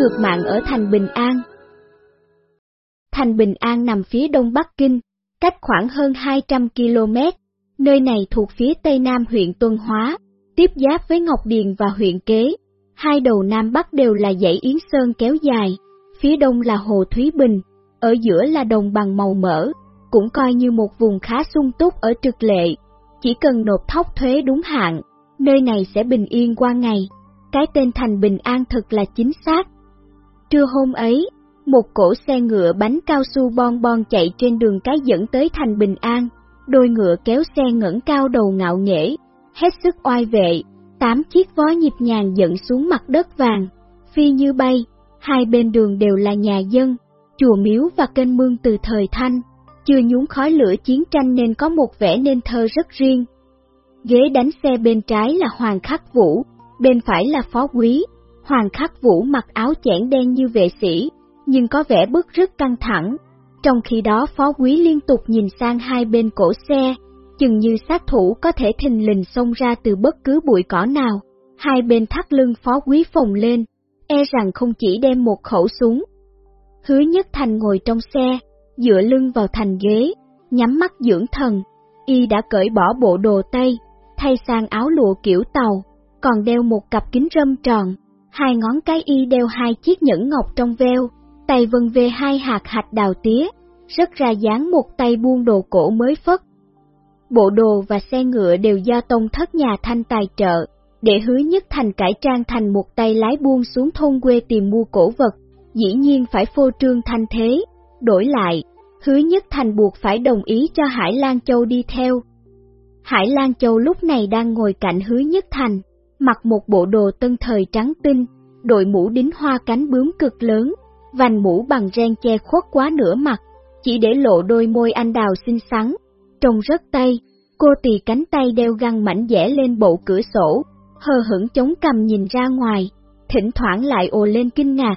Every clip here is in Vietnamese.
cược mạng ở thành Bình An. Thành Bình An nằm phía đông Bắc Kinh, cách khoảng hơn 200 km. Nơi này thuộc phía tây nam huyện Tuân Hóa, tiếp giáp với Ngọc Điền và huyện Kế. Hai đầu nam bắc đều là dãy Yến Sơn kéo dài, phía đông là Hồ Thúy Bình, ở giữa là đồng bằng màu mỡ, cũng coi như một vùng khá sung túc ở trực lệ. Chỉ cần nộp thóc thuế đúng hạn, nơi này sẽ bình yên qua ngày. Cái tên thành bình an thật là chính xác. Trưa hôm ấy, một cổ xe ngựa bánh cao su bon bon chạy trên đường cái dẫn tới thành bình an, đôi ngựa kéo xe ngẩng cao đầu ngạo nghễ, hết sức oai vệ, tám chiếc vó nhịp nhàng dẫn xuống mặt đất vàng, phi như bay, hai bên đường đều là nhà dân, chùa miếu và kênh mương từ thời thanh, chưa nhúng khói lửa chiến tranh nên có một vẻ nên thơ rất riêng. Ghế đánh xe bên trái là Hoàng Khắc Vũ, bên phải là Phó Quý. Hoàng Khắc Vũ mặc áo chẽn đen như vệ sĩ, nhưng có vẻ bức rất căng thẳng. Trong khi đó Phó Quý liên tục nhìn sang hai bên cổ xe, chừng như sát thủ có thể thình lình xông ra từ bất cứ bụi cỏ nào. Hai bên thắt lưng Phó Quý phồng lên, e rằng không chỉ đem một khẩu súng. Hứa Nhất Thành ngồi trong xe, dựa lưng vào thành ghế, nhắm mắt dưỡng thần. Y đã cởi bỏ bộ đồ tây, thay sang áo lụa kiểu tàu, còn đeo một cặp kính râm tròn, hai ngón cái y đeo hai chiếc nhẫn ngọc trong veo, tay vần về hai hạt hạch đào tía, rất ra dáng một tay buông đồ cổ mới phất. Bộ đồ và xe ngựa đều do tông thất nhà thanh tài trợ, để hứa nhất thành cải trang thành một tay lái buông xuống thôn quê tìm mua cổ vật, dĩ nhiên phải phô trương thanh thế, đổi lại, hứa nhất thành buộc phải đồng ý cho Hải Lan Châu đi theo. Hải Lan Châu lúc này đang ngồi cạnh hứa nhất thành, mặc một bộ đồ tân thời trắng tinh, đội mũ đính hoa cánh bướm cực lớn, vành mũ bằng ren che khuất quá nửa mặt, chỉ để lộ đôi môi anh đào xinh xắn, trông rất tây. Cô tì cánh tay đeo găng mảnh dẻ lên bộ cửa sổ, hờ hững chống cầm nhìn ra ngoài, thỉnh thoảng lại ồ lên kinh ngạc.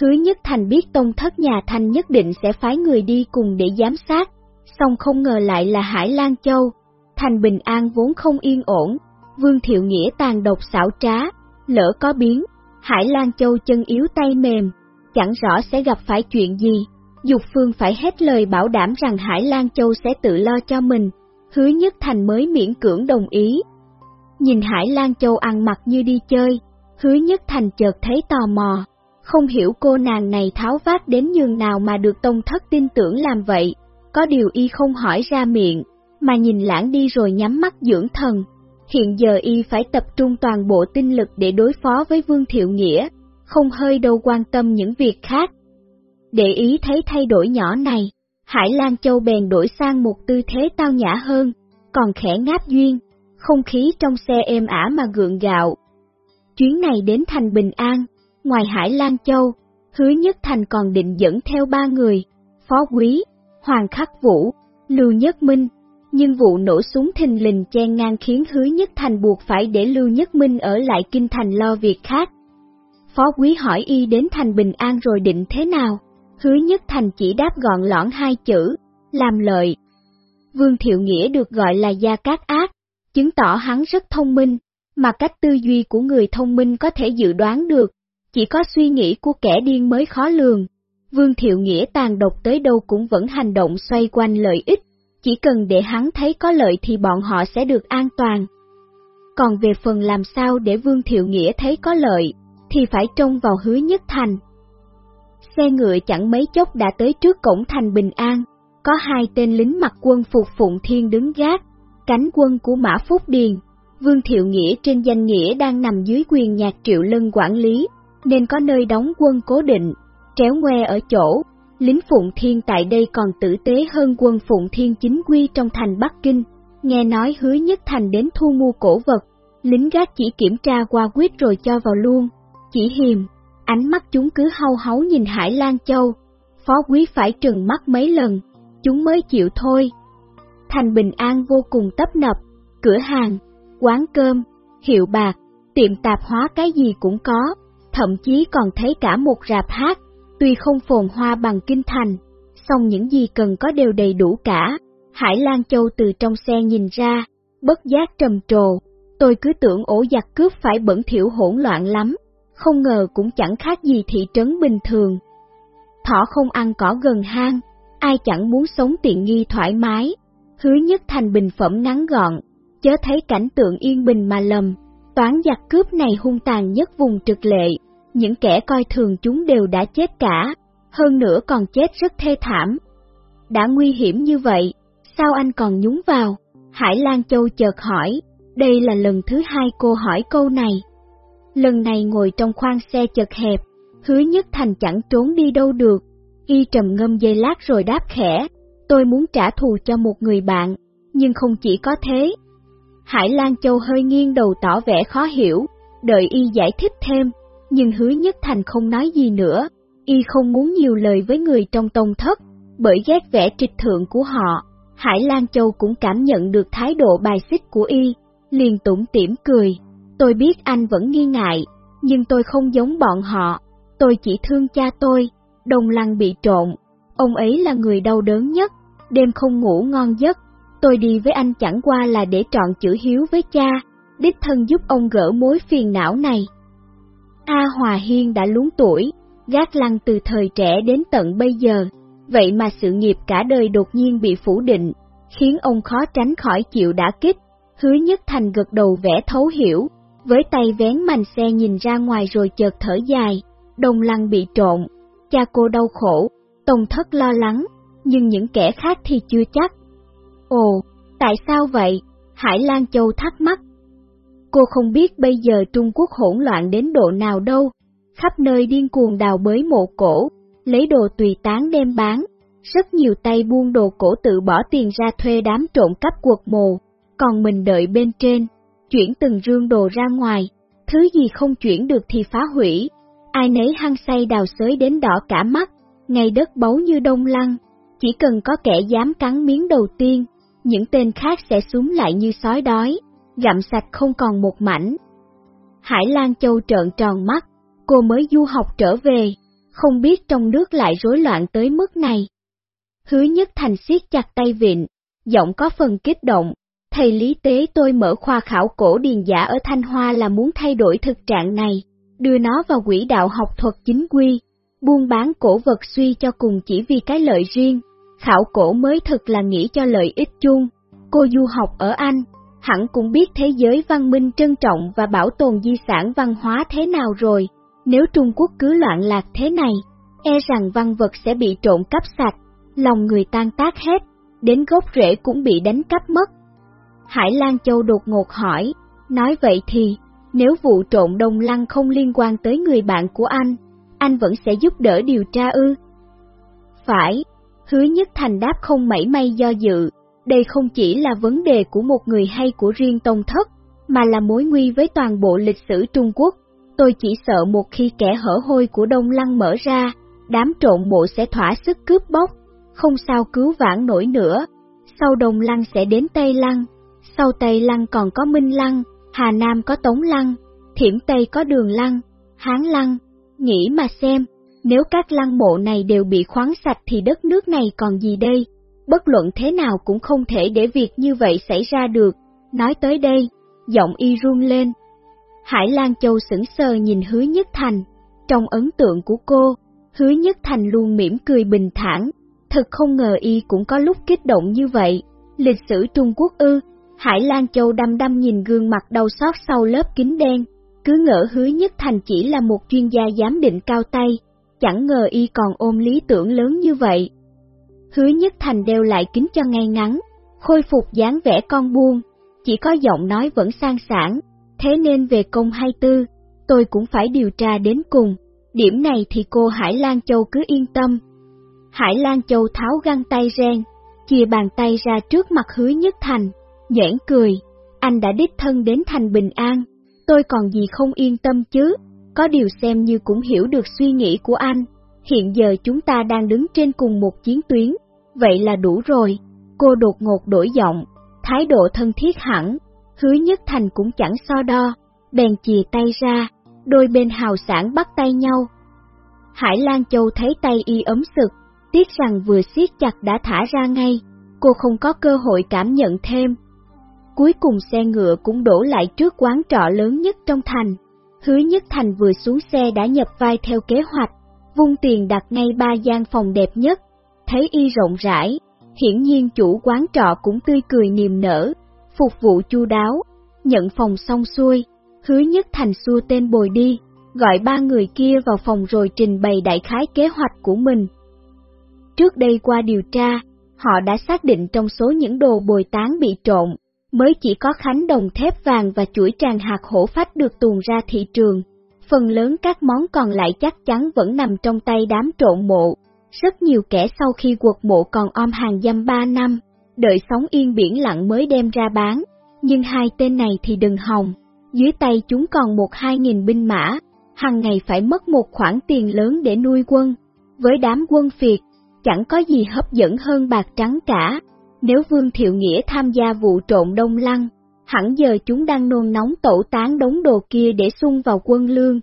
Hứa Nhất Thành biết tông thất nhà Thanh nhất định sẽ phái người đi cùng để giám sát, song không ngờ lại là Hải Lan Châu. Thành Bình An vốn không yên ổn, Vương Thiệu Nghĩa tàn độc xảo trá, lỡ có biến, Hải Lan Châu chân yếu tay mềm, chẳng rõ sẽ gặp phải chuyện gì. Dục Phương phải hết lời bảo đảm rằng Hải Lan Châu sẽ tự lo cho mình, hứa nhất thành mới miễn cưỡng đồng ý. Nhìn Hải Lan Châu ăn mặc như đi chơi, hứa nhất thành chợt thấy tò mò, không hiểu cô nàng này tháo vát đến nhường nào mà được tông thất tin tưởng làm vậy, có điều y không hỏi ra miệng, mà nhìn lãng đi rồi nhắm mắt dưỡng thần. Hiện giờ y phải tập trung toàn bộ tinh lực để đối phó với Vương Thiệu Nghĩa, không hơi đâu quan tâm những việc khác. Để ý thấy thay đổi nhỏ này, Hải Lan Châu bèn đổi sang một tư thế tao nhã hơn, còn khẽ ngáp duyên, không khí trong xe êm ả mà gượng gạo. Chuyến này đến thành Bình An, ngoài Hải Lan Châu, Hứa Nhất Thành còn định dẫn theo ba người, Phó Quý, Hoàng Khắc Vũ, Lưu Nhất Minh, nhưng vụ nổ súng thình lình chen ngang khiến Hứa Nhất Thành buộc phải để Lưu Nhất Minh ở lại kinh thành lo việc khác. Phó Quý hỏi y đến thành Bình An rồi định thế nào? Hứa Nhất Thành chỉ đáp gọn lõn hai chữ, làm lợi. Vương Thiệu Nghĩa được gọi là gia cát ác, chứng tỏ hắn rất thông minh, mà cách tư duy của người thông minh có thể dự đoán được, chỉ có suy nghĩ của kẻ điên mới khó lường. Vương Thiệu Nghĩa tàn độc tới đâu cũng vẫn hành động xoay quanh lợi ích, chỉ cần để hắn thấy có lợi thì bọn họ sẽ được an toàn. Còn về phần làm sao để Vương Thiệu Nghĩa thấy có lợi, thì phải trông vào hứa nhất thành. Xe ngựa chẳng mấy chốc đã tới trước cổng thành Bình An, có hai tên lính mặc quân phục Phụng Thiên đứng gác, cánh quân của Mã Phúc Điền. Vương Thiệu Nghĩa trên danh nghĩa đang nằm dưới quyền nhạc triệu lân quản lý, nên có nơi đóng quân cố định, tréo ngoe ở chỗ, lính Phụng Thiên tại đây còn tử tế hơn quân Phụng Thiên chính quy trong thành Bắc Kinh, nghe nói hứa nhất thành đến thu mua cổ vật, lính gác chỉ kiểm tra qua quyết rồi cho vào luôn, chỉ hiềm, ánh mắt chúng cứ hau háu nhìn Hải Lan Châu, phó quý phải trừng mắt mấy lần, chúng mới chịu thôi. Thành Bình An vô cùng tấp nập, cửa hàng, quán cơm, hiệu bạc, tiệm tạp hóa cái gì cũng có, thậm chí còn thấy cả một rạp hát, tuy không phồn hoa bằng kinh thành, song những gì cần có đều đầy đủ cả. Hải Lan Châu từ trong xe nhìn ra, bất giác trầm trồ, tôi cứ tưởng ổ giặc cướp phải bẩn thiểu hỗn loạn lắm, không ngờ cũng chẳng khác gì thị trấn bình thường. Thỏ không ăn cỏ gần hang, ai chẳng muốn sống tiện nghi thoải mái, hứa nhất thành bình phẩm ngắn gọn, chớ thấy cảnh tượng yên bình mà lầm, toán giặc cướp này hung tàn nhất vùng trực lệ, những kẻ coi thường chúng đều đã chết cả, hơn nữa còn chết rất thê thảm. Đã nguy hiểm như vậy, sao anh còn nhúng vào? Hải Lan Châu chợt hỏi, đây là lần thứ hai cô hỏi câu này. Lần này ngồi trong khoang xe chật hẹp, hứa nhất thành chẳng trốn đi đâu được. Y trầm ngâm dây lát rồi đáp khẽ, tôi muốn trả thù cho một người bạn, nhưng không chỉ có thế. Hải Lan Châu hơi nghiêng đầu tỏ vẻ khó hiểu, đợi Y giải thích thêm, nhưng hứa nhất thành không nói gì nữa. Y không muốn nhiều lời với người trong tông thất, bởi ghét vẻ trịch thượng của họ. Hải Lan Châu cũng cảm nhận được thái độ bài xích của Y, liền tủm tỉm cười. Tôi biết anh vẫn nghi ngại, nhưng tôi không giống bọn họ. Tôi chỉ thương cha tôi, đồng lăng bị trộn. Ông ấy là người đau đớn nhất, đêm không ngủ ngon giấc. Tôi đi với anh chẳng qua là để trọn chữ hiếu với cha, đích thân giúp ông gỡ mối phiền não này. A Hòa Hiên đã lún tuổi, gác lăng từ thời trẻ đến tận bây giờ, vậy mà sự nghiệp cả đời đột nhiên bị phủ định, khiến ông khó tránh khỏi chịu đả kích. Hứa Nhất Thành gật đầu vẽ thấu hiểu, với tay vén mành xe nhìn ra ngoài rồi chợt thở dài, đồng lăng bị trộn, cha cô đau khổ, tông thất lo lắng, nhưng những kẻ khác thì chưa chắc. Ồ, tại sao vậy? Hải Lan Châu thắc mắc. Cô không biết bây giờ Trung Quốc hỗn loạn đến độ nào đâu, khắp nơi điên cuồng đào bới mộ cổ, lấy đồ tùy tán đem bán, rất nhiều tay buôn đồ cổ tự bỏ tiền ra thuê đám trộm cắp quật mồ, còn mình đợi bên trên, chuyển từng rương đồ ra ngoài, thứ gì không chuyển được thì phá hủy, ai nấy hăng say đào xới đến đỏ cả mắt, ngày đất báu như đông lăng, chỉ cần có kẻ dám cắn miếng đầu tiên, những tên khác sẽ súng lại như sói đói, gặm sạch không còn một mảnh. Hải Lan Châu trợn tròn mắt, cô mới du học trở về, không biết trong nước lại rối loạn tới mức này. Hứa nhất thành siết chặt tay vịn, giọng có phần kích động, thầy lý tế tôi mở khoa khảo cổ điền giả ở Thanh Hoa là muốn thay đổi thực trạng này, đưa nó vào quỹ đạo học thuật chính quy, buôn bán cổ vật suy cho cùng chỉ vì cái lợi riêng, khảo cổ mới thực là nghĩ cho lợi ích chung. Cô du học ở Anh, hẳn cũng biết thế giới văn minh trân trọng và bảo tồn di sản văn hóa thế nào rồi. Nếu Trung Quốc cứ loạn lạc thế này, e rằng văn vật sẽ bị trộn cắp sạch, lòng người tan tác hết, đến gốc rễ cũng bị đánh cắp mất. Hải Lan Châu đột ngột hỏi, nói vậy thì, nếu vụ trộn đồng lăng không liên quan tới người bạn của anh, anh vẫn sẽ giúp đỡ điều tra ư? Phải, hứa nhất thành đáp không mảy may do dự, đây không chỉ là vấn đề của một người hay của riêng Tông Thất, mà là mối nguy với toàn bộ lịch sử Trung Quốc. Tôi chỉ sợ một khi kẻ hở hôi của Đông Lăng mở ra, đám trộn bộ sẽ thỏa sức cướp bóc, không sao cứu vãn nổi nữa. Sau Đông Lăng sẽ đến Tây Lăng, sau Tây Lăng còn có Minh Lăng, Hà Nam có Tống Lăng, Thiểm Tây có Đường Lăng, Hán Lăng. Nghĩ mà xem, nếu các lăng mộ này đều bị khoáng sạch thì đất nước này còn gì đây? Bất luận thế nào cũng không thể để việc như vậy xảy ra được. Nói tới đây, giọng y run lên, Hải Lan Châu sững sờ nhìn hứa nhất thành, trong ấn tượng của cô, hứa nhất thành luôn mỉm cười bình thản, thật không ngờ y cũng có lúc kích động như vậy. Lịch sử Trung Quốc ư, Hải Lan Châu đăm đăm nhìn gương mặt đau xót sau lớp kính đen, cứ ngỡ hứa nhất thành chỉ là một chuyên gia giám định cao tay, chẳng ngờ y còn ôm lý tưởng lớn như vậy. Hứa nhất thành đeo lại kính cho ngay ngắn, khôi phục dáng vẻ con buông, chỉ có giọng nói vẫn sang sảng, thế nên về công hay tư, tôi cũng phải điều tra đến cùng, điểm này thì cô Hải Lan Châu cứ yên tâm. Hải Lan Châu tháo găng tay ren, chia bàn tay ra trước mặt hứa nhất thành, nhãn cười, anh đã đích thân đến thành bình an, tôi còn gì không yên tâm chứ, có điều xem như cũng hiểu được suy nghĩ của anh, hiện giờ chúng ta đang đứng trên cùng một chiến tuyến, vậy là đủ rồi, cô đột ngột đổi giọng, thái độ thân thiết hẳn, Hứa Nhất Thành cũng chẳng so đo, bèn chìa tay ra, đôi bên hào sản bắt tay nhau. Hải Lan Châu thấy tay y ấm sực, tiếc rằng vừa siết chặt đã thả ra ngay, cô không có cơ hội cảm nhận thêm. Cuối cùng xe ngựa cũng đổ lại trước quán trọ lớn nhất trong thành. Hứa Nhất Thành vừa xuống xe đã nhập vai theo kế hoạch, vung tiền đặt ngay ba gian phòng đẹp nhất, thấy y rộng rãi, hiển nhiên chủ quán trọ cũng tươi cười niềm nở, phục vụ chu đáo, nhận phòng xong xuôi, hứa nhất thành xua tên bồi đi, gọi ba người kia vào phòng rồi trình bày đại khái kế hoạch của mình. Trước đây qua điều tra, họ đã xác định trong số những đồ bồi tán bị trộn, mới chỉ có khánh đồng thép vàng và chuỗi tràng hạt hổ phách được tuồn ra thị trường. Phần lớn các món còn lại chắc chắn vẫn nằm trong tay đám trộn mộ. Rất nhiều kẻ sau khi quật mộ còn om hàng dăm ba năm, đợi sóng yên biển lặng mới đem ra bán. Nhưng hai tên này thì đừng hòng, dưới tay chúng còn một hai nghìn binh mã, hàng ngày phải mất một khoản tiền lớn để nuôi quân. Với đám quân Việt, chẳng có gì hấp dẫn hơn bạc trắng cả. Nếu Vương Thiệu Nghĩa tham gia vụ trộn đông lăng, hẳn giờ chúng đang nôn nóng tổ tán đống đồ kia để xung vào quân lương.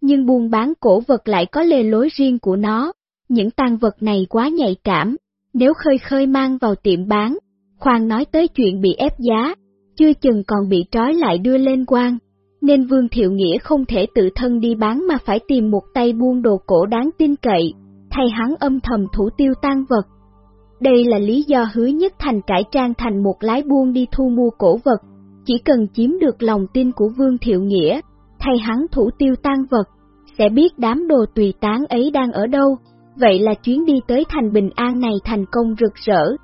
Nhưng buôn bán cổ vật lại có lề lối riêng của nó, những tang vật này quá nhạy cảm, nếu khơi khơi mang vào tiệm bán, khoan nói tới chuyện bị ép giá, chưa chừng còn bị trói lại đưa lên quan, nên Vương Thiệu Nghĩa không thể tự thân đi bán mà phải tìm một tay buôn đồ cổ đáng tin cậy, thay hắn âm thầm thủ tiêu tan vật. Đây là lý do hứa nhất thành cải trang thành một lái buôn đi thu mua cổ vật, chỉ cần chiếm được lòng tin của Vương Thiệu Nghĩa, thay hắn thủ tiêu tan vật, sẽ biết đám đồ tùy tán ấy đang ở đâu, vậy là chuyến đi tới thành Bình An này thành công rực rỡ,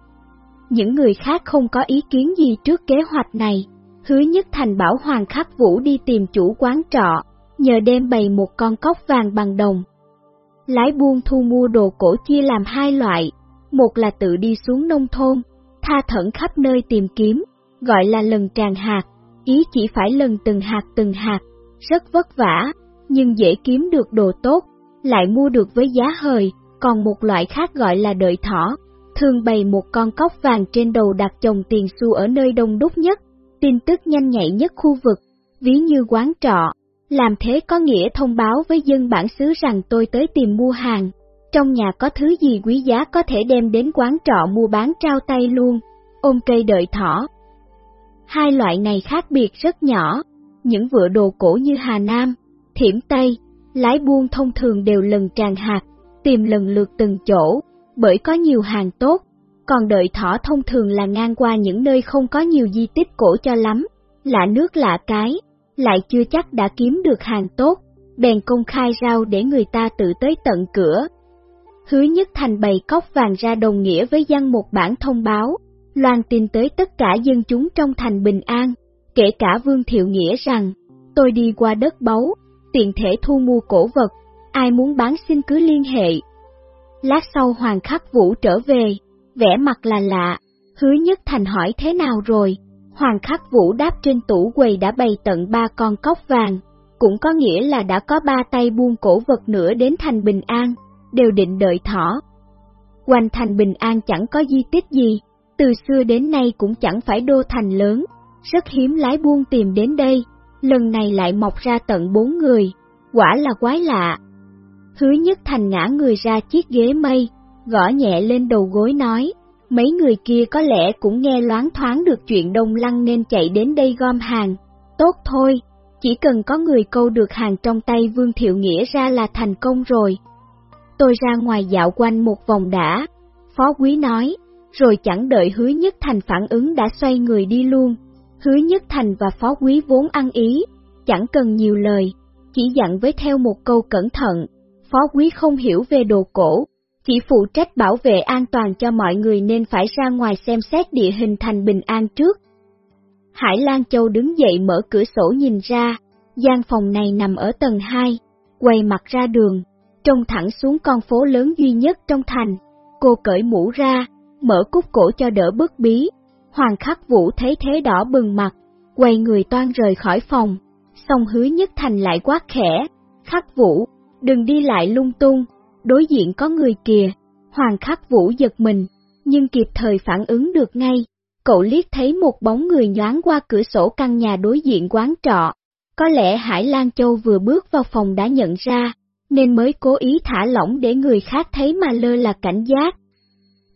những người khác không có ý kiến gì trước kế hoạch này. Hứa Nhất Thành bảo Hoàng Khắc Vũ đi tìm chủ quán trọ, nhờ đem bày một con cốc vàng bằng đồng. Lái buôn thu mua đồ cổ chia làm hai loại, một là tự đi xuống nông thôn, tha thẩn khắp nơi tìm kiếm, gọi là lần tràn hạt, ý chỉ phải lần từng hạt từng hạt, rất vất vả, nhưng dễ kiếm được đồ tốt, lại mua được với giá hời, còn một loại khác gọi là đợi thỏ, thường bày một con cóc vàng trên đầu đặt chồng tiền xu ở nơi đông đúc nhất, tin tức nhanh nhạy nhất khu vực, ví như quán trọ. Làm thế có nghĩa thông báo với dân bản xứ rằng tôi tới tìm mua hàng, trong nhà có thứ gì quý giá có thể đem đến quán trọ mua bán trao tay luôn, ôm cây đợi thỏ. Hai loại này khác biệt rất nhỏ, những vựa đồ cổ như Hà Nam, Thiểm Tây, lái buôn thông thường đều lần tràn hạt, tìm lần lượt từng chỗ, bởi có nhiều hàng tốt, còn đợi thỏ thông thường là ngang qua những nơi không có nhiều di tích cổ cho lắm, lạ nước lạ cái, lại chưa chắc đã kiếm được hàng tốt, bèn công khai rao để người ta tự tới tận cửa. Hứa nhất thành bày cốc vàng ra đồng nghĩa với dân một bản thông báo, loan tin tới tất cả dân chúng trong thành bình an, kể cả Vương Thiệu Nghĩa rằng, tôi đi qua đất báu, tiện thể thu mua cổ vật, ai muốn bán xin cứ liên hệ, Lát sau Hoàng Khắc Vũ trở về, vẻ mặt là lạ, hứa nhất thành hỏi thế nào rồi, Hoàng Khắc Vũ đáp trên tủ quầy đã bày tận ba con cốc vàng, cũng có nghĩa là đã có ba tay buôn cổ vật nữa đến thành Bình An, đều định đợi thỏ. Quanh thành Bình An chẳng có di tích gì, từ xưa đến nay cũng chẳng phải đô thành lớn, rất hiếm lái buôn tìm đến đây, lần này lại mọc ra tận bốn người, quả là quái lạ. Hứa nhất thành ngã người ra chiếc ghế mây, gõ nhẹ lên đầu gối nói, mấy người kia có lẽ cũng nghe loáng thoáng được chuyện đông lăng nên chạy đến đây gom hàng. Tốt thôi, chỉ cần có người câu được hàng trong tay Vương Thiệu Nghĩa ra là thành công rồi. Tôi ra ngoài dạo quanh một vòng đã, Phó Quý nói, rồi chẳng đợi Hứa Nhất Thành phản ứng đã xoay người đi luôn. Hứa Nhất Thành và Phó Quý vốn ăn ý, chẳng cần nhiều lời, chỉ dặn với theo một câu cẩn thận, phó quý không hiểu về đồ cổ, chỉ phụ trách bảo vệ an toàn cho mọi người nên phải ra ngoài xem xét địa hình thành bình an trước. Hải Lan Châu đứng dậy mở cửa sổ nhìn ra, gian phòng này nằm ở tầng 2, quay mặt ra đường, trông thẳng xuống con phố lớn duy nhất trong thành. Cô cởi mũ ra, mở cúc cổ cho đỡ bức bí. Hoàng khắc vũ thấy thế đỏ bừng mặt, quay người toan rời khỏi phòng, xong hứa nhất thành lại quát khẽ, khắc vũ, đừng đi lại lung tung, đối diện có người kìa, Hoàng khắc vũ giật mình, nhưng kịp thời phản ứng được ngay, cậu liếc thấy một bóng người nhoáng qua cửa sổ căn nhà đối diện quán trọ, có lẽ Hải Lan Châu vừa bước vào phòng đã nhận ra, nên mới cố ý thả lỏng để người khác thấy mà lơ là cảnh giác.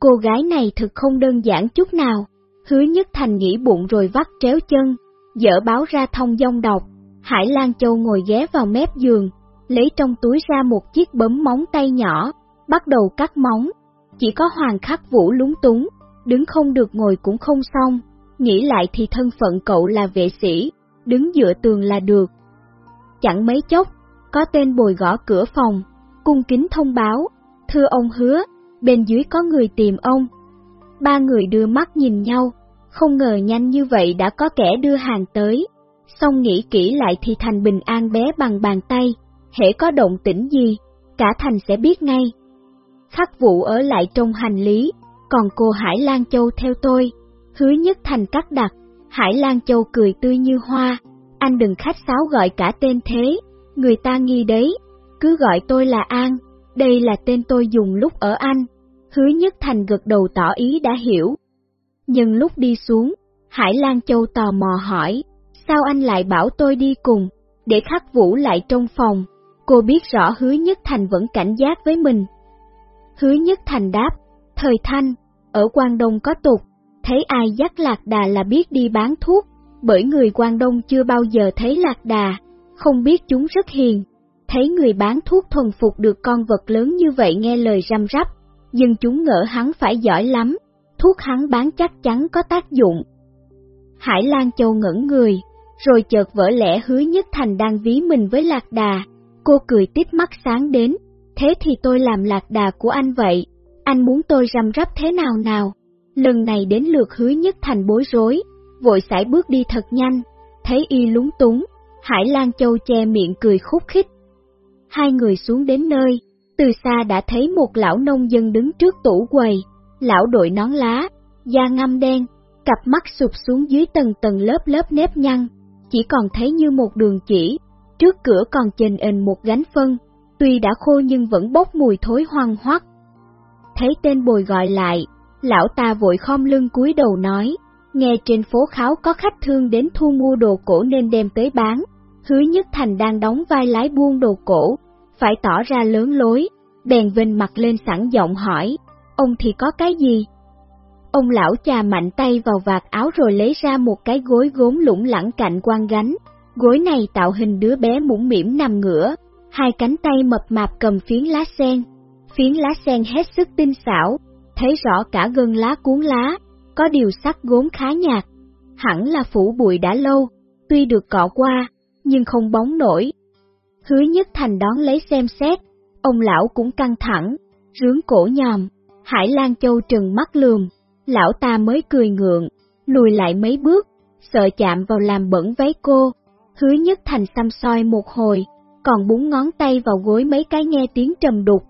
Cô gái này thực không đơn giản chút nào, hứa nhất thành nghĩ bụng rồi vắt tréo chân, dở báo ra thông dông đọc, Hải Lan Châu ngồi ghé vào mép giường, lấy trong túi ra một chiếc bấm móng tay nhỏ, bắt đầu cắt móng. Chỉ có Hoàng Khắc Vũ lúng túng, đứng không được ngồi cũng không xong, nghĩ lại thì thân phận cậu là vệ sĩ, đứng dựa tường là được. Chẳng mấy chốc, có tên bồi gõ cửa phòng, cung kính thông báo, thưa ông hứa, bên dưới có người tìm ông. Ba người đưa mắt nhìn nhau, không ngờ nhanh như vậy đã có kẻ đưa hàng tới. Xong nghĩ kỹ lại thì thành bình an bé bằng bàn tay, hễ có động tĩnh gì, cả thành sẽ biết ngay. Khắc vụ ở lại trong hành lý, còn cô Hải Lan Châu theo tôi, hứa nhất thành cắt đặt, Hải Lan Châu cười tươi như hoa, anh đừng khách sáo gọi cả tên thế, người ta nghi đấy, cứ gọi tôi là An, đây là tên tôi dùng lúc ở Anh. Hứa Nhất Thành gật đầu tỏ ý đã hiểu. Nhưng lúc đi xuống, Hải Lan Châu tò mò hỏi, sao anh lại bảo tôi đi cùng, để khắc vũ lại trong phòng. Cô biết rõ Hứa Nhất Thành vẫn cảnh giác với mình. Hứa Nhất Thành đáp, thời thanh, ở Quang Đông có tục, thấy ai dắt lạc đà là biết đi bán thuốc, bởi người Quang Đông chưa bao giờ thấy lạc đà, không biết chúng rất hiền. Thấy người bán thuốc thuần phục được con vật lớn như vậy nghe lời răm rắp, nhưng chúng ngỡ hắn phải giỏi lắm, thuốc hắn bán chắc chắn có tác dụng. Hải Lan Châu ngẩn người, rồi chợt vỡ lẽ hứa nhất thành đang ví mình với lạc đà, cô cười tít mắt sáng đến, thế thì tôi làm lạc đà của anh vậy, anh muốn tôi răm rắp thế nào nào? Lần này đến lượt hứa nhất thành bối rối, vội sải bước đi thật nhanh, thấy y lúng túng, Hải Lan Châu che miệng cười khúc khích. Hai người xuống đến nơi, từ xa đã thấy một lão nông dân đứng trước tủ quầy, lão đội nón lá, da ngăm đen, cặp mắt sụp xuống dưới tầng tầng lớp lớp nếp nhăn, chỉ còn thấy như một đường chỉ, trước cửa còn chình ền một gánh phân, tuy đã khô nhưng vẫn bốc mùi thối hoang hoắc. Thấy tên bồi gọi lại, lão ta vội khom lưng cúi đầu nói, nghe trên phố kháo có khách thương đến thu mua đồ cổ nên đem tới bán, hứa nhất thành đang đóng vai lái buôn đồ cổ, phải tỏ ra lớn lối, bèn vinh mặt lên sẵn giọng hỏi, ông thì có cái gì? Ông lão chà mạnh tay vào vạt áo rồi lấy ra một cái gối gốm lủng lẳng cạnh quan gánh, gối này tạo hình đứa bé mũm mỉm nằm ngửa, hai cánh tay mập mạp cầm phiến lá sen, phiến lá sen hết sức tinh xảo, thấy rõ cả gân lá cuốn lá, có điều sắc gốm khá nhạt, hẳn là phủ bụi đã lâu, tuy được cọ qua, nhưng không bóng nổi. Hứa nhất thành đón lấy xem xét, ông lão cũng căng thẳng, rướng cổ nhòm, Hải Lan Châu trừng mắt lườm, lão ta mới cười ngượng, lùi lại mấy bước, sợ chạm vào làm bẩn váy cô, hứa nhất thành xăm soi một hồi, còn búng ngón tay vào gối mấy cái nghe tiếng trầm đục.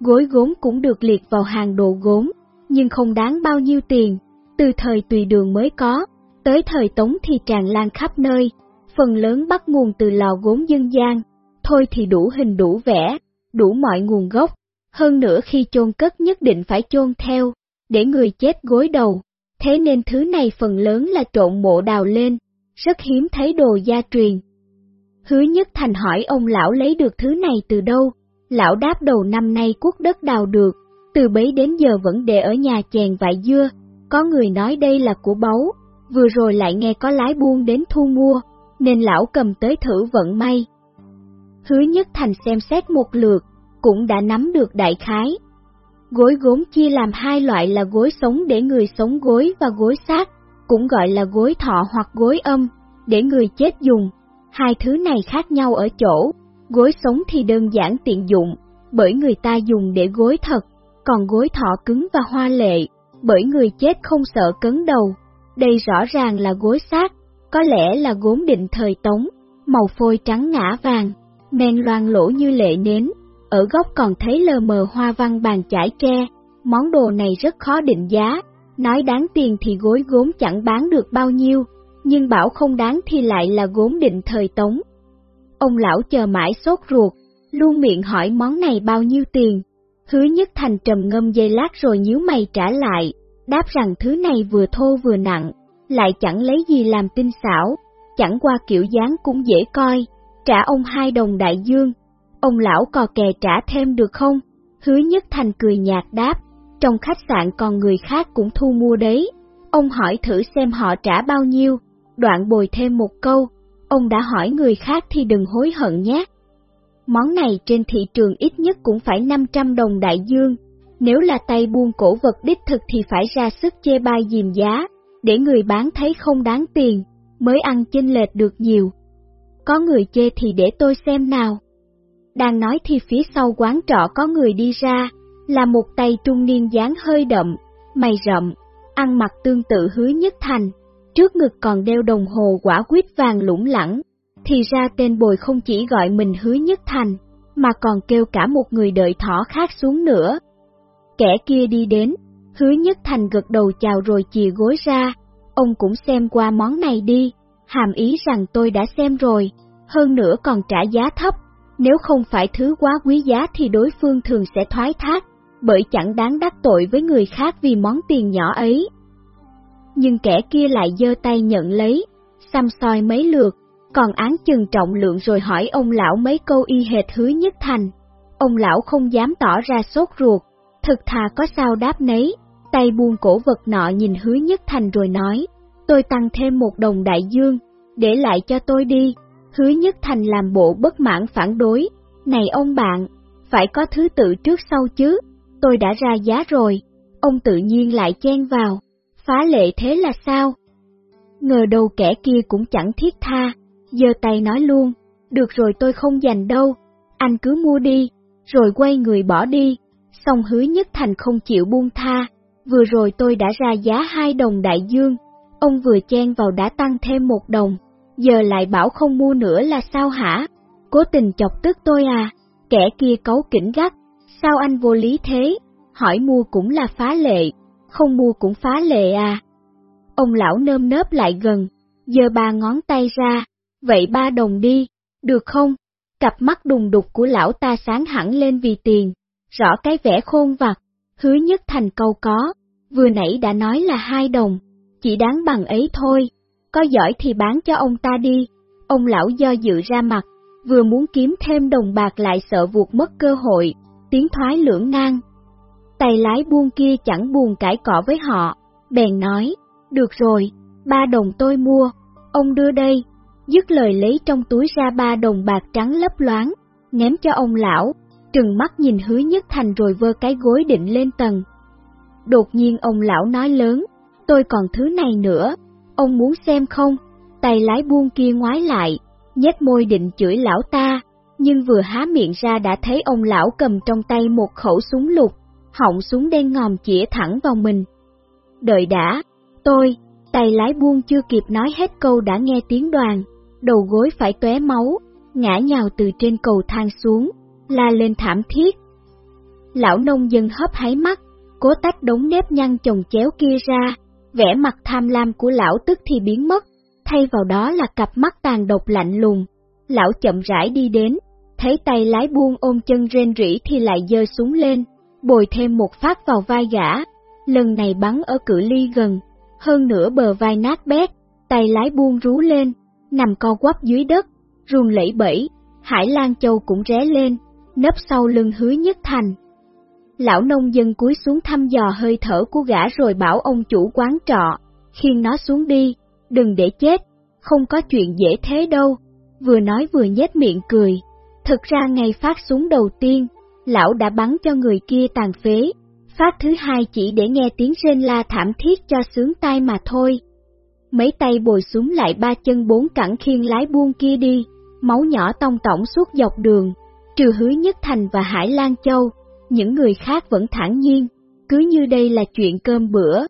Gối gốm cũng được liệt vào hàng đồ gốm, nhưng không đáng bao nhiêu tiền, từ thời tùy đường mới có, tới thời tống thì tràn lan khắp nơi, phần lớn bắt nguồn từ lò gốm dân gian, thôi thì đủ hình đủ vẻ, đủ mọi nguồn gốc, hơn nữa khi chôn cất nhất định phải chôn theo, để người chết gối đầu, thế nên thứ này phần lớn là trộn mộ đào lên, rất hiếm thấy đồ gia truyền. Hứa Nhất Thành hỏi ông lão lấy được thứ này từ đâu, lão đáp đầu năm nay quốc đất đào được, từ bấy đến giờ vẫn để ở nhà chèn vải dưa, có người nói đây là của báu, vừa rồi lại nghe có lái buôn đến thu mua, nên lão cầm tới thử vận may. Hứa Nhất Thành xem xét một lượt, cũng đã nắm được đại khái. Gối gốm chia làm hai loại là gối sống để người sống gối và gối xác, cũng gọi là gối thọ hoặc gối âm, để người chết dùng. Hai thứ này khác nhau ở chỗ, gối sống thì đơn giản tiện dụng, bởi người ta dùng để gối thật, còn gối thọ cứng và hoa lệ, bởi người chết không sợ cấn đầu. Đây rõ ràng là gối xác, có lẽ là gốm định thời tống, màu phôi trắng ngã vàng, men loang lỗ như lệ nến, ở góc còn thấy lờ mờ hoa văn bàn chải tre, món đồ này rất khó định giá, nói đáng tiền thì gối gốm chẳng bán được bao nhiêu, nhưng bảo không đáng thì lại là gốm định thời tống. Ông lão chờ mãi sốt ruột, luôn miệng hỏi món này bao nhiêu tiền, hứa nhất thành trầm ngâm dây lát rồi nhíu mày trả lại, đáp rằng thứ này vừa thô vừa nặng, lại chẳng lấy gì làm tinh xảo, chẳng qua kiểu dáng cũng dễ coi, trả ông hai đồng đại dương, ông lão cò kè trả thêm được không? Hứa nhất thành cười nhạt đáp, trong khách sạn còn người khác cũng thu mua đấy, ông hỏi thử xem họ trả bao nhiêu, đoạn bồi thêm một câu, ông đã hỏi người khác thì đừng hối hận nhé. Món này trên thị trường ít nhất cũng phải 500 đồng đại dương, nếu là tay buôn cổ vật đích thực thì phải ra sức chê bai dìm giá, để người bán thấy không đáng tiền, mới ăn chênh lệch được nhiều. Có người chê thì để tôi xem nào. Đang nói thì phía sau quán trọ có người đi ra, là một tay trung niên dáng hơi đậm, mày rậm, ăn mặc tương tự hứa nhất thành, trước ngực còn đeo đồng hồ quả quyết vàng lủng lẳng. Thì ra tên bồi không chỉ gọi mình hứa nhất thành, mà còn kêu cả một người đợi thỏ khác xuống nữa. Kẻ kia đi đến, hứa nhất thành gật đầu chào rồi chìa gối ra, ông cũng xem qua món này đi, hàm ý rằng tôi đã xem rồi, hơn nữa còn trả giá thấp, nếu không phải thứ quá quý giá thì đối phương thường sẽ thoái thác, bởi chẳng đáng đắc tội với người khác vì món tiền nhỏ ấy. Nhưng kẻ kia lại giơ tay nhận lấy, xăm soi mấy lượt, còn án chừng trọng lượng rồi hỏi ông lão mấy câu y hệt hứa nhất thành. Ông lão không dám tỏ ra sốt ruột, thực thà có sao đáp nấy, tay buông cổ vật nọ nhìn hứa nhất thành rồi nói, tôi tăng thêm một đồng đại dương, để lại cho tôi đi. Hứa nhất thành làm bộ bất mãn phản đối, này ông bạn, phải có thứ tự trước sau chứ, tôi đã ra giá rồi, ông tự nhiên lại chen vào, phá lệ thế là sao? Ngờ đâu kẻ kia cũng chẳng thiết tha, giơ tay nói luôn, được rồi tôi không dành đâu, anh cứ mua đi, rồi quay người bỏ đi, xong hứa nhất thành không chịu buông tha, vừa rồi tôi đã ra giá hai đồng đại dương, ông vừa chen vào đã tăng thêm một đồng, giờ lại bảo không mua nữa là sao hả? Cố tình chọc tức tôi à, kẻ kia cấu kỉnh gắt, sao anh vô lý thế, hỏi mua cũng là phá lệ, không mua cũng phá lệ à. Ông lão nơm nớp lại gần, giơ ba ngón tay ra, vậy ba đồng đi, được không? Cặp mắt đùng đục của lão ta sáng hẳn lên vì tiền, rõ cái vẻ khôn vặt, hứa nhất thành câu có, vừa nãy đã nói là hai đồng, chỉ đáng bằng ấy thôi, có giỏi thì bán cho ông ta đi, ông lão do dự ra mặt, vừa muốn kiếm thêm đồng bạc lại sợ vuột mất cơ hội, tiếng thoái lưỡng nan. Tay lái buôn kia chẳng buồn cãi cọ với họ, bèn nói, được rồi, ba đồng tôi mua, ông đưa đây, dứt lời lấy trong túi ra ba đồng bạc trắng lấp loáng, ném cho ông lão, trừng mắt nhìn hứa nhất thành rồi vơ cái gối định lên tầng. Đột nhiên ông lão nói lớn, tôi còn thứ này nữa, ông muốn xem không? Tay lái buôn kia ngoái lại, nhếch môi định chửi lão ta, nhưng vừa há miệng ra đã thấy ông lão cầm trong tay một khẩu súng lục, họng súng đen ngòm chĩa thẳng vào mình. Đợi đã, tôi, tay lái buông chưa kịp nói hết câu đã nghe tiếng đoàn, đầu gối phải tóe máu, ngã nhào từ trên cầu thang xuống, la lên thảm thiết. Lão nông dân hấp háy mắt, cố tách đống nếp nhăn chồng chéo kia ra, vẻ mặt tham lam của lão tức thì biến mất, thay vào đó là cặp mắt tàn độc lạnh lùng. Lão chậm rãi đi đến, thấy tay lái buông ôm chân rên rỉ thì lại giơ súng lên, bồi thêm một phát vào vai gã, lần này bắn ở cự ly gần, hơn nữa bờ vai nát bét, tay lái buông rú lên, nằm co quắp dưới đất, run lẩy bẩy, Hải Lan Châu cũng ré lên, nấp sau lưng hứa nhất thành. Lão nông dân cúi xuống thăm dò hơi thở của gã rồi bảo ông chủ quán trọ, khiêng nó xuống đi, đừng để chết, không có chuyện dễ thế đâu, vừa nói vừa nhếch miệng cười. Thực ra ngày phát súng đầu tiên, lão đã bắn cho người kia tàn phế, phát thứ hai chỉ để nghe tiếng rên la thảm thiết cho sướng tai mà thôi. Mấy tay bồi súng lại ba chân bốn cẳng khiên lái buông kia đi, máu nhỏ tông tổng suốt dọc đường, trừ hứa nhất thành và Hải Lan Châu, những người khác vẫn thản nhiên, cứ như đây là chuyện cơm bữa.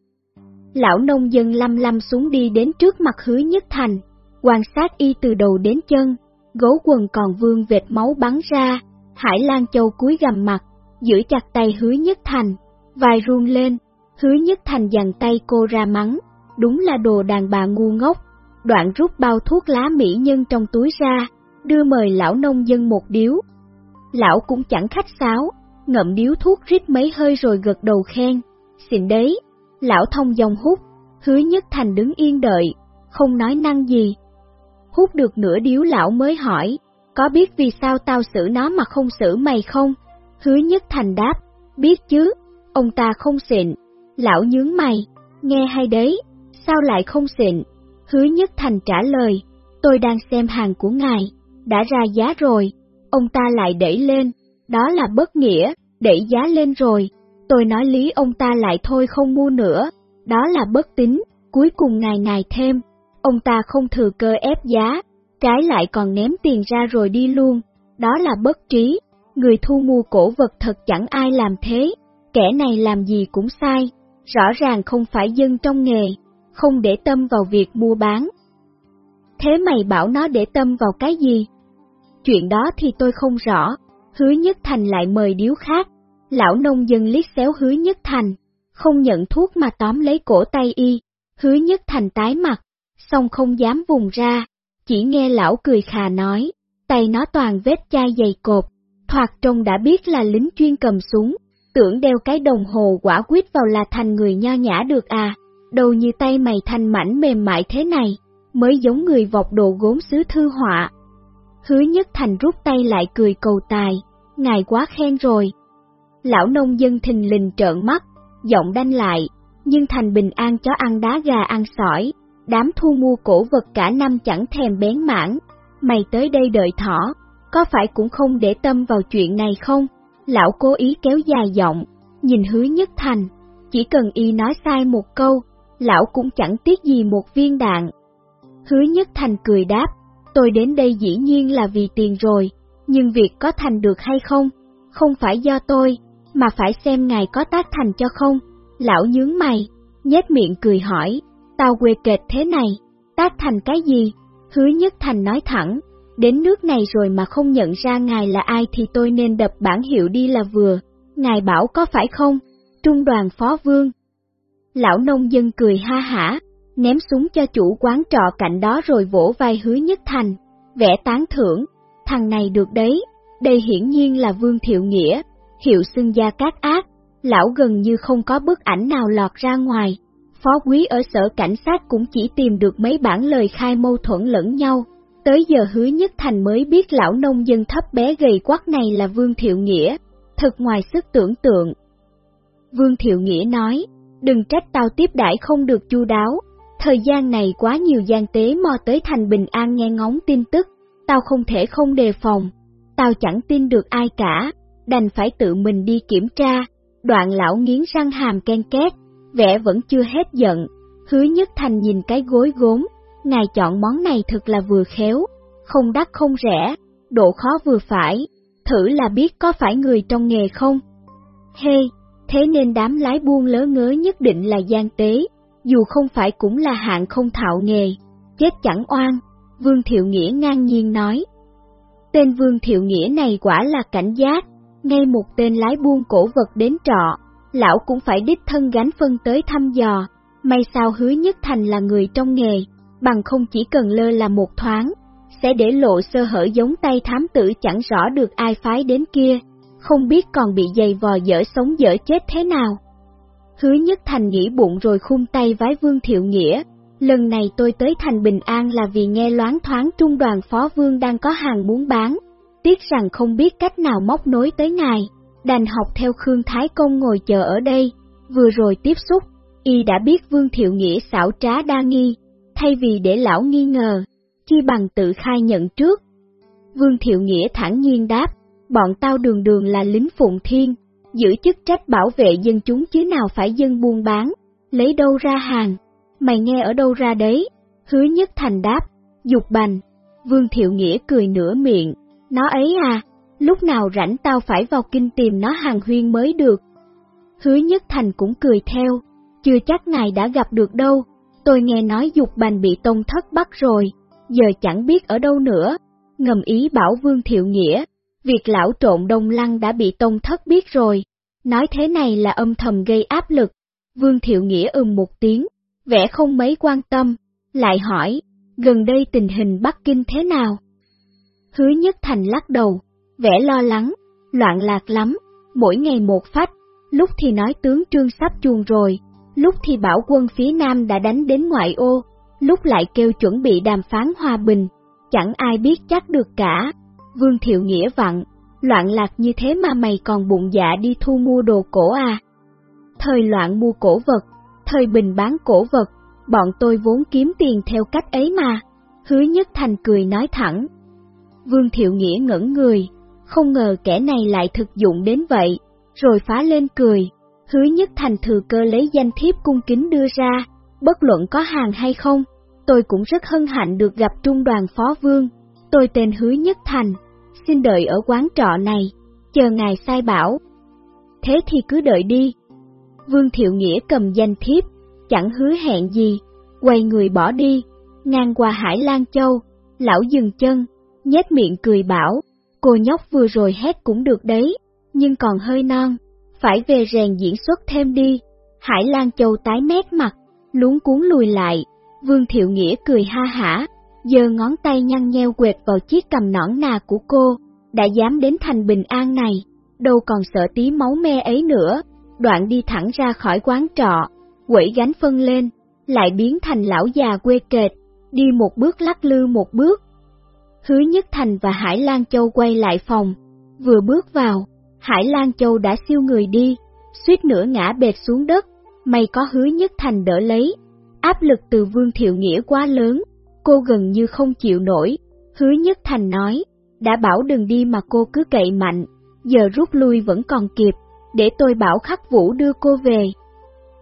Lão nông dân lăm lăm xuống đi đến trước mặt hứa nhất thành, quan sát y từ đầu đến chân, gấu quần còn vương vệt máu bắn ra, Hải Lan Châu cúi gầm mặt, giữ chặt tay hứa nhất thành, vai run lên, hứa nhất thành dằn tay cô ra mắng, đúng là đồ đàn bà ngu ngốc, đoạn rút bao thuốc lá mỹ nhân trong túi ra, đưa mời lão nông dân một điếu. Lão cũng chẳng khách sáo, ngậm điếu thuốc rít mấy hơi rồi gật đầu khen, xịn đấy, lão thông dòng hút, hứa nhất thành đứng yên đợi, không nói năng gì. Hút được nửa điếu lão mới hỏi, có biết vì sao tao xử nó mà không xử mày không? Hứa nhất thành đáp, biết chứ, ông ta không xịn, lão nhướng mày, nghe hay đấy, sao lại không xịn? Hứa nhất thành trả lời, tôi đang xem hàng của ngài, đã ra giá rồi, ông ta lại đẩy lên, đó là bất nghĩa, đẩy giá lên rồi, tôi nói lý ông ta lại thôi không mua nữa, đó là bất tính, cuối cùng ngài ngài thêm, ông ta không thừa cơ ép giá, trái lại còn ném tiền ra rồi đi luôn, đó là bất trí, người thu mua cổ vật thật chẳng ai làm thế, kẻ này làm gì cũng sai, rõ ràng không phải dân trong nghề, không để tâm vào việc mua bán. Thế mày bảo nó để tâm vào cái gì? Chuyện đó thì tôi không rõ, hứa nhất thành lại mời điếu khác, lão nông dân liếc xéo hứa nhất thành, không nhận thuốc mà tóm lấy cổ tay y, hứa nhất thành tái mặt, xong không dám vùng ra, chỉ nghe lão cười khà nói, tay nó toàn vết chai dày cột, thoạt trông đã biết là lính chuyên cầm súng, tưởng đeo cái đồng hồ quả quyết vào là thành người nho nhã được à, Đầu như tay mày thành mảnh mềm mại thế này, mới giống người vọc đồ gốm sứ thư họa. Hứa nhất thành rút tay lại cười cầu tài, ngài quá khen rồi. Lão nông dân thình lình trợn mắt, giọng đanh lại, nhưng thành bình an chó ăn đá gà ăn sỏi, đám thu mua cổ vật cả năm chẳng thèm bén mãn, mày tới đây đợi thỏ, có phải cũng không để tâm vào chuyện này không? Lão cố ý kéo dài giọng, nhìn hứa nhất thành, chỉ cần y nói sai một câu, lão cũng chẳng tiếc gì một viên đạn. Hứa nhất thành cười đáp, tôi đến đây dĩ nhiên là vì tiền rồi, nhưng việc có thành được hay không, không phải do tôi, mà phải xem ngài có tác thành cho không. Lão nhướng mày, nhếch miệng cười hỏi, tao quê kệt thế này, tác thành cái gì? Hứa nhất thành nói thẳng, đến nước này rồi mà không nhận ra ngài là ai thì tôi nên đập bản hiệu đi là vừa, ngài bảo có phải không? Trung đoàn phó vương. Lão nông dân cười ha hả, ném súng cho chủ quán trọ cạnh đó rồi vỗ vai hứa nhất thành, vẽ tán thưởng, thằng này được đấy, đây hiển nhiên là Vương Thiệu Nghĩa, hiệu xưng gia cát ác, lão gần như không có bức ảnh nào lọt ra ngoài. Phó quý ở sở cảnh sát cũng chỉ tìm được mấy bản lời khai mâu thuẫn lẫn nhau. Tới giờ hứa nhất thành mới biết lão nông dân thấp bé gầy quắc này là Vương Thiệu Nghĩa, thật ngoài sức tưởng tượng. Vương Thiệu Nghĩa nói, đừng trách tao tiếp đãi không được chu đáo, thời gian này quá nhiều gian tế mò tới thành bình an nghe ngóng tin tức, tao không thể không đề phòng, tao chẳng tin được ai cả, đành phải tự mình đi kiểm tra, đoạn lão nghiến răng hàm ken két, vẻ vẫn chưa hết giận, hứa nhất thành nhìn cái gối gốm, ngài chọn món này thật là vừa khéo, không đắt không rẻ, độ khó vừa phải, thử là biết có phải người trong nghề không. Hey, thế nên đám lái buôn lớ ngớ nhất định là gian tế, dù không phải cũng là hạng không thạo nghề, chết chẳng oan, Vương Thiệu Nghĩa ngang nhiên nói. Tên Vương Thiệu Nghĩa này quả là cảnh giác, ngay một tên lái buôn cổ vật đến trọ, lão cũng phải đích thân gánh phân tới thăm dò, may sao hứa nhất thành là người trong nghề, bằng không chỉ cần lơ là một thoáng, sẽ để lộ sơ hở giống tay thám tử chẳng rõ được ai phái đến kia, không biết còn bị dày vò dở sống dở chết thế nào. Hứa nhất thành nghĩ bụng rồi khung tay vái Vương Thiệu Nghĩa, lần này tôi tới thành Bình An là vì nghe loáng thoáng trung đoàn phó vương đang có hàng muốn bán, tiếc rằng không biết cách nào móc nối tới ngài, đành học theo Khương Thái Công ngồi chờ ở đây, vừa rồi tiếp xúc, y đã biết Vương Thiệu Nghĩa xảo trá đa nghi, thay vì để lão nghi ngờ, chi bằng tự khai nhận trước. Vương Thiệu Nghĩa thẳng nhiên đáp, bọn tao đường đường là lính phụng thiên, giữ chức trách bảo vệ dân chúng chứ nào phải dân buôn bán, lấy đâu ra hàng, mày nghe ở đâu ra đấy, hứa nhất thành đáp, dục bành, Vương Thiệu Nghĩa cười nửa miệng, nó ấy à, lúc nào rảnh tao phải vào kinh tìm nó hàng huyên mới được. Hứa Nhất Thành cũng cười theo, chưa chắc ngài đã gặp được đâu, tôi nghe nói dục bành bị tông thất bắt rồi, giờ chẳng biết ở đâu nữa, ngầm ý bảo Vương Thiệu Nghĩa, việc lão trộn đông lăng đã bị tông thất biết rồi, nói thế này là âm thầm gây áp lực, Vương Thiệu Nghĩa ừm một tiếng, vẻ không mấy quan tâm, lại hỏi, gần đây tình hình Bắc Kinh thế nào? Hứa Nhất Thành lắc đầu, vẻ lo lắng, loạn lạc lắm, mỗi ngày một phách, lúc thì nói tướng trương sắp chuồng rồi, lúc thì bảo quân phía Nam đã đánh đến ngoại ô, lúc lại kêu chuẩn bị đàm phán hòa bình, chẳng ai biết chắc được cả. Vương Thiệu Nghĩa vặn, loạn lạc như thế mà mày còn bụng dạ đi thu mua đồ cổ à? Thời loạn mua cổ vật, thời bình bán cổ vật, bọn tôi vốn kiếm tiền theo cách ấy mà. Hứa Nhất Thành cười nói thẳng. Vương Thiệu Nghĩa ngẩn người, không ngờ kẻ này lại thực dụng đến vậy, rồi phá lên cười. Hứa Nhất Thành thừa cơ lấy danh thiếp cung kính đưa ra, bất luận có hàng hay không, tôi cũng rất hân hạnh được gặp trung đoàn phó vương. Tôi tên Hứa Nhất Thành, xin đợi ở quán trọ này, chờ ngài sai bảo. Thế thì cứ đợi đi. Vương Thiệu Nghĩa cầm danh thiếp, chẳng hứa hẹn gì, quay người bỏ đi, ngang qua Hải Lan Châu, lão dừng chân, nhếch miệng cười bảo, cô nhóc vừa rồi hét cũng được đấy, nhưng còn hơi non, phải về rèn diễn xuất thêm đi. Hải Lan Châu tái mét mặt, luống cuốn lùi lại, Vương Thiệu Nghĩa cười ha hả, giơ ngón tay nhăn nheo quẹt vào chiếc cầm nõn nà của cô, đã dám đến thành bình an này, đâu còn sợ tí máu me ấy nữa, đoạn đi thẳng ra khỏi quán trọ, quẩy gánh phân lên, lại biến thành lão già quê kệt, đi một bước lắc lư một bước. Hứa Nhất Thành và Hải Lan Châu quay lại phòng, vừa bước vào, Hải Lan Châu đã siêu người đi, suýt nữa ngã bệt xuống đất, may có Hứa Nhất Thành đỡ lấy. Áp lực từ Vương Thiệu Nghĩa quá lớn, cô gần như không chịu nổi. Hứa Nhất Thành nói, đã bảo đừng đi mà cô cứ cậy mạnh, giờ rút lui vẫn còn kịp, để tôi bảo khắc vũ đưa cô về.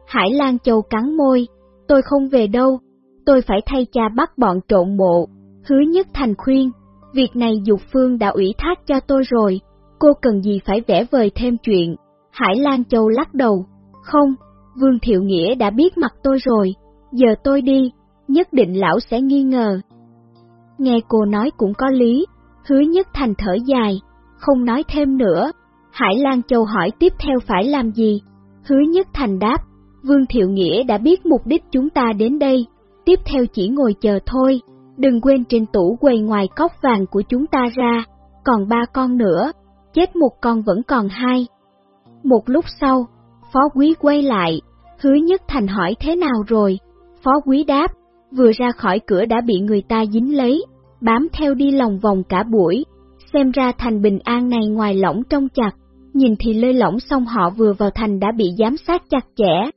Hải Lan Châu cắn môi, tôi không về đâu, tôi phải thay cha bắt bọn trộn mộ. Hứa Nhất Thành khuyên, việc này Dục Phương đã ủy thác cho tôi rồi, cô cần gì phải vẽ vời thêm chuyện. Hải Lan Châu lắc đầu, không, Vương Thiệu Nghĩa đã biết mặt tôi rồi, giờ tôi đi, nhất định lão sẽ nghi ngờ. Nghe cô nói cũng có lý, hứa nhất thành thở dài, không nói thêm nữa. Hải Lan Châu hỏi tiếp theo phải làm gì? Hứa nhất thành đáp, Vương Thiệu Nghĩa đã biết mục đích chúng ta đến đây, tiếp theo chỉ ngồi chờ thôi, đừng quên trên tủ quầy ngoài cốc vàng của chúng ta ra, còn ba con nữa, chết một con vẫn còn hai. Một lúc sau, Phó Quý quay lại, hứa nhất thành hỏi thế nào rồi, Phó Quý đáp, vừa ra khỏi cửa đã bị người ta dính lấy, bám theo đi lòng vòng cả buổi, xem ra thành bình an này ngoài lỏng trong chặt, nhìn thì lơi lỏng xong họ vừa vào thành đã bị giám sát chặt chẽ.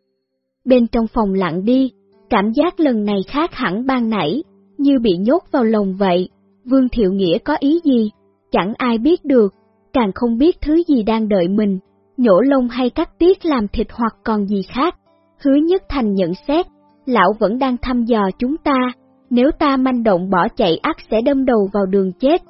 Bên trong phòng lặng đi, cảm giác lần này khác hẳn ban nãy, như bị nhốt vào lồng vậy, Vương Thiệu Nghĩa có ý gì, chẳng ai biết được, càng không biết thứ gì đang đợi mình, nhổ lông hay cắt tiết làm thịt hoặc còn gì khác. Hứa Nhất Thành nhận xét, lão vẫn đang thăm dò chúng ta, nếu ta manh động bỏ chạy ắt sẽ đâm đầu vào đường chết.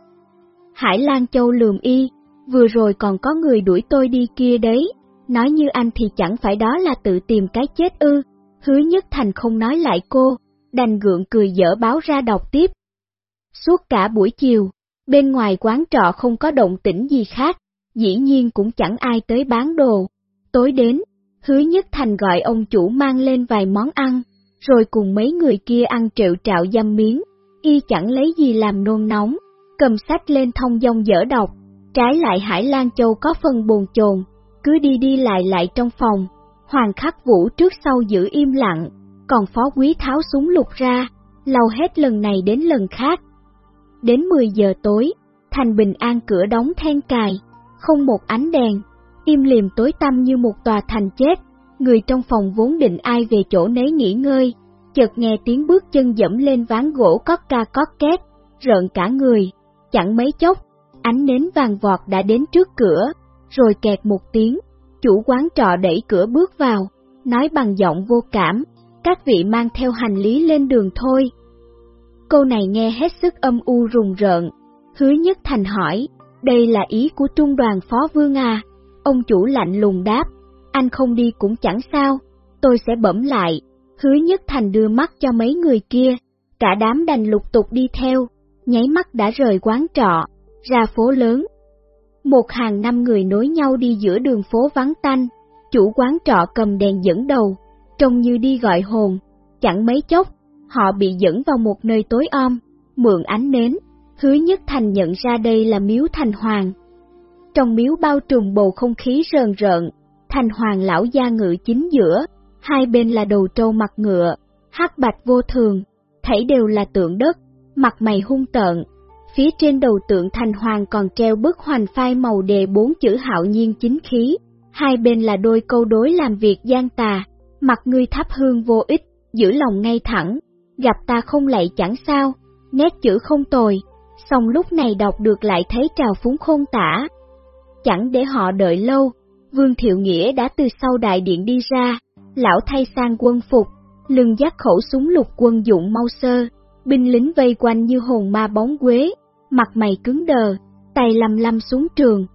Hải Lan Châu lườm y, vừa rồi còn có người đuổi tôi đi kia đấy, nói như anh thì chẳng phải đó là tự tìm cái chết ư, hứa nhất thành không nói lại cô, đành gượng cười dở báo ra đọc tiếp. Suốt cả buổi chiều, bên ngoài quán trọ không có động tĩnh gì khác, dĩ nhiên cũng chẳng ai tới bán đồ. Tối đến, hứa nhất thành gọi ông chủ mang lên vài món ăn, rồi cùng mấy người kia ăn triệu trạo dăm miếng, y chẳng lấy gì làm nôn nóng, cầm sách lên thông dong dở đọc, trái lại Hải Lan Châu có phần buồn chồn, cứ đi đi lại lại trong phòng, Hoàng Khắc Vũ trước sau giữ im lặng, còn Phó Quý tháo súng lục ra, lau hết lần này đến lần khác. Đến 10 giờ tối, thành bình an cửa đóng then cài, không một ánh đèn, im liềm tối tăm như một tòa thành chết. Người trong phòng vốn định ai về chỗ nấy nghỉ ngơi, chợt nghe tiếng bước chân dẫm lên ván gỗ cót ca cót két, rợn cả người, chẳng mấy chốc, ánh nến vàng vọt đã đến trước cửa, rồi kẹt một tiếng, chủ quán trọ đẩy cửa bước vào, nói bằng giọng vô cảm, các vị mang theo hành lý lên đường thôi. Câu này nghe hết sức âm u rùng rợn, hứa nhất thành hỏi, đây là ý của trung đoàn phó vương à, ông chủ lạnh lùng đáp, anh không đi cũng chẳng sao, tôi sẽ bẩm lại. Hứa Nhất Thành đưa mắt cho mấy người kia, cả đám đành lục tục đi theo, nháy mắt đã rời quán trọ, ra phố lớn. Một hàng năm người nối nhau đi giữa đường phố vắng tanh, chủ quán trọ cầm đèn dẫn đầu, trông như đi gọi hồn, chẳng mấy chốc, họ bị dẫn vào một nơi tối om, mượn ánh nến, hứa nhất thành nhận ra đây là miếu thành hoàng. Trong miếu bao trùm bầu không khí rờn rợn, thành hoàng lão gia ngự chính giữa, hai bên là đầu trâu mặt ngựa, hắc bạch vô thường, thảy đều là tượng đất, mặt mày hung tợn. Phía trên đầu tượng thành hoàng còn treo bức hoành phai màu đề bốn chữ hạo nhiên chính khí, hai bên là đôi câu đối làm việc gian tà, mặt ngươi thắp hương vô ích, giữ lòng ngay thẳng, gặp ta không lạy chẳng sao, nét chữ không tồi, xong lúc này đọc được lại thấy trào phúng khôn tả. Chẳng để họ đợi lâu, Vương Thiệu Nghĩa đã từ sau đại điện đi ra, lão thay sang quân phục, lưng giác khẩu súng lục quân dụng mau sơ, binh lính vây quanh như hồn ma bóng quế, mặt mày cứng đờ, tay lầm lầm xuống trường.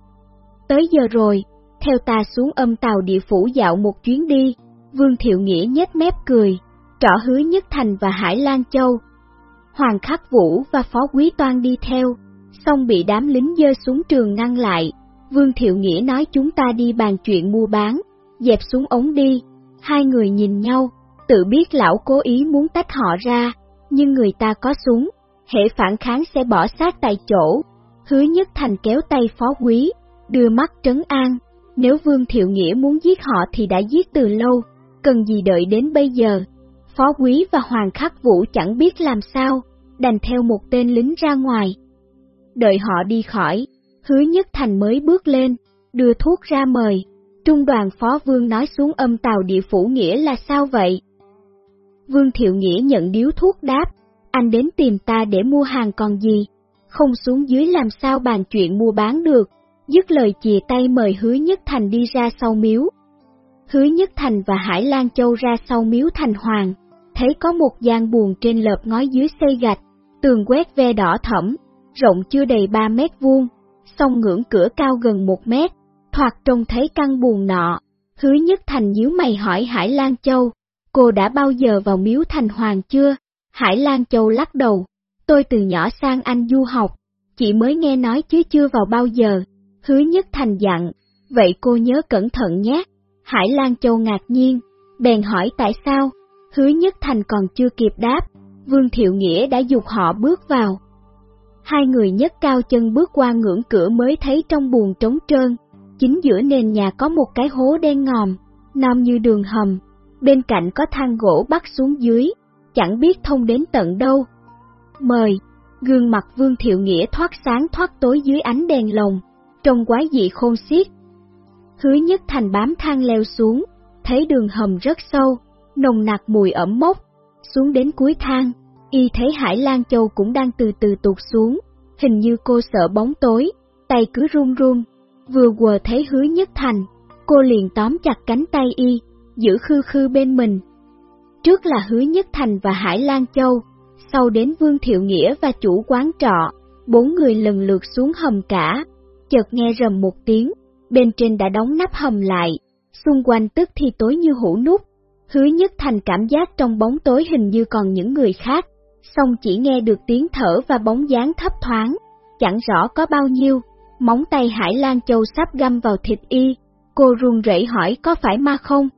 Tới giờ rồi, theo ta xuống âm tàu địa phủ dạo một chuyến đi, Vương Thiệu Nghĩa nhếch mép cười, trỏ hứa Nhất Thành và Hải Lan Châu. Hoàng Khắc Vũ và Phó Quý Toan đi theo, xong bị đám lính dơ xuống trường ngăn lại. Vương Thiệu Nghĩa nói chúng ta đi bàn chuyện mua bán, dẹp xuống ống đi. Hai người nhìn nhau, tự biết lão cố ý muốn tách họ ra, nhưng người ta có súng, hệ phản kháng sẽ bỏ sát tại chỗ. Hứa Nhất Thành kéo tay Phó Quý, đưa mắt trấn an. Nếu Vương Thiệu Nghĩa muốn giết họ thì đã giết từ lâu, cần gì đợi đến bây giờ. Phó Quý và Hoàng Khắc Vũ chẳng biết làm sao, đành theo một tên lính ra ngoài. Đợi họ đi khỏi, hứa nhất thành mới bước lên, đưa thuốc ra mời. Trung đoàn Phó Vương nói xuống âm tàu địa phủ nghĩa là sao vậy? Vương Thiệu Nghĩa nhận điếu thuốc đáp, anh đến tìm ta để mua hàng còn gì, không xuống dưới làm sao bàn chuyện mua bán được, dứt lời chìa tay mời hứa nhất thành đi ra sau miếu. Hứa nhất thành và Hải Lan Châu ra sau miếu thành hoàng, thấy có một gian buồn trên lợp ngói dưới xây gạch, tường quét ve đỏ thẫm, rộng chưa đầy 3 mét vuông, song ngưỡng cửa cao gần 1 mét, thoạt trông thấy căn buồn nọ. Hứa nhất thành nhíu mày hỏi Hải Lan Châu, cô đã bao giờ vào miếu thành hoàng chưa? Hải Lan Châu lắc đầu, tôi từ nhỏ sang Anh du học, chỉ mới nghe nói chứ chưa vào bao giờ. Hứa nhất thành dặn, vậy cô nhớ cẩn thận nhé. Hải Lan Châu ngạc nhiên, bèn hỏi tại sao, hứa nhất thành còn chưa kịp đáp, Vương Thiệu Nghĩa đã dục họ bước vào. Hai người nhất cao chân bước qua ngưỡng cửa mới thấy trong buồng trống trơn, chính giữa nền nhà có một cái hố đen ngòm, nam như đường hầm, bên cạnh có thang gỗ bắt xuống dưới, chẳng biết thông đến tận đâu. Mời, gương mặt Vương Thiệu Nghĩa thoát sáng thoát tối dưới ánh đèn lồng, trông quái dị khôn xiết. Hứa nhất thành bám thang leo xuống, thấy đường hầm rất sâu, nồng nặc mùi ẩm mốc, xuống đến cuối thang, y thấy Hải Lan Châu cũng đang từ từ tụt xuống, hình như cô sợ bóng tối, tay cứ run run, vừa quờ thấy hứa nhất thành, cô liền tóm chặt cánh tay y, giữ khư khư bên mình. Trước là hứa nhất thành và Hải Lan Châu, sau đến Vương Thiệu Nghĩa và chủ quán trọ, bốn người lần lượt xuống hầm cả, chợt nghe rầm một tiếng, bên trên đã đóng nắp hầm lại, xung quanh tức thì tối như hũ nút, Hứa nhất thành cảm giác trong bóng tối hình như còn những người khác, song chỉ nghe được tiếng thở và bóng dáng thấp thoáng, chẳng rõ có bao nhiêu, móng tay Hải Lan Châu sắp găm vào thịt y, cô run rẩy hỏi có phải ma không?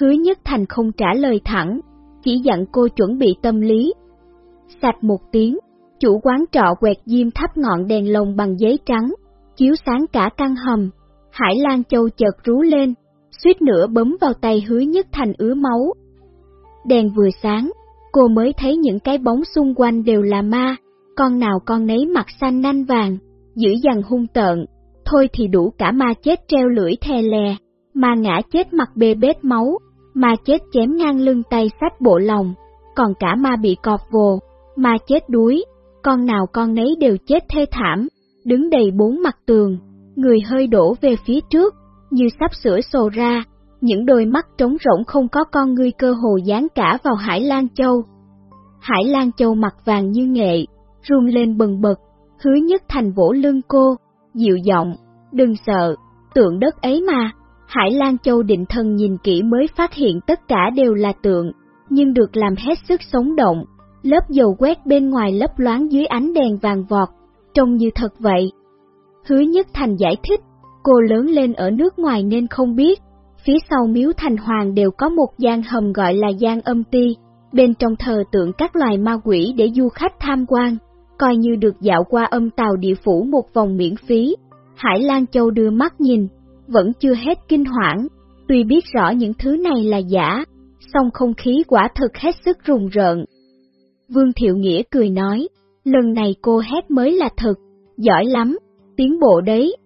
Hứa nhất thành không trả lời thẳng, chỉ dặn cô chuẩn bị tâm lý. Sạch một tiếng, chủ quán trọ quẹt diêm thắp ngọn đèn lồng bằng giấy trắng, chiếu sáng cả căn hầm. Hải Lan Châu chợt rú lên, suýt nữa bấm vào tay hứa nhất thành ứa máu. Đèn vừa sáng, cô mới thấy những cái bóng xung quanh đều là ma, con nào con nấy mặt xanh nanh vàng, dữ dằn hung tợn, thôi thì đủ cả ma chết treo lưỡi thè lè, ma ngã chết mặt bê bết máu, ma chết chém ngang lưng tay sách bộ lòng, còn cả ma bị cọp vồ, ma chết đuối, con nào con nấy đều chết thê thảm, đứng đầy bốn mặt tường, người hơi đổ về phía trước, như sắp sửa sồ ra, những đôi mắt trống rỗng không có con ngươi cơ hồ dán cả vào Hải Lan Châu. Hải Lan Châu mặt vàng như nghệ, run lên bần bật, hứa nhất thành vỗ lưng cô, dịu giọng, đừng sợ, tượng đất ấy mà. Hải Lan Châu định thần nhìn kỹ mới phát hiện tất cả đều là tượng, nhưng được làm hết sức sống động, lớp dầu quét bên ngoài lấp loáng dưới ánh đèn vàng vọt, trông như thật vậy. Hứa Nhất Thành giải thích, Cô lớn lên ở nước ngoài nên không biết, phía sau miếu thành hoàng đều có một gian hầm gọi là gian âm ti, bên trong thờ tượng các loài ma quỷ để du khách tham quan, coi như được dạo qua âm tàu địa phủ một vòng miễn phí. Hải Lan Châu đưa mắt nhìn, vẫn chưa hết kinh hoảng, tuy biết rõ những thứ này là giả, song không khí quả thực hết sức rùng rợn. Vương Thiệu Nghĩa cười nói, lần này cô hét mới là thật, giỏi lắm, tiến bộ đấy.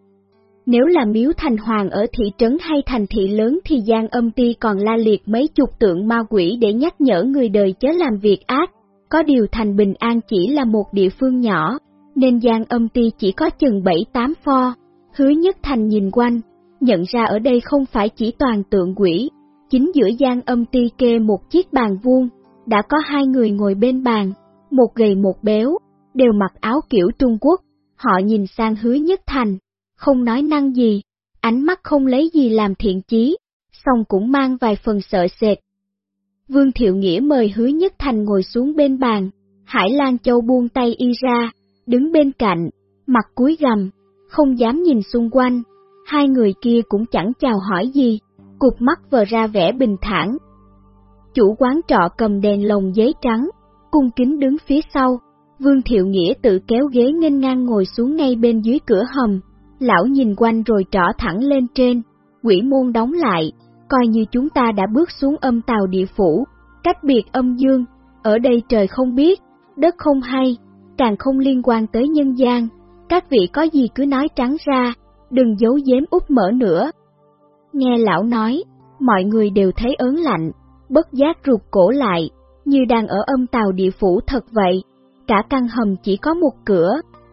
Nếu là miếu thành hoàng ở thị trấn hay thành thị lớn thì Giang âm ti còn la liệt mấy chục tượng ma quỷ để nhắc nhở người đời chớ làm việc ác. Có điều thành Bình An chỉ là một địa phương nhỏ, nên Giang âm ti chỉ có chừng 7-8 pho. Hứa Nhất Thành nhìn quanh, nhận ra ở đây không phải chỉ toàn tượng quỷ, chính giữa Giang âm ti kê một chiếc bàn vuông, đã có hai người ngồi bên bàn, một gầy một béo, đều mặc áo kiểu Trung Quốc, họ nhìn sang Hứa Nhất Thành, không nói năng gì, ánh mắt không lấy gì làm thiện chí, song cũng mang vài phần sợ sệt. Vương Thiệu Nghĩa mời Hứa Nhất Thành ngồi xuống bên bàn, Hải Lan Châu buông tay y ra, đứng bên cạnh, mặt cúi gầm, không dám nhìn xung quanh, hai người kia cũng chẳng chào hỏi gì, cụp mắt vờ ra vẻ bình thản. Chủ quán trọ cầm đèn lồng giấy trắng, cung kính đứng phía sau, Vương Thiệu Nghĩa tự kéo ghế nghênh ngang ngồi xuống ngay bên dưới cửa hầm, lão nhìn quanh rồi trỏ thẳng lên trên, quỷ môn đóng lại, coi như chúng ta đã bước xuống âm tàu địa phủ, cách biệt âm dương, ở đây trời không biết, đất không hay, càng không liên quan tới nhân gian, các vị có gì cứ nói trắng ra, đừng giấu giếm úp mở nữa. Nghe lão nói, mọi người đều thấy ớn lạnh, bất giác rụt cổ lại, như đang ở âm tàu địa phủ thật vậy. Cả căn hầm chỉ có một cửa,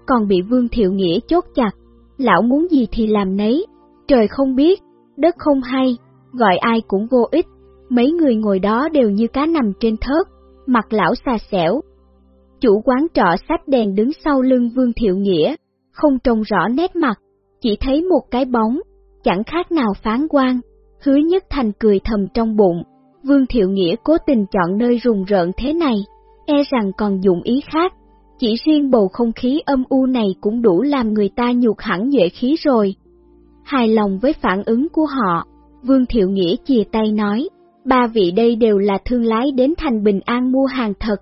còn bị Vương Thiệu Nghĩa chốt chặt. Lão muốn gì thì làm nấy, trời không biết, đất không hay, gọi ai cũng vô ích. Mấy người ngồi đó đều như cá nằm trên thớt, mặt lão xà xẻo. Chủ quán trọ sách đèn đứng sau lưng Vương Thiệu Nghĩa, không trông rõ nét mặt, chỉ thấy một cái bóng, chẳng khác nào phán quan. Hứa Nhất Thành cười thầm trong bụng, Vương Thiệu Nghĩa cố tình chọn nơi rùng rợn thế này, e rằng còn dụng ý khác. Chỉ riêng bầu không khí âm u này cũng đủ làm người ta nhục hẳn nhuệ khí rồi. Hài lòng với phản ứng của họ, Vương Thiệu Nghĩa chìa tay nói, ba vị đây đều là thương lái đến thành Bình An mua hàng thật,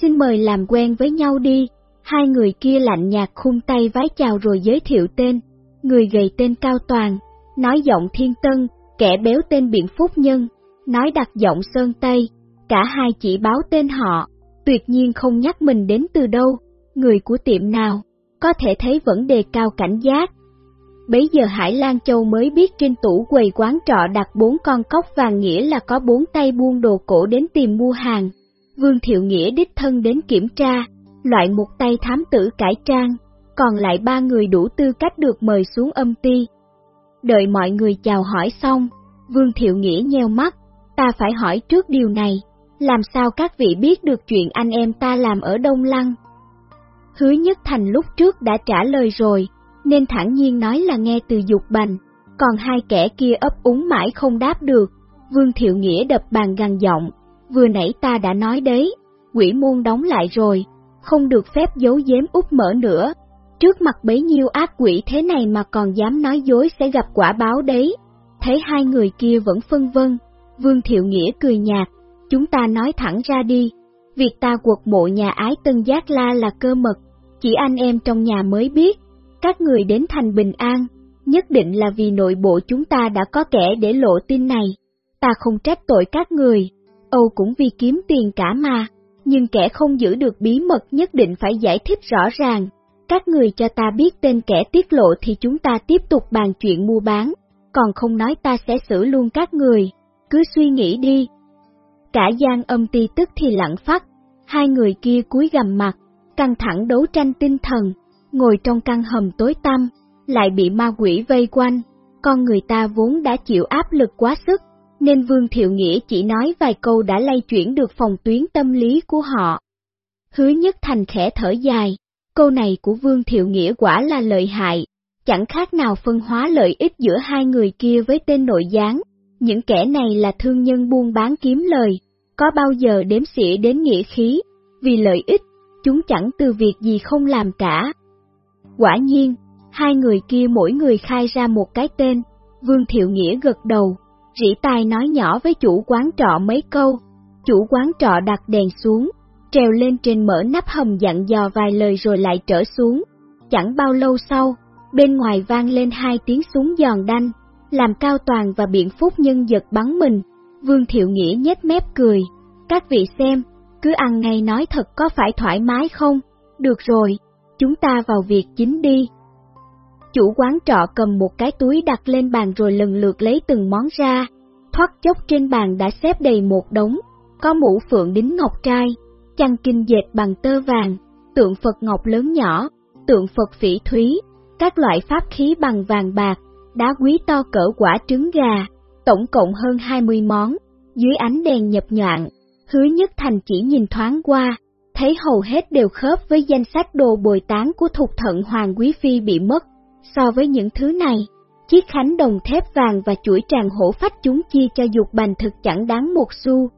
xin mời làm quen với nhau đi. Hai người kia lạnh nhạt khung tay vái chào rồi giới thiệu tên, người gầy tên Cao Toàn, nói giọng thiên tân, kẻ béo tên Biện Phúc Nhân, nói đặt giọng Sơn Tây, cả hai chỉ báo tên họ, tuyệt nhiên không nhắc mình đến từ đâu, người của tiệm nào, có thể thấy vẫn đề cao cảnh giác. Bấy giờ Hải Lan Châu mới biết trên tủ quầy quán trọ đặt bốn con cốc vàng nghĩa là có bốn tay buôn đồ cổ đến tìm mua hàng. Vương Thiệu Nghĩa đích thân đến kiểm tra, loại một tay thám tử cải trang, còn lại ba người đủ tư cách được mời xuống âm ti. Đợi mọi người chào hỏi xong, Vương Thiệu Nghĩa nheo mắt, ta phải hỏi trước điều này, làm sao các vị biết được chuyện anh em ta làm ở Đông Lăng? Hứa Nhất Thành lúc trước đã trả lời rồi, nên thẳng nhiên nói là nghe từ dục bành, còn hai kẻ kia ấp úng mãi không đáp được. Vương Thiệu Nghĩa đập bàn gằn giọng, vừa nãy ta đã nói đấy, quỷ môn đóng lại rồi, không được phép giấu giếm úp mở nữa. Trước mặt bấy nhiêu ác quỷ thế này mà còn dám nói dối sẽ gặp quả báo đấy. Thấy hai người kia vẫn phân vân, Vương Thiệu Nghĩa cười nhạt, chúng ta nói thẳng ra đi, việc ta quật mộ nhà ái Tân Giác La là cơ mật, chỉ anh em trong nhà mới biết, các người đến thành bình an, nhất định là vì nội bộ chúng ta đã có kẻ để lộ tin này, ta không trách tội các người, Âu cũng vì kiếm tiền cả mà, nhưng kẻ không giữ được bí mật nhất định phải giải thích rõ ràng, các người cho ta biết tên kẻ tiết lộ thì chúng ta tiếp tục bàn chuyện mua bán, còn không nói ta sẽ xử luôn các người, cứ suy nghĩ đi. Cả gian âm ti tức thì lặng phát, hai người kia cúi gầm mặt, căng thẳng đấu tranh tinh thần, ngồi trong căn hầm tối tăm, lại bị ma quỷ vây quanh, con người ta vốn đã chịu áp lực quá sức, nên Vương Thiệu Nghĩa chỉ nói vài câu đã lay chuyển được phòng tuyến tâm lý của họ. Hứa Nhất Thành khẽ thở dài, câu này của Vương Thiệu Nghĩa quả là lợi hại, chẳng khác nào phân hóa lợi ích giữa hai người kia với tên nội gián. Những kẻ này là thương nhân buôn bán kiếm lời, có bao giờ đếm xỉa đến nghĩa khí, vì lợi ích, chúng chẳng từ việc gì không làm cả. Quả nhiên, hai người kia mỗi người khai ra một cái tên, Vương Thiệu Nghĩa gật đầu, rỉ tai nói nhỏ với chủ quán trọ mấy câu, chủ quán trọ đặt đèn xuống, trèo lên trên mở nắp hầm dặn dò vài lời rồi lại trở xuống. Chẳng bao lâu sau, bên ngoài vang lên hai tiếng súng giòn đanh, làm Cao Toàn và Biện Phúc Nhân giật bắn mình. Vương Thiệu Nghĩa nhếch mép cười, các vị xem, cứ ăn ngay nói thật có phải thoải mái không? Được rồi, chúng ta vào việc chính đi. Chủ quán trọ cầm một cái túi đặt lên bàn rồi lần lượt lấy từng món ra, thoát chốc trên bàn đã xếp đầy một đống, có mũ phượng đính ngọc trai, chăn kinh dệt bằng tơ vàng, tượng Phật ngọc lớn nhỏ, tượng Phật phỉ thúy, các loại pháp khí bằng vàng bạc, đá quý to cỡ quả trứng gà, tổng cộng hơn 20 món, dưới ánh đèn nhập nhọn, hứa nhất thành chỉ nhìn thoáng qua, thấy hầu hết đều khớp với danh sách đồ bồi tán của thục thận Hoàng Quý Phi bị mất. So với những thứ này, chiếc khánh đồng thép vàng và chuỗi tràng hổ phách chúng chia cho dục bành thực chẳng đáng một xu.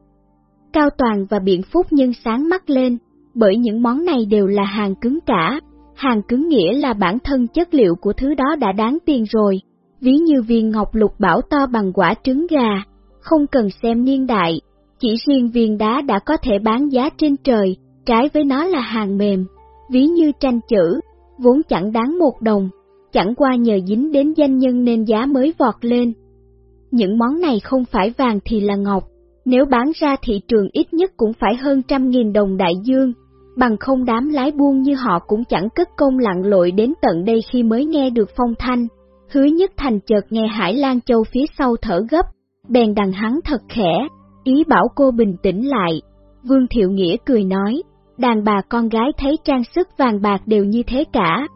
Cao Toàn và Biện Phúc nhân sáng mắt lên, bởi những món này đều là hàng cứng cả. Hàng cứng nghĩa là bản thân chất liệu của thứ đó đã đáng tiền rồi, ví như viên ngọc lục bảo to bằng quả trứng gà, không cần xem niên đại, chỉ riêng viên đá đã có thể bán giá trên trời, trái với nó là hàng mềm, ví như tranh chữ, vốn chẳng đáng một đồng, chẳng qua nhờ dính đến danh nhân nên giá mới vọt lên. Những món này không phải vàng thì là ngọc, nếu bán ra thị trường ít nhất cũng phải hơn trăm nghìn đồng đại dương, bằng không đám lái buôn như họ cũng chẳng cất công lặn lội đến tận đây khi mới nghe được phong thanh. Hứa nhất thành chợt nghe Hải Lan Châu phía sau thở gấp, bèn đằng hắn thật khẽ, ý bảo cô bình tĩnh lại. Vương Thiệu Nghĩa cười nói, đàn bà con gái thấy trang sức vàng bạc đều như thế cả.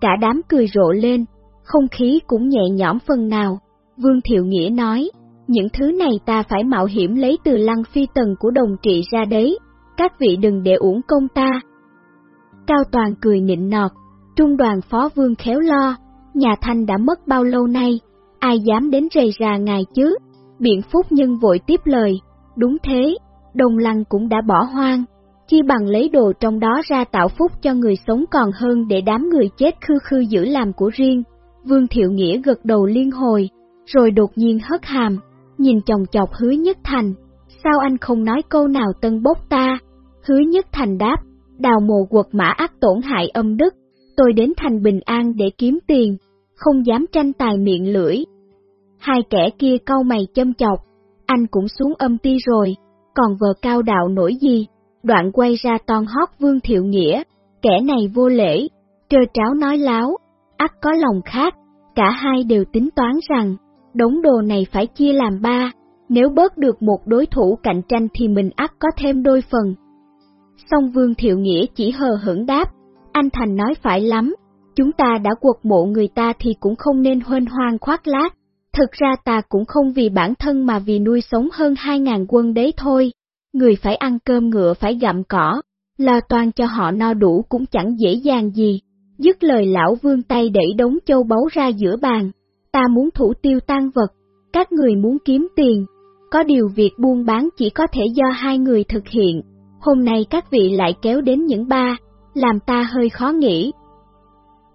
Cả đám cười rộ lên, không khí cũng nhẹ nhõm phần nào. Vương Thiệu Nghĩa nói, những thứ này ta phải mạo hiểm lấy từ lăng phi tần của đồng trị ra đấy, các vị đừng để uổng công ta. Cao Toàn cười nịnh nọt, trung đoàn phó vương khéo lo, nhà thanh đã mất bao lâu nay, ai dám đến rầy rà ngài chứ? Biện Phúc Nhân vội tiếp lời, đúng thế, đồng lăng cũng đã bỏ hoang, chi bằng lấy đồ trong đó ra tạo phúc cho người sống còn hơn để đám người chết khư khư giữ làm của riêng. Vương Thiệu Nghĩa gật đầu liên hồi, rồi đột nhiên hất hàm, nhìn chồng chọc hứa nhất thành, sao anh không nói câu nào tân bốc ta? Hứa nhất thành đáp, đào mồ quật mã ác tổn hại âm đức, tôi đến thành bình an để kiếm tiền, không dám tranh tài miệng lưỡi. Hai kẻ kia câu mày châm chọc, anh cũng xuống âm ti rồi, còn vợ cao đạo nổi gì? Đoạn quay ra ton hót Vương Thiệu Nghĩa, kẻ này vô lễ, trơ tráo nói láo, ắt có lòng khác, cả hai đều tính toán rằng, đống đồ này phải chia làm ba, nếu bớt được một đối thủ cạnh tranh thì mình ắt có thêm đôi phần. Song Vương Thiệu Nghĩa chỉ hờ hững đáp, anh Thành nói phải lắm, chúng ta đã quật mộ người ta thì cũng không nên huênh hoang khoác lác, thực ra ta cũng không vì bản thân mà vì nuôi sống hơn hai ngàn quân đấy thôi, người phải ăn cơm ngựa phải gặm cỏ, lo toan cho họ no đủ cũng chẳng dễ dàng gì. Dứt lời lão vương tay đẩy đống châu báu ra giữa bàn, ta muốn thủ tiêu tan vật, các người muốn kiếm tiền, có điều việc buôn bán chỉ có thể do hai người thực hiện, hôm nay các vị lại kéo đến những ba, làm ta hơi khó nghĩ.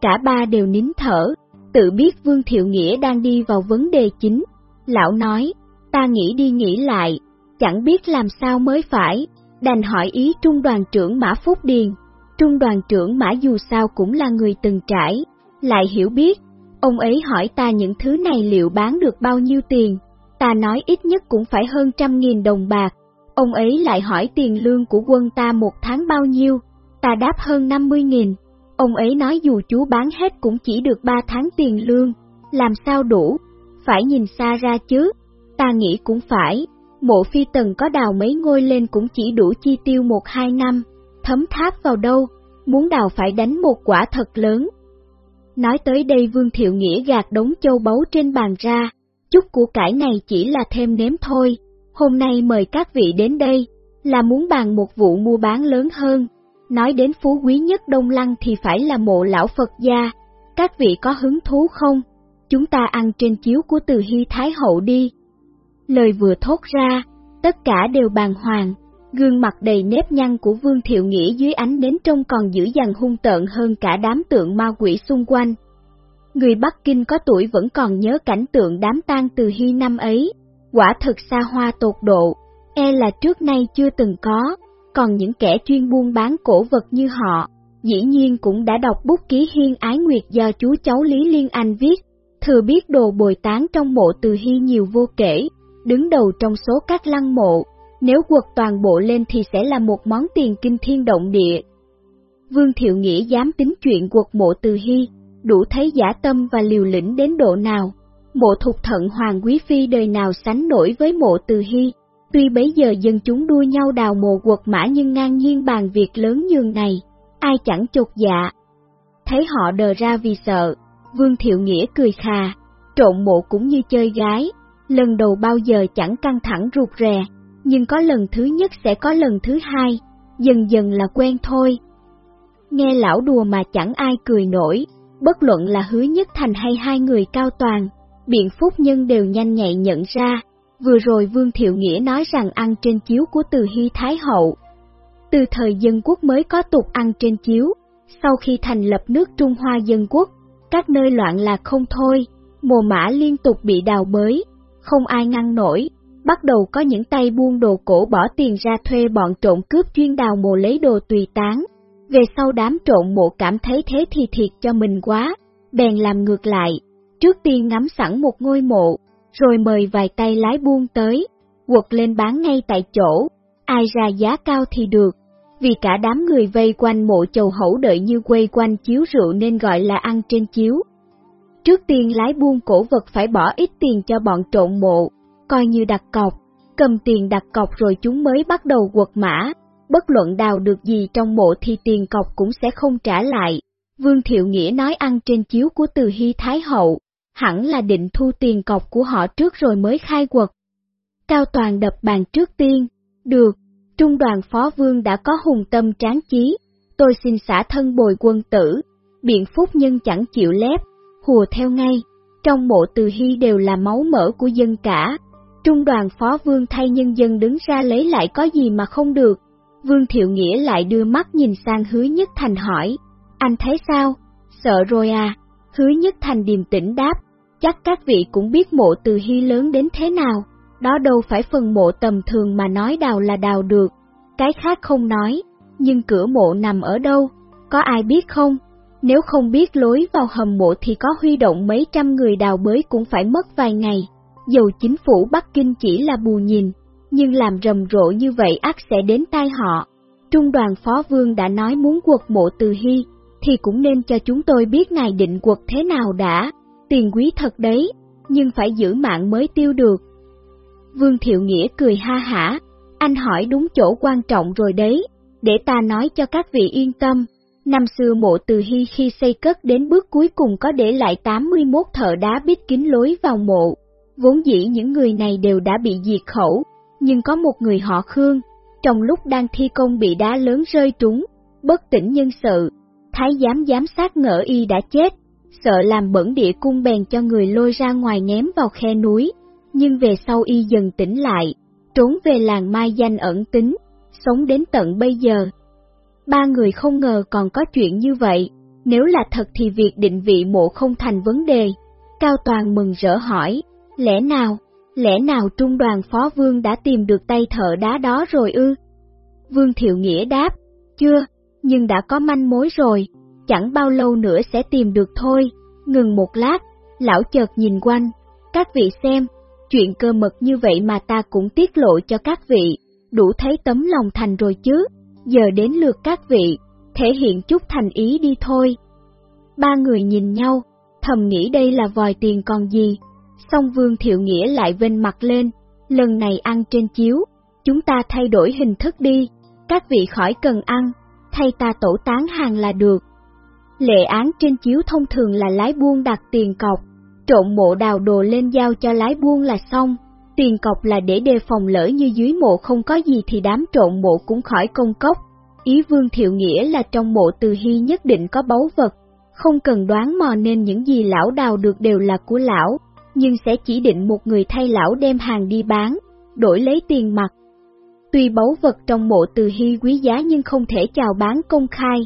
Cả ba đều nín thở, tự biết Vương Thiệu Nghĩa đang đi vào vấn đề chính. Lão nói, ta nghĩ đi nghĩ lại, chẳng biết làm sao mới phải, đành hỏi ý trung đoàn trưởng Mã Phúc Điền. Trung đoàn trưởng Mã dù sao cũng là người từng trải, lại hiểu biết, ông ấy hỏi ta những thứ này liệu bán được bao nhiêu tiền, ta nói ít nhất cũng phải hơn trăm nghìn đồng bạc, ông ấy lại hỏi tiền lương của quân ta một tháng bao nhiêu, ta đáp hơn 50 nghìn, ông ấy nói dù chú bán hết cũng chỉ được 3 tháng tiền lương, làm sao đủ, phải nhìn xa ra chứ, ta nghĩ cũng phải, mộ phi tần có đào mấy ngôi lên cũng chỉ đủ chi tiêu một hai năm, thấm tháp vào đâu, muốn đào phải đánh một quả thật lớn. Nói tới đây Vương Thiệu Nghĩa gạt đống châu báu trên bàn ra, chút của cải này chỉ là thêm nếm thôi, hôm nay mời các vị đến đây, là muốn bàn một vụ mua bán lớn hơn. Nói đến phú quý nhất Đông Lăng thì phải là mộ lão Phật gia, các vị có hứng thú không? Chúng ta ăn trên chiếu của từ Hy Thái Hậu đi. Lời vừa thốt ra, tất cả đều bàng hoàng, gương mặt đầy nếp nhăn của Vương Thiệu Nghĩa dưới ánh đến trông còn dữ dằn hung tợn hơn cả đám tượng ma quỷ xung quanh. Người Bắc Kinh có tuổi vẫn còn nhớ cảnh tượng đám tang từ hy năm ấy, quả thực xa hoa tột độ, e là trước nay chưa từng có, còn những kẻ chuyên buôn bán cổ vật như họ, dĩ nhiên cũng đã đọc bút ký hiên ái nguyệt do chú cháu Lý Liên Anh viết, thừa biết đồ bồi tán trong mộ từ hy nhiều vô kể, đứng đầu trong số các lăng mộ, nếu quật toàn bộ lên thì sẽ là một món tiền kinh thiên động địa. Vương Thiệu Nghĩa dám tính chuyện quật mộ từ hy, đủ thấy giả tâm và liều lĩnh đến độ nào. Mộ thục thận Hoàng Quý Phi đời nào sánh nổi với mộ từ hy, Tuy bấy giờ dân chúng đua nhau đào mộ quật mã nhưng ngang nhiên bàn việc lớn nhường này, ai chẳng chột dạ. Thấy họ đờ ra vì sợ, Vương Thiệu Nghĩa cười khà, trộn mộ cũng như chơi gái, lần đầu bao giờ chẳng căng thẳng ruột rè, nhưng có lần thứ nhất sẽ có lần thứ hai, dần dần là quen thôi. Nghe lão đùa mà chẳng ai cười nổi, bất luận là hứa nhất thành hay hai người cao toàn, biện phúc nhân đều nhanh nhạy nhận ra, vừa rồi Vương Thiệu Nghĩa nói rằng ăn trên chiếu của từ Hy Thái Hậu. Từ thời dân quốc mới có tục ăn trên chiếu, sau khi thành lập nước Trung Hoa Dân Quốc, các nơi loạn lạc không thôi, mồ mã liên tục bị đào bới, không ai ngăn nổi, bắt đầu có những tay buôn đồ cổ bỏ tiền ra thuê bọn trộm cướp chuyên đào mộ lấy đồ tùy tán. Về sau đám trộm mộ cảm thấy thế thì thiệt cho mình quá, bèn làm ngược lại, trước tiên ngắm sẵn một ngôi mộ, rồi mời vài tay lái buôn tới, quật lên bán ngay tại chỗ, ai ra giá cao thì được, vì cả đám người vây quanh mộ chầu hẩu đợi như quay quanh chiếu rượu nên gọi là ăn trên chiếu. Trước tiên lái buôn cổ vật phải bỏ ít tiền cho bọn trộn mộ, coi như đặt cọc, cầm tiền đặt cọc rồi chúng mới bắt đầu quật mã, bất luận đào được gì trong mộ thì tiền cọc cũng sẽ không trả lại. Vương Thiệu Nghĩa nói ăn trên chiếu của Từ Hy Thái Hậu, hẳn là định thu tiền cọc của họ trước rồi mới khai quật. Cao Toàn đập bàn trước tiên, được, trung đoàn phó vương đã có hùng tâm tráng chí, tôi xin xả thân bồi quân tử, biện phúc nhân chẳng chịu lép, hùa theo ngay, trong mộ từ hy đều là máu mỡ của dân cả. Trung đoàn phó vương thay nhân dân đứng ra lấy lại có gì mà không được. Vương Thiệu Nghĩa lại đưa mắt nhìn sang hứa nhất thành hỏi, anh thấy sao? Sợ rồi à? Hứa nhất thành điềm tĩnh đáp, chắc các vị cũng biết mộ từ hy lớn đến thế nào, đó đâu phải phần mộ tầm thường mà nói đào là đào được, cái khác không nói, nhưng cửa mộ nằm ở đâu, có ai biết không? Nếu không biết lối vào hầm mộ thì có huy động mấy trăm người đào bới cũng phải mất vài ngày. Dầu chính phủ Bắc Kinh chỉ là bù nhìn, nhưng làm rầm rộ như vậy ác sẽ đến tai họ. Trung đoàn Phó Vương đã nói muốn quật mộ từ hy, thì cũng nên cho chúng tôi biết ngài định quật thế nào đã. Tiền quý thật đấy, nhưng phải giữ mạng mới tiêu được. Vương Thiệu Nghĩa cười ha hả, anh hỏi đúng chỗ quan trọng rồi đấy, để ta nói cho các vị yên tâm. Năm xưa mộ từ hy khi xây cất đến bước cuối cùng có để lại 81 thợ đá bít kín lối vào mộ. Vốn dĩ những người này đều đã bị diệt khẩu, nhưng có một người họ Khương, trong lúc đang thi công bị đá lớn rơi trúng, bất tỉnh nhân sự, thái giám giám sát ngỡ y đã chết, sợ làm bẩn địa cung bèn cho người lôi ra ngoài ném vào khe núi, nhưng về sau y dần tỉnh lại, trốn về làng Mai danh ẩn tính, sống đến tận bây giờ. Ba người không ngờ còn có chuyện như vậy, nếu là thật thì việc định vị mộ không thành vấn đề. Cao Toàn mừng rỡ hỏi, lẽ nào, lẽ nào trung đoàn phó vương đã tìm được tay thợ đá đó rồi ư? Vương Thiệu Nghĩa đáp, chưa, nhưng đã có manh mối rồi, chẳng bao lâu nữa sẽ tìm được thôi. Ngừng một lát, lão chợt nhìn quanh, các vị xem, chuyện cơ mật như vậy mà ta cũng tiết lộ cho các vị, đủ thấy tấm lòng thành rồi chứ, giờ đến lượt các vị, thể hiện chút thành ý đi thôi. Ba người nhìn nhau, thầm nghĩ đây là vòi tiền còn gì, song Vương Thiệu Nghĩa lại vênh mặt lên, lần này ăn trên chiếu, chúng ta thay đổi hình thức đi, các vị khỏi cần ăn, thay ta tổ tán hàng là được. Lệ án trên chiếu thông thường là lái buôn đặt tiền cọc, trộn mộ đào đồ lên giao cho lái buôn là xong, tiền cọc là để đề phòng lỡ như dưới mộ không có gì thì đám trộn mộ cũng khỏi công cốc. Ý Vương Thiệu Nghĩa là trong mộ từ hy nhất định có báu vật, không cần đoán mò nên những gì lão đào được đều là của lão, nhưng sẽ chỉ định một người thay lão đem hàng đi bán, đổi lấy tiền mặt. Tuy báu vật trong mộ từ hy quý giá nhưng không thể chào bán công khai,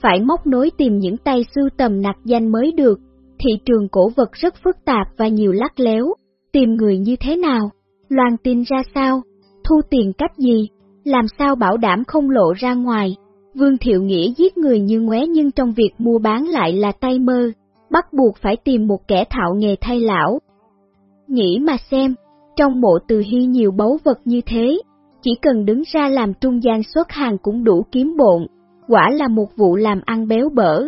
phải móc nối tìm những tay sưu tầm nạc danh mới được, thị trường cổ vật rất phức tạp và nhiều lắc léo, tìm người như thế nào, loan tin ra sao, thu tiền cách gì, làm sao bảo đảm không lộ ra ngoài. Vương Thiệu Nghĩa giết người như ngoé nhưng trong việc mua bán lại là tay mơ, bắt buộc phải tìm một kẻ thạo nghề thay lão. Nghĩ mà xem, trong mộ từ hy nhiều báu vật như thế, chỉ cần đứng ra làm trung gian xuất hàng cũng đủ kiếm bộn, quả là một vụ làm ăn béo bở.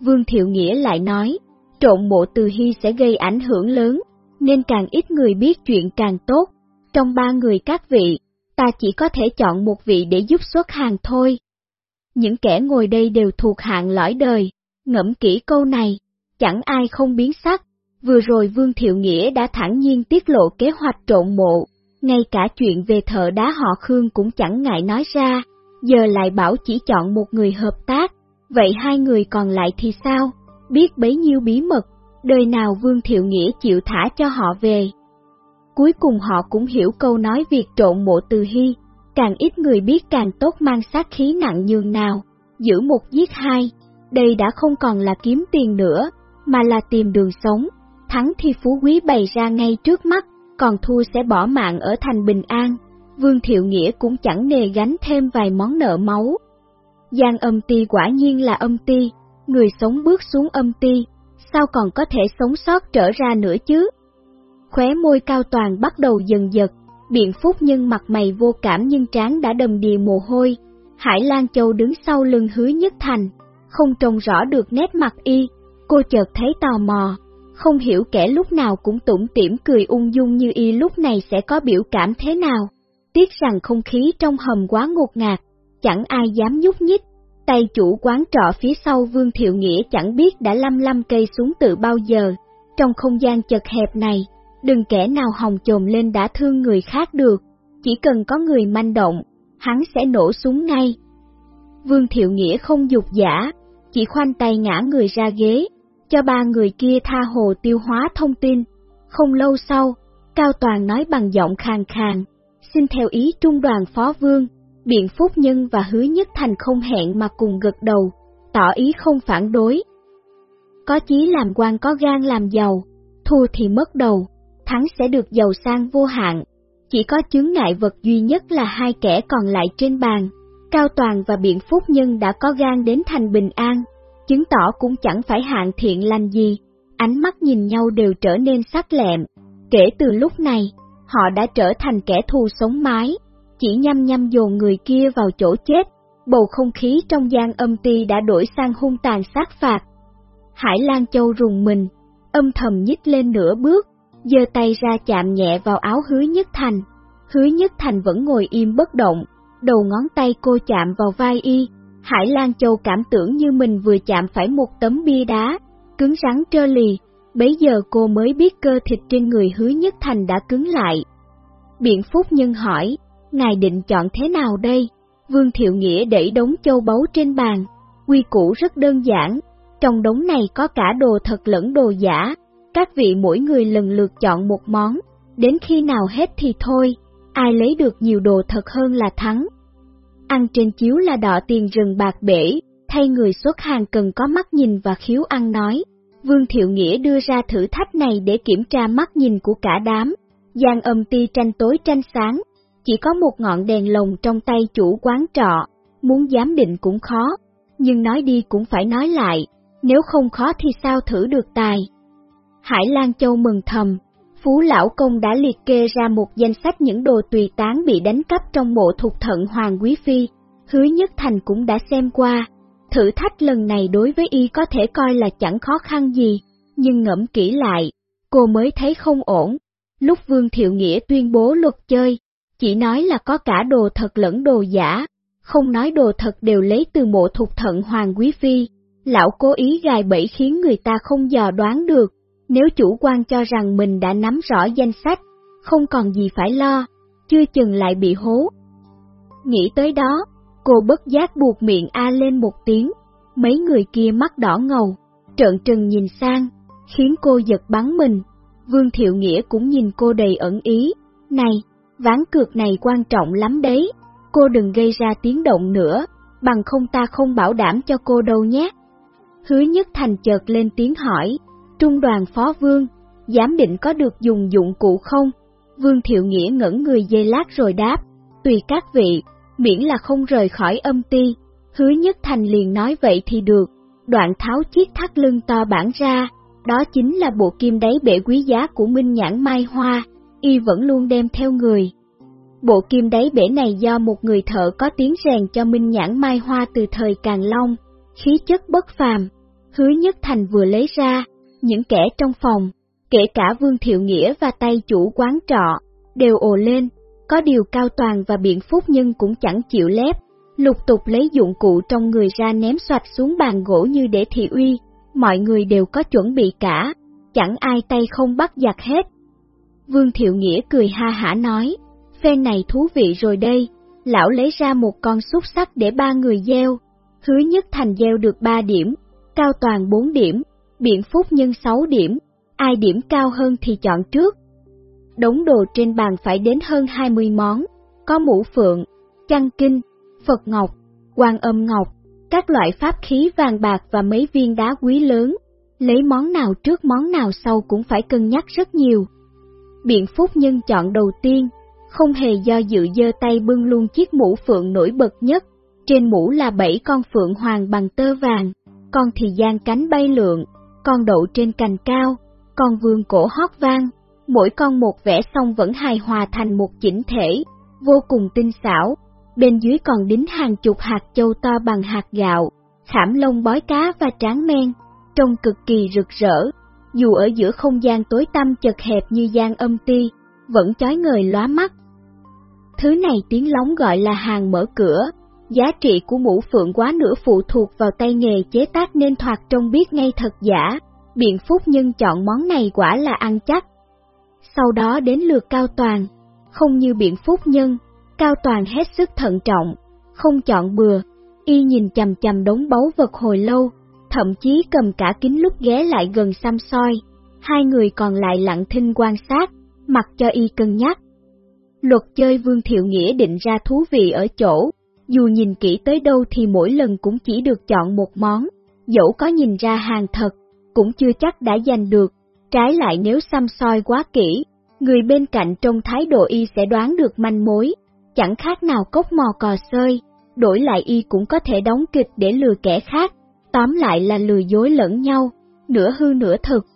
Vương Thiệu Nghĩa lại nói, trộn mộ từ hy sẽ gây ảnh hưởng lớn, nên càng ít người biết chuyện càng tốt. Trong ba người các vị, ta chỉ có thể chọn một vị để giúp xuất hàng thôi. Những kẻ ngồi đây đều thuộc hạng lõi đời, ngẫm kỹ câu này, chẳng ai không biến sắc. Vừa rồi Vương Thiệu Nghĩa đã thẳng nhiên tiết lộ kế hoạch trộn mộ, ngay cả chuyện về thợ đá họ Khương cũng chẳng ngại nói ra, giờ lại bảo chỉ chọn một người hợp tác, vậy hai người còn lại thì sao? Biết bấy nhiêu bí mật, đời nào Vương Thiệu Nghĩa chịu thả cho họ về. Cuối cùng họ cũng hiểu câu nói việc trộn mộ từ hy, càng ít người biết càng tốt mang sát khí nặng nhường nào, giữ một giết hai, đây đã không còn là kiếm tiền nữa, mà là tìm đường sống, thắng thì phú quý bày ra ngay trước mắt, còn thua sẽ bỏ mạng ở thành bình an. Vương Thiệu Nghĩa cũng chẳng nề gánh thêm vài món nợ máu. Giang âm ti quả nhiên là âm ti, người sống bước xuống âm ti, sao còn có thể sống sót trở ra nữa chứ? Khóe môi cao toàn bắt đầu dần giật, biện phúc nhưng mặt mày vô cảm nhưng trán đã đầm đìa mồ hôi. Hải Lan Châu đứng sau lưng hứa nhất thành, không trông rõ được nét mặt y, cô chợt thấy tò mò, không hiểu kẻ lúc nào cũng tủm tỉm cười ung dung như y lúc này sẽ có biểu cảm thế nào. Tiếc rằng không khí trong hầm quá ngột ngạt, chẳng ai dám nhúc nhích. Tay chủ quán trọ phía sau Vương Thiệu Nghĩa chẳng biết đã lăm lăm cây xuống từ bao giờ. Trong không gian chật hẹp này, đừng kẻ nào hòng chồm lên đã thương người khác được, chỉ cần có người manh động, hắn sẽ nổ súng ngay. Vương Thiệu Nghĩa không dục giả, chỉ khoanh tay ngã người ra ghế, cho ba người kia tha hồ tiêu hóa thông tin. Không lâu sau, Cao Toàn nói bằng giọng khàn khàn, xin theo ý trung đoàn phó vương, biện phúc nhân và hứa nhất thành không hẹn mà cùng gật đầu, tỏ ý không phản đối. Có chí làm quan có gan làm giàu, thua thì mất đầu, thắng sẽ được giàu sang vô hạn. Chỉ có chứng ngại vật duy nhất là hai kẻ còn lại trên bàn. Cao Toàn và Biện Phúc Nhân đã có gan đến thành bình an, chứng tỏ cũng chẳng phải hạng thiện lành gì. Ánh mắt nhìn nhau đều trở nên sắc lẹm. Kể từ lúc này, họ đã trở thành kẻ thù sống mái, chỉ nhăm nhăm dồn người kia vào chỗ chết. Bầu không khí trong gian âm ti đã đổi sang hung tàn sát phạt. Hải Lan Châu rùng mình, âm thầm nhích lên nửa bước, giơ tay ra chạm nhẹ vào áo hứa nhất thành. Hứa nhất thành vẫn ngồi im bất động, đầu ngón tay cô chạm vào vai y. Hải Lan Châu cảm tưởng như mình vừa chạm phải một tấm bia đá, cứng rắn trơ lì, bấy giờ cô mới biết cơ thịt trên người hứa nhất thành đã cứng lại. Biện Phúc Nhân hỏi, ngài định chọn thế nào đây? Vương Thiệu Nghĩa đẩy đống châu báu trên bàn, quy củ rất đơn giản, trong đống này có cả đồ thật lẫn đồ giả, các vị mỗi người lần lượt chọn một món, đến khi nào hết thì thôi, ai lấy được nhiều đồ thật hơn là thắng. Ăn trên chiếu là đỏ tiền rừng bạc bể, thay người xuất hàng cần có mắt nhìn và khiếu ăn nói. Vương Thiệu Nghĩa đưa ra thử thách này để kiểm tra mắt nhìn của cả đám. Giang âm ti tranh tối tranh sáng, chỉ có một ngọn đèn lồng trong tay chủ quán trọ, muốn giám định cũng khó, nhưng nói đi cũng phải nói lại, nếu không khó thì sao thử được tài. Hải Lan Châu mừng thầm, Phú Lão Công đã liệt kê ra một danh sách những đồ tùy tán bị đánh cắp trong mộ thuộc thận Hoàng Quý Phi, hứa nhất thành cũng đã xem qua. Thử thách lần này đối với y có thể coi là chẳng khó khăn gì, nhưng ngẫm kỹ lại, cô mới thấy không ổn. Lúc Vương Thiệu Nghĩa tuyên bố luật chơi, chỉ nói là có cả đồ thật lẫn đồ giả, không nói đồ thật đều lấy từ mộ thuộc thận Hoàng Quý Phi. Lão cố ý gài bẫy khiến người ta không dò đoán được, nếu chủ quan cho rằng mình đã nắm rõ danh sách, không còn gì phải lo, chưa chừng lại bị hố. Nghĩ tới đó, cô bất giác buộc miệng A lên một tiếng, mấy người kia mắt đỏ ngầu, trợn trừng nhìn sang, khiến cô giật bắn mình. Vương Thiệu Nghĩa cũng nhìn cô đầy ẩn ý, này, ván cược này quan trọng lắm đấy, cô đừng gây ra tiếng động nữa, bằng không ta không bảo đảm cho cô đâu nhé. Hứa Nhất Thành chợt lên tiếng hỏi, Trung đoàn phó vương, giám định có được dùng dụng cụ không? Vương Thiệu Nghĩa ngẩn người dây lát rồi đáp, tùy các vị, miễn là không rời khỏi âm ti. Hứa Nhất Thành liền nói vậy thì được, đoạn tháo chiếc thắt lưng to bản ra, đó chính là bộ kim đáy bể quý giá của Minh Nhãn Mai Hoa, y vẫn luôn đem theo người. Bộ kim đáy bể này do một người thợ có tiếng rèn cho Minh Nhãn Mai Hoa từ thời Càng Long, khí chất bất phàm. Hứa Nhất Thành vừa lấy ra, những kẻ trong phòng, kể cả Vương Thiệu Nghĩa và tay chủ quán trọ, đều ồ lên, có điều Cao Toàn và Biện Phúc Nhân cũng chẳng chịu lép, lục tục lấy dụng cụ trong người ra ném xoạch xuống bàn gỗ như để thị uy, mọi người đều có chuẩn bị cả, chẳng ai tay không bắt giặt hết. Vương Thiệu Nghĩa cười ha hả nói, phê này thú vị rồi đây, lão lấy ra một con xúc sắc để ba người gieo, hứa nhất thành gieo được ba điểm, cao toàn bốn điểm, biện phúc nhân sáu điểm, ai điểm cao hơn thì chọn trước. Đống đồ trên bàn phải đến hơn 20 món, có mũ phượng, chăn kinh, Phật ngọc, quan âm ngọc, các loại pháp khí vàng bạc và mấy viên đá quý lớn, lấy món nào trước món nào sau cũng phải cân nhắc rất nhiều. Biện Phúc Nhân chọn đầu tiên, không hề do dự dơ tay bưng luôn chiếc mũ phượng nổi bật nhất, trên mũ là bảy con phượng hoàng bằng tơ vàng, con thì gian cánh bay lượn, con đậu trên cành cao, con vương cổ hót vang, mỗi con một vẽ xong vẫn hài hòa thành một chỉnh thể, vô cùng tinh xảo, bên dưới còn đính hàng chục hạt châu to bằng hạt gạo, khảm lông bói cá và tráng men, trông cực kỳ rực rỡ, dù ở giữa không gian tối tăm chật hẹp như gian âm ti, vẫn chói ngời lóa mắt. Thứ này tiếng lóng gọi là hàng mở cửa, giá trị của mũ phượng quá nửa phụ thuộc vào tay nghề chế tác nên thoạt trông biết ngay thật giả, biện phúc nhân chọn món này quả là ăn chắc. Sau đó đến lượt cao toàn, không như biện phúc nhân, cao toàn hết sức thận trọng, không chọn bừa, y nhìn chầm chầm đống báu vật hồi lâu, thậm chí cầm cả kính lúc ghé lại gần xăm soi, hai người còn lại lặng thinh quan sát, mặc cho y cân nhắc. Luật chơi Vương Thiệu Nghĩa định ra thú vị ở chỗ, dù nhìn kỹ tới đâu thì mỗi lần cũng chỉ được chọn một món, dẫu có nhìn ra hàng thật, cũng chưa chắc đã giành được, trái lại nếu xăm soi quá kỹ, người bên cạnh trong thái độ y sẽ đoán được manh mối, chẳng khác nào cốc mò cò sơi, đổi lại y cũng có thể đóng kịch để lừa kẻ khác, tóm lại là lừa dối lẫn nhau, nửa hư nửa thực.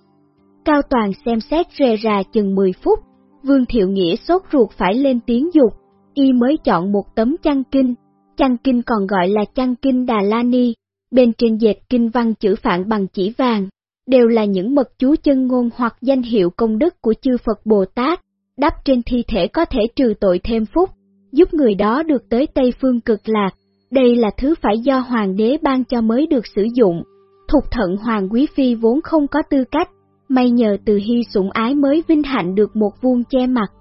Cao Toàn xem xét rề rà chừng 10 phút, Vương Thiệu Nghĩa sốt ruột phải lên tiếng dục, y mới chọn một tấm chăn kinh, chăn kinh còn gọi là chăn kinh Đà La Ni, bên trên dệt kinh văn chữ phạn bằng chỉ vàng, đều là những mật chú chân ngôn hoặc danh hiệu công đức của chư Phật Bồ Tát, đắp trên thi thể có thể trừ tội thêm phúc, giúp người đó được tới Tây Phương cực lạc. Đây là thứ phải do hoàng đế ban cho mới được sử dụng. Thục thận hoàng quý phi vốn không có tư cách, may nhờ từ hy sủng ái mới vinh hạnh được một vuông che mặt.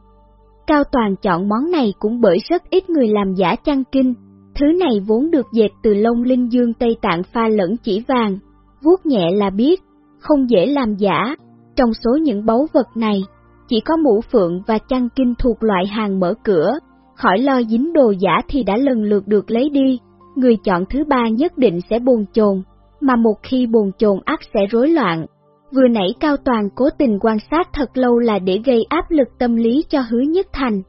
Cao Toàn chọn món này cũng bởi rất ít người làm giả chăn kinh, thứ này vốn được dệt từ lông linh dương Tây Tạng pha lẫn chỉ vàng, vuốt nhẹ là biết, không dễ làm giả. Trong số những báu vật này, chỉ có mũ phượng và chăn kinh thuộc loại hàng mở cửa, khỏi lo dính đồ giả thì đã lần lượt được lấy đi, người chọn thứ ba nhất định sẽ buồn chồn, mà một khi buồn chồn ắt sẽ rối loạn. Vừa nãy Cao Toàn cố tình quan sát thật lâu là để gây áp lực tâm lý cho hứa nhất thành.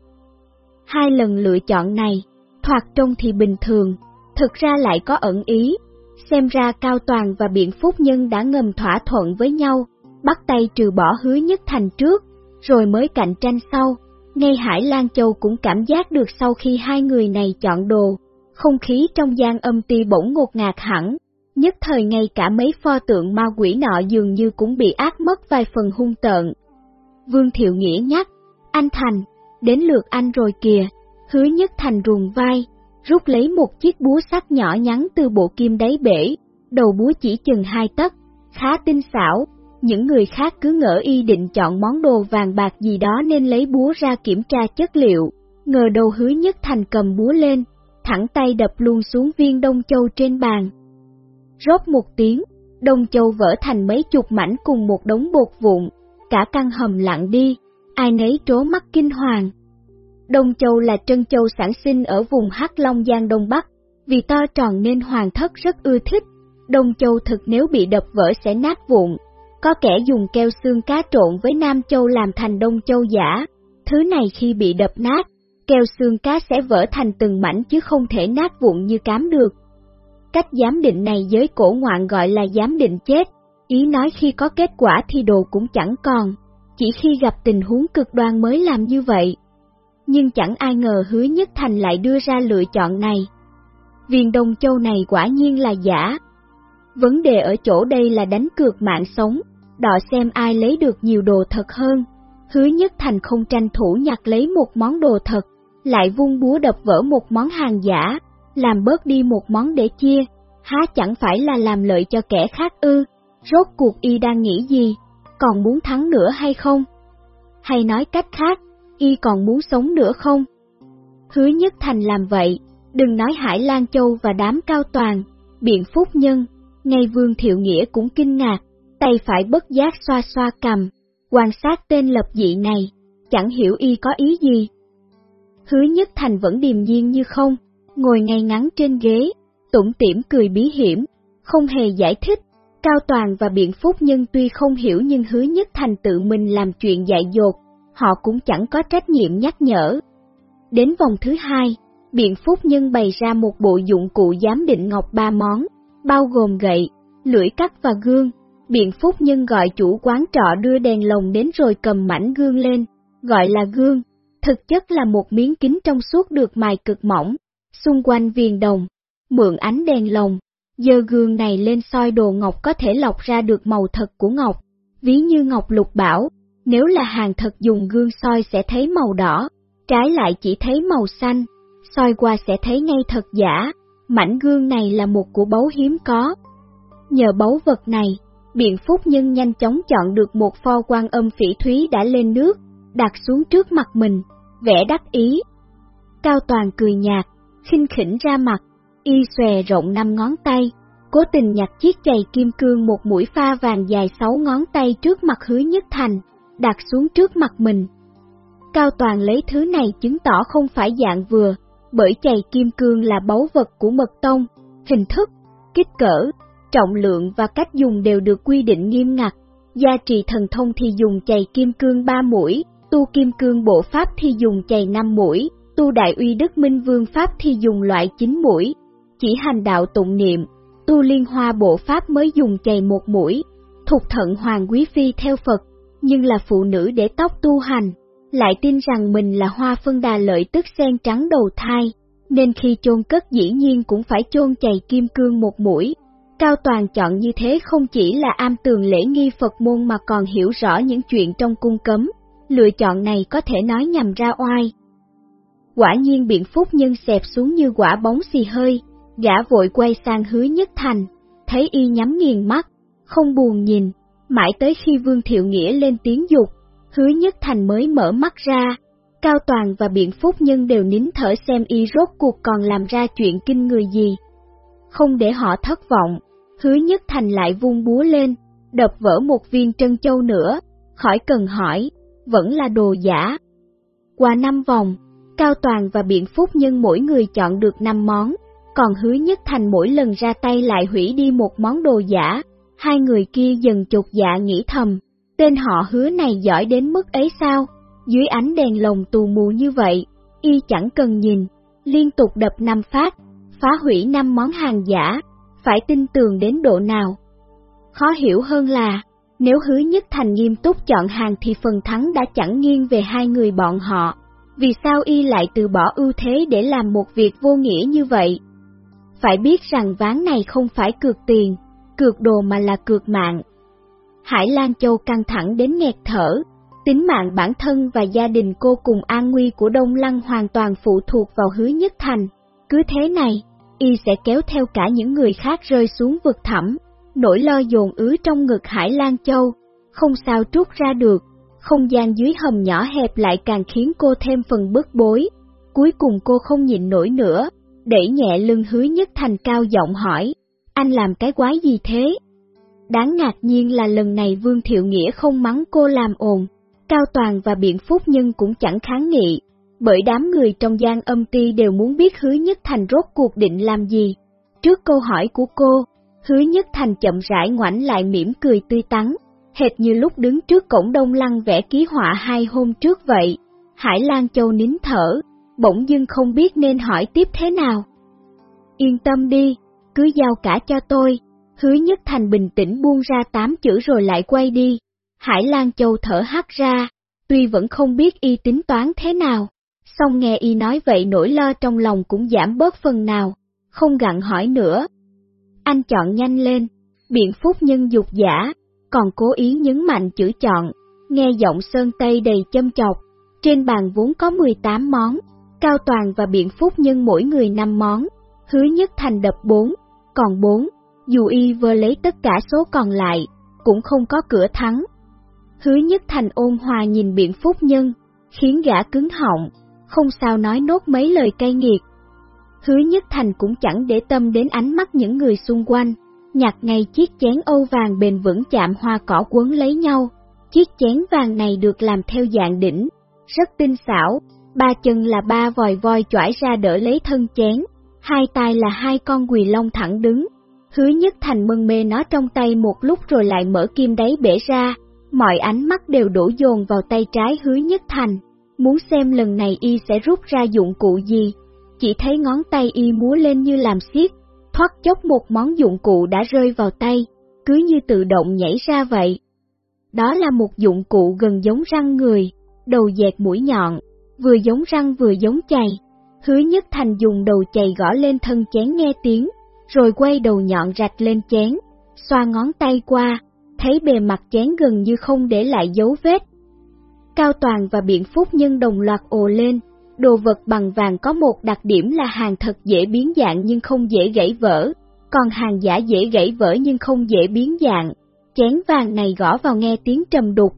Hai lần lựa chọn này, thoạt trông thì bình thường, thực ra lại có ẩn ý, xem ra Cao Toàn và Biện Phúc Nhân đã ngầm thỏa thuận với nhau, bắt tay trừ bỏ hứa nhất thành trước, rồi mới cạnh tranh sau. Ngay Hải Lan Châu cũng cảm giác được sau khi hai người này chọn đồ, không khí trong gian âm ti bỗng ngột ngạt hẳn, nhất thời ngay cả mấy pho tượng ma quỷ nọ dường như cũng bị ác mất vài phần hung tợn. Vương Thiệu Nghĩa nhắc, anh Thành, đến lượt anh rồi kìa, hứa nhất Thành ruồng vai, rút lấy một chiếc búa sắt nhỏ nhắn từ bộ kim đáy bể, đầu búa chỉ chừng hai tấc, khá tinh xảo, những người khác cứ ngỡ y định chọn món đồ vàng bạc gì đó nên lấy búa ra kiểm tra chất liệu, ngờ đầu hứa nhất thành cầm búa lên, thẳng tay đập luôn xuống viên đông châu trên bàn. Rốt một tiếng, đông châu vỡ thành mấy chục mảnh cùng một đống bột vụn, cả căn hầm lặng đi, ai nấy trố mắt kinh hoàng. Đông châu là trân châu sản sinh ở vùng Hắc Long Giang Đông Bắc, vì to tròn nên hoàng thất rất ưa thích. Đông châu thực nếu bị đập vỡ sẽ nát vụn, có kẻ dùng keo xương cá trộn với Nam Châu làm thành Đông Châu giả, thứ này khi bị đập nát, keo xương cá sẽ vỡ thành từng mảnh chứ không thể nát vụn như cám được. Cách giám định này giới cổ ngoạn gọi là giám định chết, ý nói khi có kết quả thì đồ cũng chẳng còn, chỉ khi gặp tình huống cực đoan mới làm như vậy. Nhưng chẳng ai ngờ hứa nhất thành lại đưa ra lựa chọn này. Viên Đông Châu này quả nhiên là giả. Vấn đề ở chỗ đây là đánh cược mạng sống, đọ xem ai lấy được nhiều đồ thật hơn. Hứa Nhất Thành không tranh thủ nhặt lấy một món đồ thật, lại vung búa đập vỡ một món hàng giả, làm bớt đi một món để chia, há chẳng phải là làm lợi cho kẻ khác ư, rốt cuộc y đang nghĩ gì, còn muốn thắng nữa hay không? Hay nói cách khác, y còn muốn sống nữa không? Hứa Nhất Thành làm vậy, đừng nói Hải Lan Châu và đám cao toàn, biện phúc nhân, ngay Vương Thiệu Nghĩa cũng kinh ngạc, tay phải bất giác xoa xoa cầm, quan sát tên lập dị này, chẳng hiểu y có ý gì. Hứa Nhất Thành vẫn điềm nhiên như không, ngồi ngay ngắn trên ghế, tủm tỉm cười bí hiểm, không hề giải thích. Cao Toàn và Biện Phúc Nhân tuy không hiểu nhưng Hứa Nhất Thành tự mình làm chuyện dạy dột, họ cũng chẳng có trách nhiệm nhắc nhở. Đến vòng thứ hai, Biện Phúc Nhân bày ra một bộ dụng cụ giám định ngọc ba món, bao gồm gậy, lưỡi cắt và gương. Biện Phúc Nhân gọi chủ quán trọ đưa đèn lồng đến rồi cầm mảnh gương lên, gọi là gương, thực chất là một miếng kính trong suốt được mài cực mỏng, xung quanh viền đồng, mượn ánh đèn lồng, dơ gương này lên soi đồ ngọc có thể lọc ra được màu thật của ngọc, ví như ngọc lục bảo, nếu là hàng thật dùng gương soi sẽ thấy màu đỏ, trái lại chỉ thấy màu xanh, soi qua sẽ thấy ngay thật giả, mảnh gương này là một của báu hiếm có. Nhờ báu vật này, biện phúc nhân nhanh chóng chọn được một pho quan âm phỉ thúy đã lên nước, đặt xuống trước mặt mình, vẽ đắc ý. Cao Toàn cười nhạt, khinh khỉnh ra mặt, y xòe rộng năm ngón tay, cố tình nhặt chiếc giày kim cương một mũi pha vàng dài sáu ngón tay trước mặt hứa nhất thành, đặt xuống trước mặt mình. Cao Toàn lấy thứ này chứng tỏ không phải dạng vừa, bởi chày kim cương là báu vật của mật tông, hình thức, kích cỡ, trọng lượng và cách dùng đều được quy định nghiêm ngặt. Gia trì thần thông thì dùng chày kim cương 3 mũi, tu kim cương bộ pháp thì dùng chày 5 mũi, tu đại uy đức minh vương pháp thì dùng loại 9 mũi. Chỉ hành đạo tụng niệm, tu liên hoa bộ pháp mới dùng chày một mũi. thuộc thận hoàng quý phi theo Phật, nhưng là phụ nữ để tóc tu hành, lại tin rằng mình là hoa phân đà lợi tức sen trắng đầu thai, nên khi chôn cất dĩ nhiên cũng phải chôn chày kim cương một mũi. Cao Toàn chọn như thế không chỉ là am tường lễ nghi Phật môn mà còn hiểu rõ những chuyện trong cung cấm, lựa chọn này có thể nói nhằm ra oai. Quả nhiên biện phúc nhân xẹp xuống như quả bóng xì hơi, gã vội quay sang hứa nhất thành, thấy y nhắm nghiền mắt, không buồn nhìn, mãi tới khi Vương Thiệu Nghĩa lên tiếng dục, hứa nhất thành mới mở mắt ra, Cao Toàn và Biện Phúc Nhân đều nín thở xem y rốt cuộc còn làm ra chuyện kinh người gì. Không để họ thất vọng, hứa nhất thành lại vung búa lên, đập vỡ một viên trân châu nữa, khỏi cần hỏi, vẫn là đồ giả. Qua năm vòng, Cao Toàn và Biện Phúc Nhân mỗi người chọn được 5 món, còn hứa nhất thành mỗi lần ra tay lại hủy đi một món đồ giả, hai người kia dần chột dạ nghĩ thầm, tên họ hứa này giỏi đến mức ấy sao? Dưới ánh đèn lồng tù mù như vậy, y chẳng cần nhìn, liên tục đập năm phát, phá hủy năm món hàng giả, phải tin tưởng đến độ nào. Khó hiểu hơn là, nếu hứa nhất thành nghiêm túc chọn hàng thì phần thắng đã chẳng nghiêng về hai người bọn họ. Vì sao y lại từ bỏ ưu thế để làm một việc vô nghĩa như vậy? Phải biết rằng ván này không phải cược tiền, cược đồ mà là cược mạng. Hải Lan Châu căng thẳng đến nghẹt thở, tính mạng bản thân và gia đình cô cùng an nguy của Đông Lăng hoàn toàn phụ thuộc vào hứa nhất thành. Cứ thế này, y sẽ kéo theo cả những người khác rơi xuống vực thẳm, nỗi lo dồn ứ trong ngực Hải Lan Châu, không sao trút ra được, không gian dưới hầm nhỏ hẹp lại càng khiến cô thêm phần bức bối. Cuối cùng cô không nhịn nổi nữa, đẩy nhẹ lưng hứa nhất thành cao giọng hỏi, anh làm cái quái gì thế? Đáng ngạc nhiên là lần này Vương Thiệu Nghĩa không mắng cô làm ồn, Cao Toàn và Biện Phúc Nhân cũng chẳng kháng nghị, bởi đám người trong gian âm ti đều muốn biết hứa nhất thành rốt cuộc định làm gì. Trước câu hỏi của cô, hứa nhất thành chậm rãi ngoảnh lại mỉm cười tươi tắn, hệt như lúc đứng trước cổng đông lăng vẽ ký họa hai hôm trước vậy. Hải Lan Châu nín thở, bỗng dưng không biết nên hỏi tiếp thế nào. Yên tâm đi, cứ giao cả cho tôi, hứa nhất thành bình tĩnh buông ra tám chữ rồi lại quay đi. Hải Lan Châu thở hắt ra, tuy vẫn không biết y tính toán thế nào, song nghe y nói vậy nỗi lo trong lòng cũng giảm bớt phần nào, không gặn hỏi nữa. Anh chọn nhanh lên, biện phúc nhân dục giả, còn cố ý nhấn mạnh chữ chọn, nghe giọng Sơn Tây đầy châm chọc. Trên bàn vốn có 18 món, Cao Toàn và Biện Phúc nhân mỗi người 5 món, hứa nhất thành đập 4, còn 4, dù y vơ lấy tất cả số còn lại, cũng không có cửa thắng. Hứa nhất thành ôn hòa nhìn Biện Phúc nhân, khiến gã cứng họng, không sao nói nốt mấy lời cay nghiệt. Hứa nhất thành cũng chẳng để tâm đến ánh mắt những người xung quanh, nhặt ngay chiếc chén âu vàng bền vững chạm hoa cỏ quấn lấy nhau. Chiếc chén vàng này được làm theo dạng đỉnh, rất tinh xảo, ba chân là ba vòi voi chỏi ra đỡ lấy thân chén, hai tay là hai con quỳ long thẳng đứng. Hứa nhất thành mân mê nó trong tay một lúc rồi lại mở kim đáy bể ra, mọi ánh mắt đều đổ dồn vào tay trái hứa nhất thành, muốn xem lần này y sẽ rút ra dụng cụ gì. Chỉ thấy ngón tay y múa lên như làm xiết, thoát chốc một món dụng cụ đã rơi vào tay, cứ như tự động nhảy ra vậy. Đó là một dụng cụ gần giống răng người, đầu dẹt mũi nhọn, vừa giống răng vừa giống chày. Hứa nhất thành dùng đầu chày gõ lên thân chén nghe tiếng, rồi quay đầu nhọn rạch lên chén, xoa ngón tay qua, thấy bề mặt chén gần như không để lại dấu vết. Cao Toàn và Biện Phúc Nhân đồng loạt ồ lên, đồ vật bằng vàng có một đặc điểm là hàng thật dễ biến dạng nhưng không dễ gãy vỡ, còn hàng giả dễ gãy vỡ nhưng không dễ biến dạng. Chén vàng này gõ vào nghe tiếng trầm đục,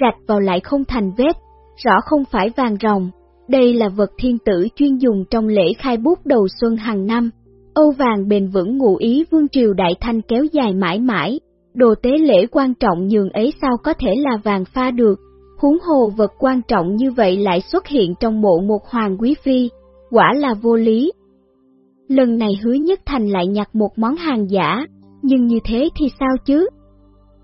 rạch vào lại không thành vết, rõ không phải vàng rồng. Đây là vật thiên tử chuyên dùng trong lễ khai bút đầu xuân hàng năm. Âu vàng bền vững ngụ ý vương triều đại thanh kéo dài mãi mãi, đồ tế lễ quan trọng nhường ấy sao có thể là vàng pha được, huống hồ vật quan trọng như vậy lại xuất hiện trong mộ một hoàng quý phi, quả là vô lý. Lần này hứa nhất thành lại nhặt một món hàng giả, nhưng như thế thì sao chứ?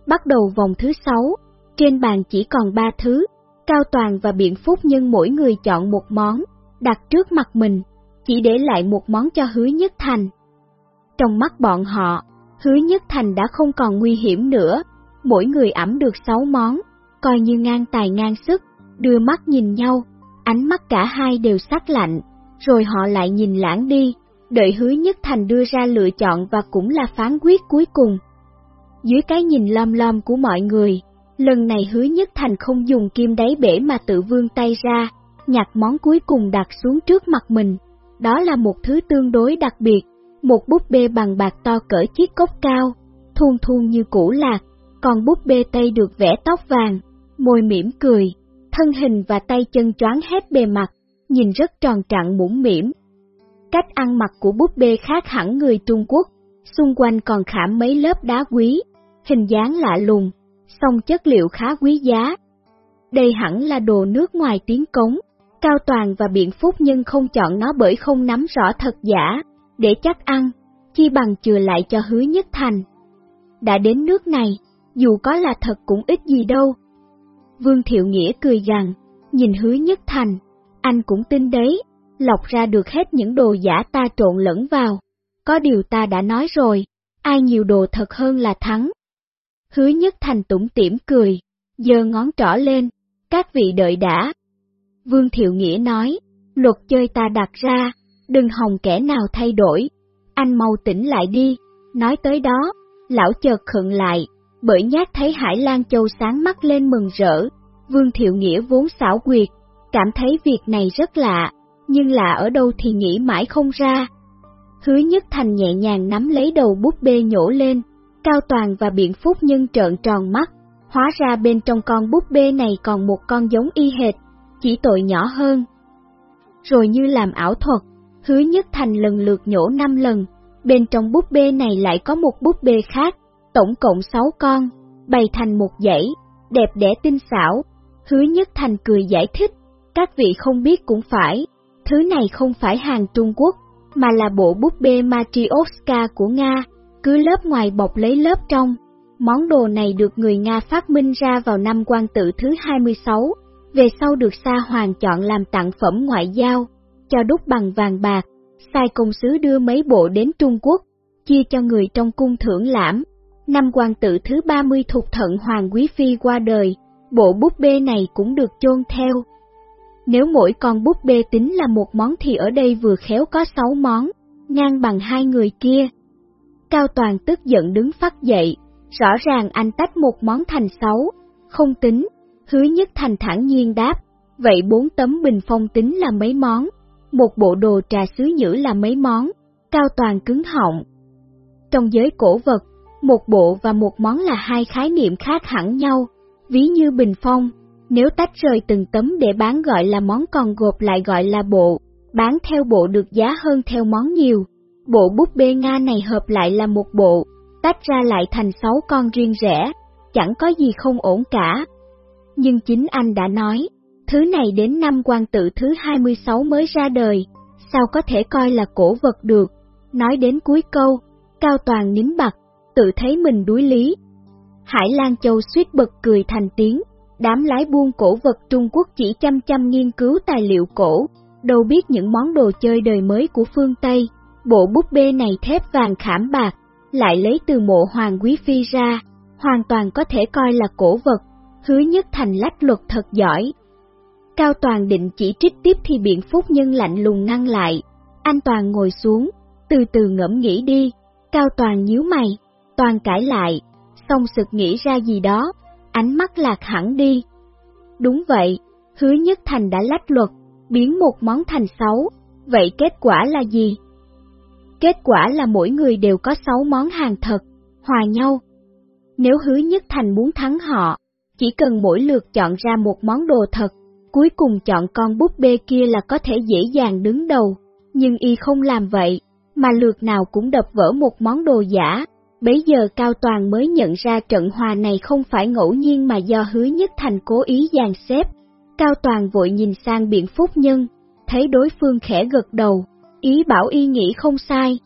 Bắt đầu vòng thứ sáu, trên bàn chỉ còn ba thứ, Cao Toàn và Biện Phúc Nhân mỗi người chọn một món, đặt trước mặt mình, chỉ để lại một món cho hứa nhất thành. Trong mắt bọn họ, hứa nhất thành đã không còn nguy hiểm nữa, mỗi người ẩm được sáu món, coi như ngang tài ngang sức, đưa mắt nhìn nhau, ánh mắt cả hai đều sắc lạnh, rồi họ lại nhìn lãng đi, đợi hứa nhất thành đưa ra lựa chọn và cũng là phán quyết cuối cùng. Dưới cái nhìn lom lom của mọi người, lần này hứa nhất thành không dùng kim đáy bể mà tự vươn tay ra, nhặt món cuối cùng đặt xuống trước mặt mình. Đó là một thứ tương đối đặc biệt, một búp bê bằng bạc to cỡ chiếc cốc cao, thuôn thuôn như củ lạc, còn búp bê tây được vẽ tóc vàng, môi mỉm cười, thân hình và tay chân choáng hết bề mặt, nhìn rất tròn trặn mũm mỉm. Cách ăn mặc của búp bê khác hẳn người Trung Quốc, xung quanh còn khảm mấy lớp đá quý, hình dáng lạ lùng, song chất liệu khá quý giá. Đây hẳn là đồ nước ngoài tiếng cống, Cao Toàn và Biện Phúc nhưng không chọn nó bởi không nắm rõ thật giả, để chắc ăn, chi bằng chừa lại cho hứa nhất thành. Đã đến nước này, dù có là thật cũng ít gì đâu, Vương Thiệu Nghĩa cười gằn, nhìn hứa nhất thành, anh cũng tin đấy, lọc ra được hết những đồ giả ta trộn lẫn vào. Có điều ta đã nói rồi, ai nhiều đồ thật hơn là thắng. Hứa nhất thành tủm tỉm cười, giơ ngón trỏ lên, các vị đợi đã. Vương Thiệu Nghĩa nói, luật chơi ta đặt ra, đừng hòng kẻ nào thay đổi, anh mau tỉnh lại đi, nói tới đó, lão chợt khựng lại, bởi nhát thấy Hải Lan Châu sáng mắt lên mừng rỡ, Vương Thiệu Nghĩa vốn xảo quyệt, cảm thấy việc này rất lạ, nhưng lạ ở đâu thì nghĩ mãi không ra. Hứa Nhất Thành nhẹ nhàng nắm lấy đầu búp bê nhổ lên, Cao Toàn và Biện Phúc Nhân trợn tròn mắt, hóa ra bên trong con búp bê này còn một con giống y hệt, chỉ tội nhỏ hơn. Rồi như làm ảo thuật, Hứa Nhất Thành lần lượt nhổ 5 lần, bên trong búp bê này lại có một búp bê khác, tổng cộng 6 con, bày thành một dãy, đẹp đẽ tinh xảo. Hứa Nhất Thành cười giải thích, các vị không biết cũng phải, thứ này không phải hàng Trung Quốc, mà là bộ búp bê Matryoshka của Nga, cứ lớp ngoài bọc lấy lớp trong. Món đồ này được người Nga phát minh ra vào năm quan tự thứ 26, về sau được Sa Hoàng chọn làm tặng phẩm ngoại giao, cho đúc bằng vàng bạc, sai công sứ đưa mấy bộ đến Trung Quốc, chia cho người trong cung thưởng lãm, Năm quan tự thứ 30 thuộc thận Hoàng Quý Phi qua đời, bộ búp bê này cũng được chôn theo. Nếu mỗi con búp bê tính là một món thì ở đây vừa khéo có 6 món, ngang bằng hai người kia. Cao Toàn tức giận đứng phát dậy, rõ ràng anh tách một món thành sáu, không tính, Hứa Nhất Thành thẳng nhiên đáp, vậy bốn tấm bình phong tính là mấy món, một bộ đồ trà sứ nhữ là mấy món, cao toàn cứng họng. Trong giới cổ vật, một bộ và một món là hai khái niệm khác hẳn nhau, ví như bình phong, nếu tách rời từng tấm để bán gọi là món còn gộp lại gọi là bộ, bán theo bộ được giá hơn theo món nhiều. Bộ búp bê Nga này hợp lại là một bộ, tách ra lại thành sáu con riêng rẽ, chẳng có gì không ổn cả. Nhưng chính anh đã nói, thứ này đến năm quan tự thứ 26 mới ra đời, sao có thể coi là cổ vật được. Nói đến cuối câu, Cao Toàn nín bặt, tự thấy mình đuối lý. Hải Lan Châu suýt bật cười thành tiếng, đám lái buôn cổ vật Trung Quốc chỉ chăm chăm nghiên cứu tài liệu cổ, đâu biết những món đồ chơi đời mới của phương Tây. Bộ búp bê này thép vàng khảm bạc, lại lấy từ mộ hoàng quý phi ra, hoàn toàn có thể coi là cổ vật, hứa nhất thành lách luật thật giỏi. Cao Toàn định chỉ trích tiếp thì biện phúc nhân lạnh lùng ngăn lại, anh Toàn ngồi xuống, từ từ ngẫm nghĩ đi, Cao Toàn nhíu mày, Toàn cãi lại, xong sực nghĩ ra gì đó, ánh mắt lạc hẳn đi. Đúng vậy, hứa nhất thành đã lách luật, biến một món thành sáu, vậy kết quả là gì? Kết quả là mỗi người đều có sáu món hàng thật, hòa nhau. Nếu hứa nhất thành muốn thắng họ, chỉ cần mỗi lượt chọn ra một món đồ thật, cuối cùng chọn con búp bê kia là có thể dễ dàng đứng đầu, nhưng y không làm vậy, mà lượt nào cũng đập vỡ một món đồ giả. Bấy giờ Cao Toàn mới nhận ra trận hòa này không phải ngẫu nhiên mà do hứa nhất thành cố ý dàn xếp. Cao Toàn vội nhìn sang biện phúc nhân, thấy đối phương khẽ gật đầu, ý bảo y nghĩ không sai.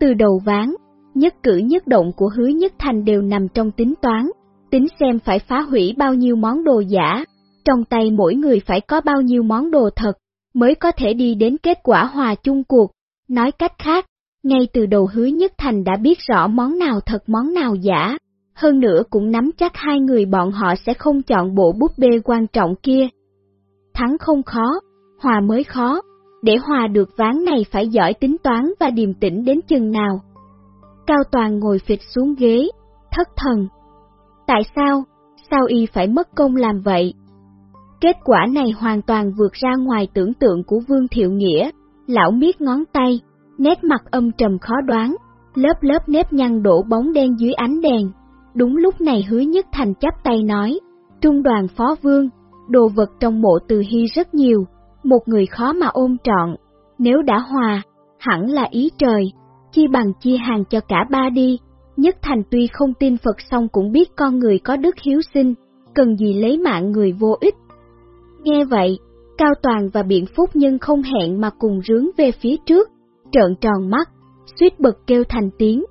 Từ đầu ván, nhất cử nhất động của hứa nhất thành đều nằm trong tính toán, tính xem phải phá hủy bao nhiêu món đồ giả, trong tay mỗi người phải có bao nhiêu món đồ thật, mới có thể đi đến kết quả hòa chung cuộc. Nói cách khác, ngay từ đầu hứa nhất thành đã biết rõ món nào thật món nào giả, hơn nữa cũng nắm chắc hai người bọn họ sẽ không chọn bộ búp bê quan trọng kia. Thắng không khó, hòa mới khó, để hòa được ván này phải giỏi tính toán và điềm tĩnh đến chừng nào. Cao Toàn ngồi phịch xuống ghế, thất thần. Tại sao, sao y phải mất công làm vậy? Kết quả này hoàn toàn vượt ra ngoài tưởng tượng của Vương Thiệu Nghĩa, lão miết ngón tay, nét mặt âm trầm khó đoán, lớp lớp nếp nhăn đổ bóng đen dưới ánh đèn. Đúng lúc này hứa nhất thành chắp tay nói, trung đoàn phó vương, đồ vật trong mộ từ hy rất nhiều, một người khó mà ôm trọn, nếu đã hòa, hẳn là ý trời, chi bằng chia hàng cho cả ba đi. Nhất Thành tuy không tin Phật xong cũng biết con người có đức hiếu sinh, cần gì lấy mạng người vô ích. Nghe vậy, Cao Toàn và Biện Phúc Nhân không hẹn mà cùng rướng về phía trước, trợn tròn mắt, suýt bật kêu thành tiếng.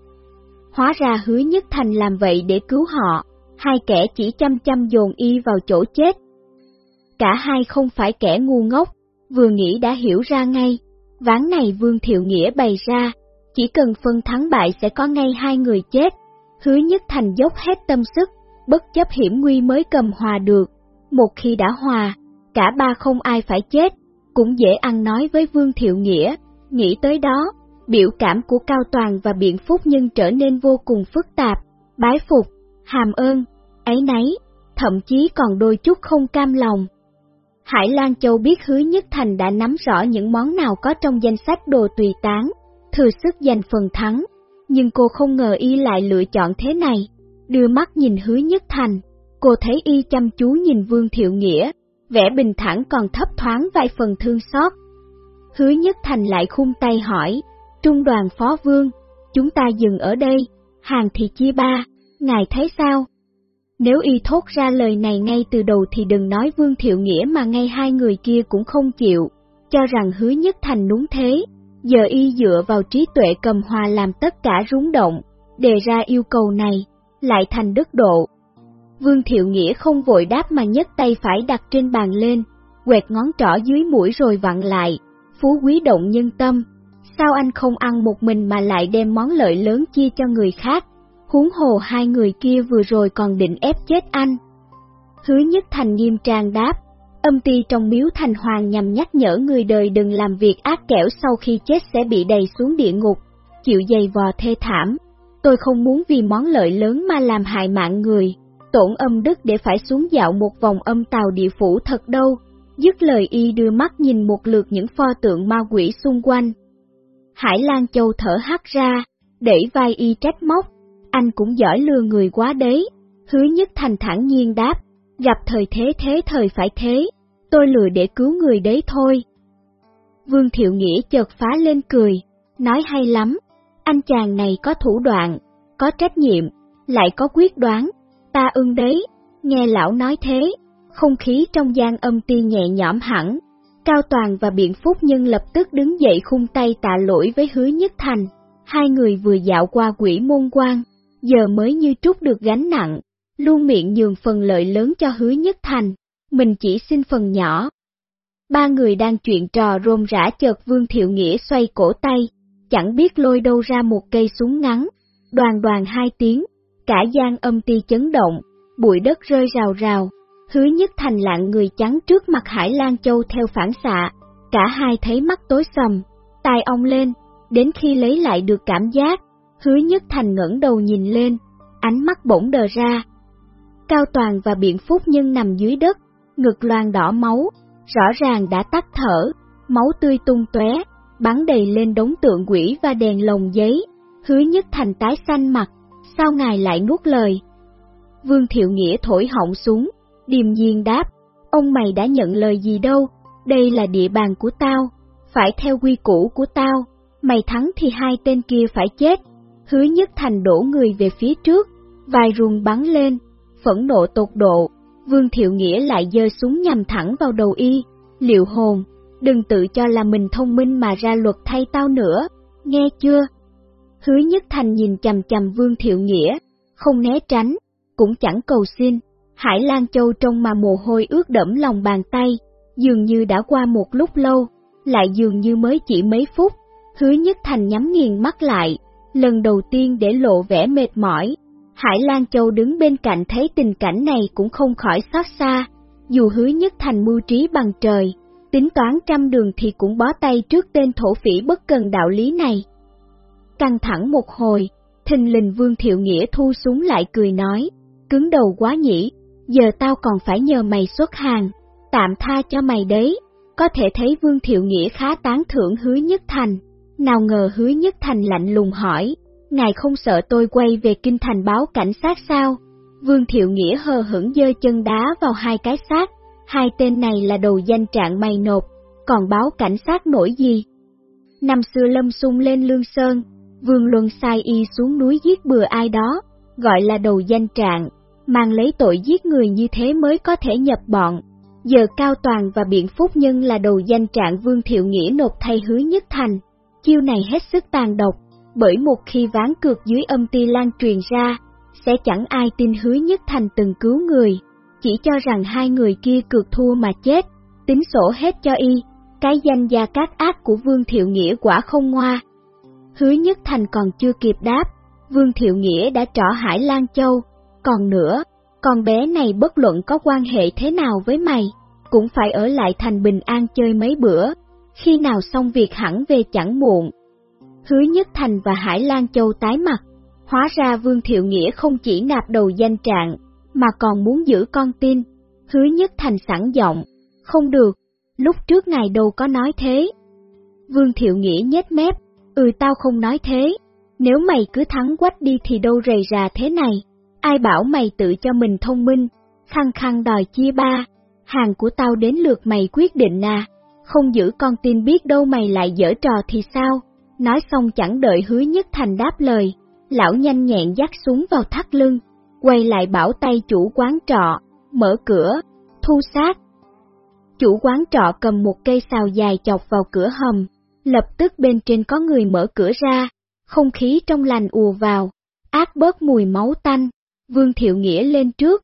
Hóa ra hứa Nhất Thành làm vậy để cứu họ, hai kẻ chỉ chăm chăm dồn y vào chỗ chết. Cả hai không phải kẻ ngu ngốc, vừa nghĩ đã hiểu ra ngay, ván này Vương Thiệu Nghĩa bày ra, chỉ cần phân thắng bại sẽ có ngay hai người chết. Hứa Nhất Thành dốc hết tâm sức, bất chấp hiểm nguy mới cầm hòa được. Một khi đã hòa, cả ba không ai phải chết, cũng dễ ăn nói với Vương Thiệu Nghĩa. Nghĩ tới đó, biểu cảm của Cao Toàn và Biện Phúc Nhân trở nên vô cùng phức tạp, bái phục, hàm ơn, ấy nấy, thậm chí còn đôi chút không cam lòng. Hải Lan Châu biết hứa nhất thành đã nắm rõ những món nào có trong danh sách đồ tùy tán, thừa sức giành phần thắng, nhưng cô không ngờ y lại lựa chọn thế này. Đưa mắt nhìn hứa nhất thành, cô thấy y chăm chú nhìn Vương Thiệu Nghĩa, vẻ bình thản còn thấp thoáng vài phần thương xót. Hứa nhất thành lại khung tay hỏi, trung đoàn phó vương, chúng ta dừng ở đây, hàng thì chia ba, ngài thấy sao? Nếu y thốt ra lời này ngay từ đầu thì đừng nói Vương Thiệu Nghĩa mà ngay hai người kia cũng không chịu, cho rằng hứa nhất thành đúng thế. Giờ y dựa vào trí tuệ cầm hòa làm tất cả rúng động, đề ra yêu cầu này, lại thành đức độ. Vương Thiệu Nghĩa không vội đáp mà nhấc tay phải đặt trên bàn lên, quẹt ngón trỏ dưới mũi rồi vặn lại, phú quý động nhân tâm. Sao anh không ăn một mình mà lại đem món lợi lớn chia cho người khác? Huống hồ hai người kia vừa rồi còn định ép chết anh. Hứa nhất thành nghiêm trang đáp, âm ti trong miếu thành hoàng nhằm nhắc nhở người đời đừng làm việc ác kẻo sau khi chết sẽ bị đầy xuống địa ngục, chịu dày vò thê thảm. Tôi không muốn vì món lợi lớn mà làm hại mạng người, tổn âm đức để phải xuống dạo một vòng âm tàu địa phủ thật đâu. Dứt lời y đưa mắt nhìn một lượt những pho tượng ma quỷ xung quanh. Hải Lan Châu thở hắt ra, đẩy vai y trách móc, anh cũng giỏi lừa người quá đấy. Hứa nhất thành thẳng nhiên đáp, gặp thời thế thế thời phải thế, tôi lừa để cứu người đấy thôi. Vương Thiệu Nghĩa chợt phá lên cười, nói hay lắm, anh chàng này có thủ đoạn, có trách nhiệm, lại có quyết đoán, ta ưng đấy, nghe lão nói thế, không khí trong gian âm ti nhẹ nhõm hẳn. Cao Toàn và Biện Phúc Nhân lập tức đứng dậy khung tay tạ lỗi với hứa nhất thành, hai người vừa dạo qua quỷ môn quan, giờ mới như trút được gánh nặng, luôn miệng nhường phần lợi lớn cho hứa nhất thành, mình chỉ xin phần nhỏ. Ba người đang chuyện trò rôm rã chợt Vương Thiệu Nghĩa xoay cổ tay, chẳng biết lôi đâu ra một cây súng ngắn, đoàn đoàn hai tiếng, cả gian âm ti chấn động, bụi đất rơi rào rào, hứa nhất thành lạng người trắng trước mặt Hải Lan Châu theo phản xạ, cả hai thấy mắt tối sầm, tai ong lên, đến khi lấy lại được cảm giác, hứa nhất thành ngẩng đầu nhìn lên, ánh mắt bỗng đờ ra. Cao Toàn và Biện Phúc Nhân nằm dưới đất, ngực loang đỏ máu, rõ ràng đã tắt thở, máu tươi tung tóe, bắn đầy lên đống tượng quỷ và đèn lồng giấy, hứa nhất thành tái xanh mặt, sao ngài lại nuốt lời? Vương Thiệu Nghĩa thổi họng xuống, điềm nhiên đáp, ông mày đã nhận lời gì đâu, đây là địa bàn của tao, phải theo quy củ của tao, mày thắng thì hai tên kia phải chết. Hứa nhất thành đổ người về phía trước, vài ruồng bắn lên, phẫn nộ tột độ, Vương Thiệu Nghĩa lại giơ súng nhằm thẳng vào đầu y, liệu hồn, đừng tự cho là mình thông minh mà ra luật thay tao nữa, nghe chưa? Hứa Nhất Thành nhìn chầm chầm Vương Thiệu Nghĩa, không né tránh, cũng chẳng cầu xin. Hải Lan Châu trông mà mồ hôi ướt đẫm lòng bàn tay, dường như đã qua một lúc lâu, lại dường như mới chỉ mấy phút. Hứa Nhất Thành nhắm nghiền mắt lại, lần đầu tiên để lộ vẻ mệt mỏi. Hải Lan Châu đứng bên cạnh thấy tình cảnh này cũng không khỏi xót xa, dù Hứa Nhất Thành mưu trí bằng trời, tính toán trăm đường thì cũng bó tay trước tên thổ phỉ bất cần đạo lý này. Căng thẳng một hồi, thình lình Vương Thiệu Nghĩa thu súng lại cười nói, cứng đầu quá nhỉ, giờ tao còn phải nhờ mày xuất hàng, tạm tha cho mày đấy. Có thể thấy Vương Thiệu Nghĩa khá tán thưởng hứa nhất thành, nào ngờ hứa nhất thành lạnh lùng hỏi, ngài không sợ tôi quay về kinh thành báo cảnh sát sao? Vương Thiệu Nghĩa hờ hững dơ chân đá vào hai cái xác, hai tên này là đầu danh trạng mày nộp, còn báo cảnh sát nổi gì? Năm xưa Lâm sung lên Lương Sơn, Vương Luân sai y xuống núi giết bừa ai đó, gọi là đầu danh trạng, mang lấy tội giết người như thế mới có thể nhập bọn. Giờ Cao Toàn và Biện Phúc Nhân là đầu danh trạng Vương Thiệu Nghĩa nộp thay hứa nhất thành. Chiêu này hết sức tàn độc, bởi một khi ván cược dưới âm ti lan truyền ra, sẽ chẳng ai tin hứa nhất thành từng cứu người, chỉ cho rằng hai người kia cược thua mà chết, tính sổ hết cho y, cái danh gia cát ác của Vương Thiệu Nghĩa quả không ngoa. Hứa Nhất Thành còn chưa kịp đáp, Vương Thiệu Nghĩa đã trỏ Hải Lan Châu, còn nữa, con bé này bất luận có quan hệ thế nào với mày, cũng phải ở lại thành bình an chơi mấy bữa, khi nào xong việc hẳn về chẳng muộn. Hứa Nhất Thành và Hải Lan Châu tái mặt, hóa ra Vương Thiệu Nghĩa không chỉ nạp đầu danh trạng, mà còn muốn giữ con tin. Hứa Nhất Thành sẵn giọng, không được, lúc trước ngài đâu có nói thế. Vương Thiệu Nghĩa nhếch mép, ừ tao không nói thế, nếu mày cứ thắng quách đi thì đâu rầy rà thế này, ai bảo mày tự cho mình thông minh, khăng khăng đòi chia ba, hàng của tao đến lượt mày quyết định à, không giữ con tin biết đâu mày lại dở trò thì sao, nói xong chẳng đợi hứa nhất thành đáp lời, lão nhanh nhẹn dắt súng vào thắt lưng, quay lại bảo tay chủ quán trọ, mở cửa, thu sát. Chủ quán trọ cầm một cây xào dài chọc vào cửa hầm, lập tức bên trên có người mở cửa ra, không khí trong lành ùa vào, ác bớt mùi máu tanh, Vương Thiệu Nghĩa lên trước,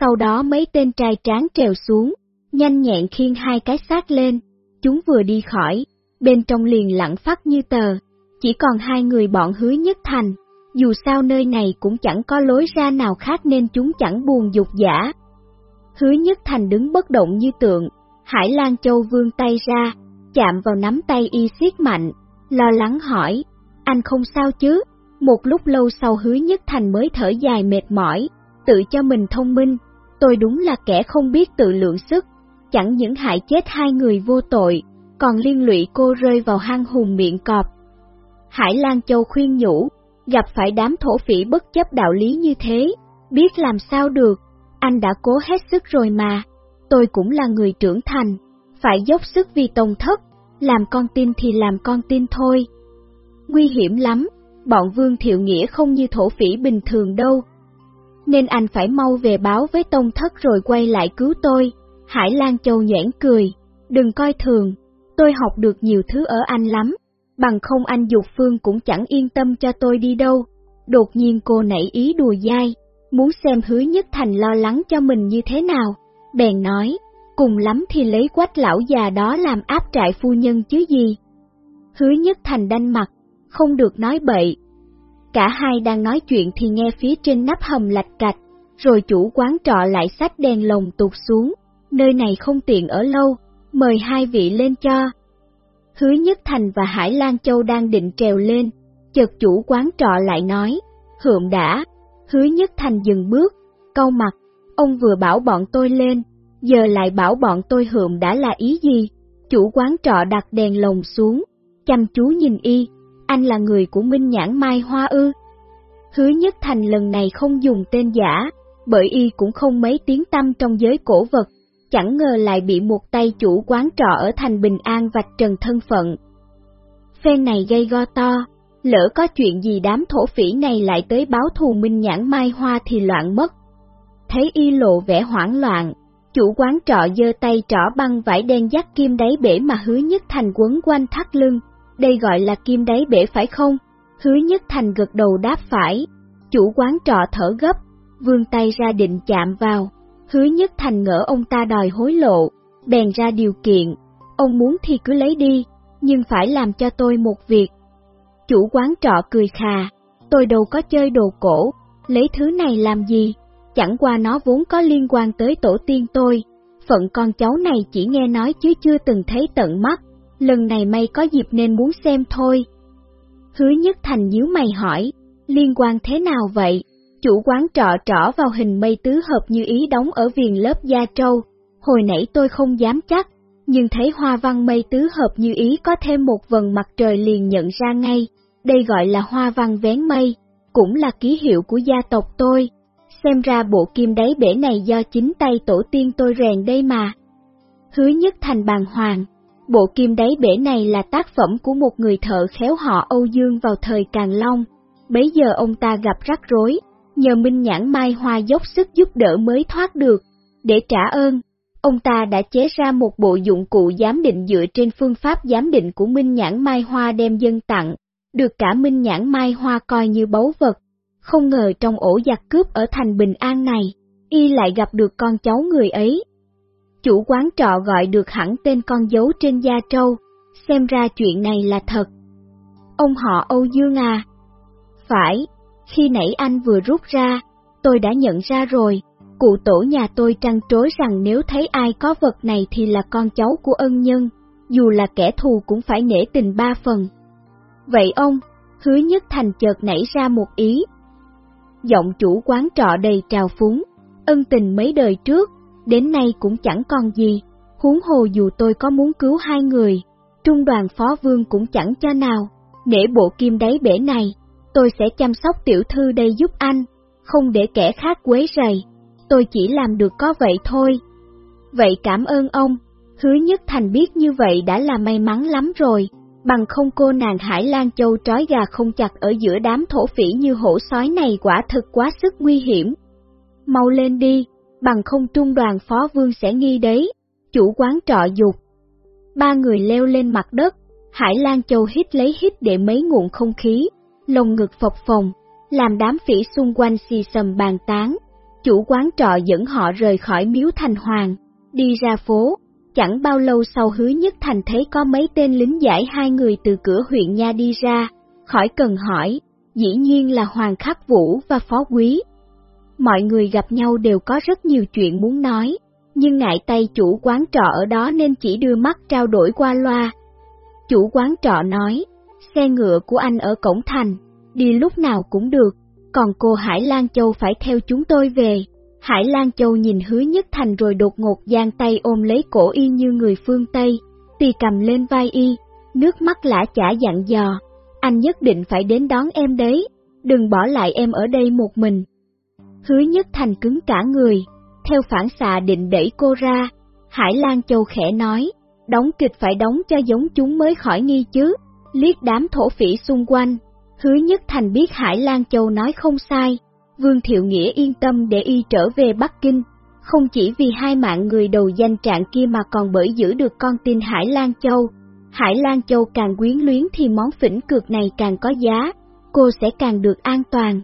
sau đó mấy tên trai tráng trèo xuống, nhanh nhẹn khiêng hai cái xác lên, chúng vừa đi khỏi, bên trong liền lặng phát như tờ, chỉ còn hai người bọn hứa nhất thành, dù sao nơi này cũng chẳng có lối ra nào khác nên chúng chẳng buồn dục giả. Hứa nhất thành đứng bất động như tượng, Hải Lan Châu vươn tay ra, chạm vào nắm tay y siết mạnh, lo lắng hỏi, anh không sao chứ? Một lúc lâu sau hứa nhất thành mới thở dài mệt mỏi, tự cho mình thông minh, tôi đúng là kẻ không biết tự lượng sức, chẳng những hại chết hai người vô tội, còn liên lụy cô rơi vào hang hùm miệng cọp. Hải Lan Châu khuyên nhủ, gặp phải đám thổ phỉ bất chấp đạo lý như thế, biết làm sao được, anh đã cố hết sức rồi mà, tôi cũng là người trưởng thành, phải dốc sức vì tông thất, làm con tin thì làm con tin thôi. Nguy hiểm lắm, bọn Vương Thiệu Nghĩa không như thổ phỉ bình thường đâu. Nên anh phải mau về báo với tông thất rồi quay lại cứu tôi. Hải Lan Châu nhoẻn cười, đừng coi thường, tôi học được nhiều thứ ở anh lắm, bằng không anh Dục Phương cũng chẳng yên tâm cho tôi đi đâu. Đột nhiên cô nảy ý đùa dai, muốn xem hứa nhất thành lo lắng cho mình như thế nào, bèn nói, cùng lắm thì lấy quách lão già đó làm áp trại phu nhân chứ gì. Hứa nhất thành đanh mặt, không được nói bậy. Cả hai đang nói chuyện thì nghe phía trên nắp hầm lạch cạch, rồi chủ quán trọ lại sách đèn lồng tụt xuống, nơi này không tiện ở lâu, mời hai vị lên cho. Hứa Nhất Thành và Hải Lan Châu đang định trèo lên, chợt chủ quán trọ lại nói, hượm đã, hứa Nhất Thành dừng bước, câu mặt, ông vừa bảo bọn tôi lên, giờ lại bảo bọn tôi hượm đã là ý gì? Chủ quán trọ đặt đèn lồng xuống, chăm chú nhìn y, anh là người của Minh Nhãn Mai Hoa ư. Hứa Nhất Thành lần này không dùng tên giả, bởi y cũng không mấy tiếng tâm trong giới cổ vật, chẳng ngờ lại bị một tay chủ quán trọ ở thành Bình An vạch trần thân phận. Phen này gây go to, lỡ có chuyện gì đám thổ phỉ này lại tới báo thù Minh Nhãn Mai Hoa thì loạn mất. Thấy y lộ vẻ hoảng loạn, chủ quán trọ giơ tay trỏ băng vải đen dắt kim đáy bể mà hứa nhất thành quấn quanh thắt lưng, đây gọi là kim đáy bể phải không? Hứa nhất thành gật đầu đáp phải, chủ quán trọ thở gấp, vươn tay ra định chạm vào, hứa nhất thành ngỡ ông ta đòi hối lộ, bèn ra điều kiện, ông muốn thì cứ lấy đi, nhưng phải làm cho tôi một việc. Chủ quán trọ cười khà, tôi đâu có chơi đồ cổ, lấy thứ này làm gì, chẳng qua nó vốn có liên quan tới tổ tiên tôi, phận con cháu này chỉ nghe nói chứ chưa từng thấy tận mắt, lần này may có dịp nên muốn xem thôi. Hứa nhất thành nhíu mày hỏi, liên quan thế nào vậy? Chủ quán trọ trỏ vào hình mây tứ hợp như ý đóng ở viền lớp da trâu, hồi nãy tôi không dám chắc, nhưng thấy hoa văn mây tứ hợp như ý có thêm một vần mặt trời liền nhận ra ngay, đây gọi là hoa văn vén mây, cũng là ký hiệu của gia tộc tôi. Xem ra bộ kim đáy bể này do chính tay tổ tiên tôi rèn đây mà. Hứa nhất thành bàn hoàng, bộ kim đáy bể này là tác phẩm của một người thợ khéo họ Âu Dương vào thời Càn Long. Bấy giờ ông ta gặp rắc rối, nhờ Minh Nhãn Mai Hoa dốc sức giúp đỡ mới thoát được. Để trả ơn, ông ta đã chế ra một bộ dụng cụ giám định dựa trên phương pháp giám định của Minh Nhãn Mai Hoa đem dân tặng, được cả Minh Nhãn Mai Hoa coi như báu vật. Không ngờ trong ổ giặc cướp ở thành Bình An này, y lại gặp được con cháu người ấy. Chủ quán trọ gọi được hẳn tên con dấu trên da trâu, xem ra chuyện này là thật. Ông họ Âu Dương à? Phải, khi nãy anh vừa rút ra, tôi đã nhận ra rồi, cụ tổ nhà tôi trăn trối rằng nếu thấy ai có vật này thì là con cháu của ân nhân, dù là kẻ thù cũng phải nể tình ba phần. Vậy ông, hứa nhất thành chợt nảy ra một ý. Giọng chủ quán trọ đầy trào phúng, ân tình mấy đời trước, đến nay cũng chẳng còn gì, huống hồ dù tôi có muốn cứu hai người, trung đoàn phó vương cũng chẳng cho nào, nể bộ kim đáy bể này, tôi sẽ chăm sóc tiểu thư đây giúp anh, không để kẻ khác quấy rầy, tôi chỉ làm được có vậy thôi. Vậy cảm ơn ông, hứa nhất thành biết như vậy đã là may mắn lắm rồi, bằng không cô nàng Hải Lan Châu trói gà không chặt ở giữa đám thổ phỉ như hổ sói này quả thực quá sức nguy hiểm. Mau lên đi, bằng không trung đoàn phó vương sẽ nghi đấy, chủ quán trọ dục. Ba người leo lên mặt đất, Hải Lan Châu hít lấy hít để mấy nguồn không khí, lồng ngực phập phồng, làm đám phỉ xung quanh xì xầm bàn tán. Chủ quán trọ dẫn họ rời khỏi miếu thành hoàng, đi ra phố. Chẳng bao lâu sau hứa nhất thành thấy có mấy tên lính giải hai người từ cửa huyện nha đi ra, khỏi cần hỏi, dĩ nhiên là Hoàng Khắc Vũ và Phó Quý. Mọi người gặp nhau đều có rất nhiều chuyện muốn nói, nhưng ngại tay chủ quán trọ ở đó nên chỉ đưa mắt trao đổi qua loa. Chủ quán trọ nói, xe ngựa của anh ở cổng thành, đi lúc nào cũng được, còn cô Hải Lan Châu phải theo chúng tôi về. Hải Lan Châu nhìn hứa nhất thành rồi đột ngột giang tay ôm lấy cổ y như người phương Tây, tì cầm lên vai y, nước mắt lã chả dặn dò, anh nhất định phải đến đón em đấy, đừng bỏ lại em ở đây một mình. Hứa nhất thành cứng cả người, theo phản xạ định đẩy cô ra, Hải Lan Châu khẽ nói, đóng kịch phải đóng cho giống chúng mới khỏi nghi chứ, liếc đám thổ phỉ xung quanh, hứa nhất thành biết Hải Lan Châu nói không sai, Vương Thiệu Nghĩa yên tâm để y trở về Bắc Kinh, không chỉ vì hai mạng người đầu danh trạng kia mà còn bởi giữ được con tin Hải Lan Châu. Hải Lan Châu càng quyến luyến thì món phỉnh cược này càng có giá, cô sẽ càng được an toàn.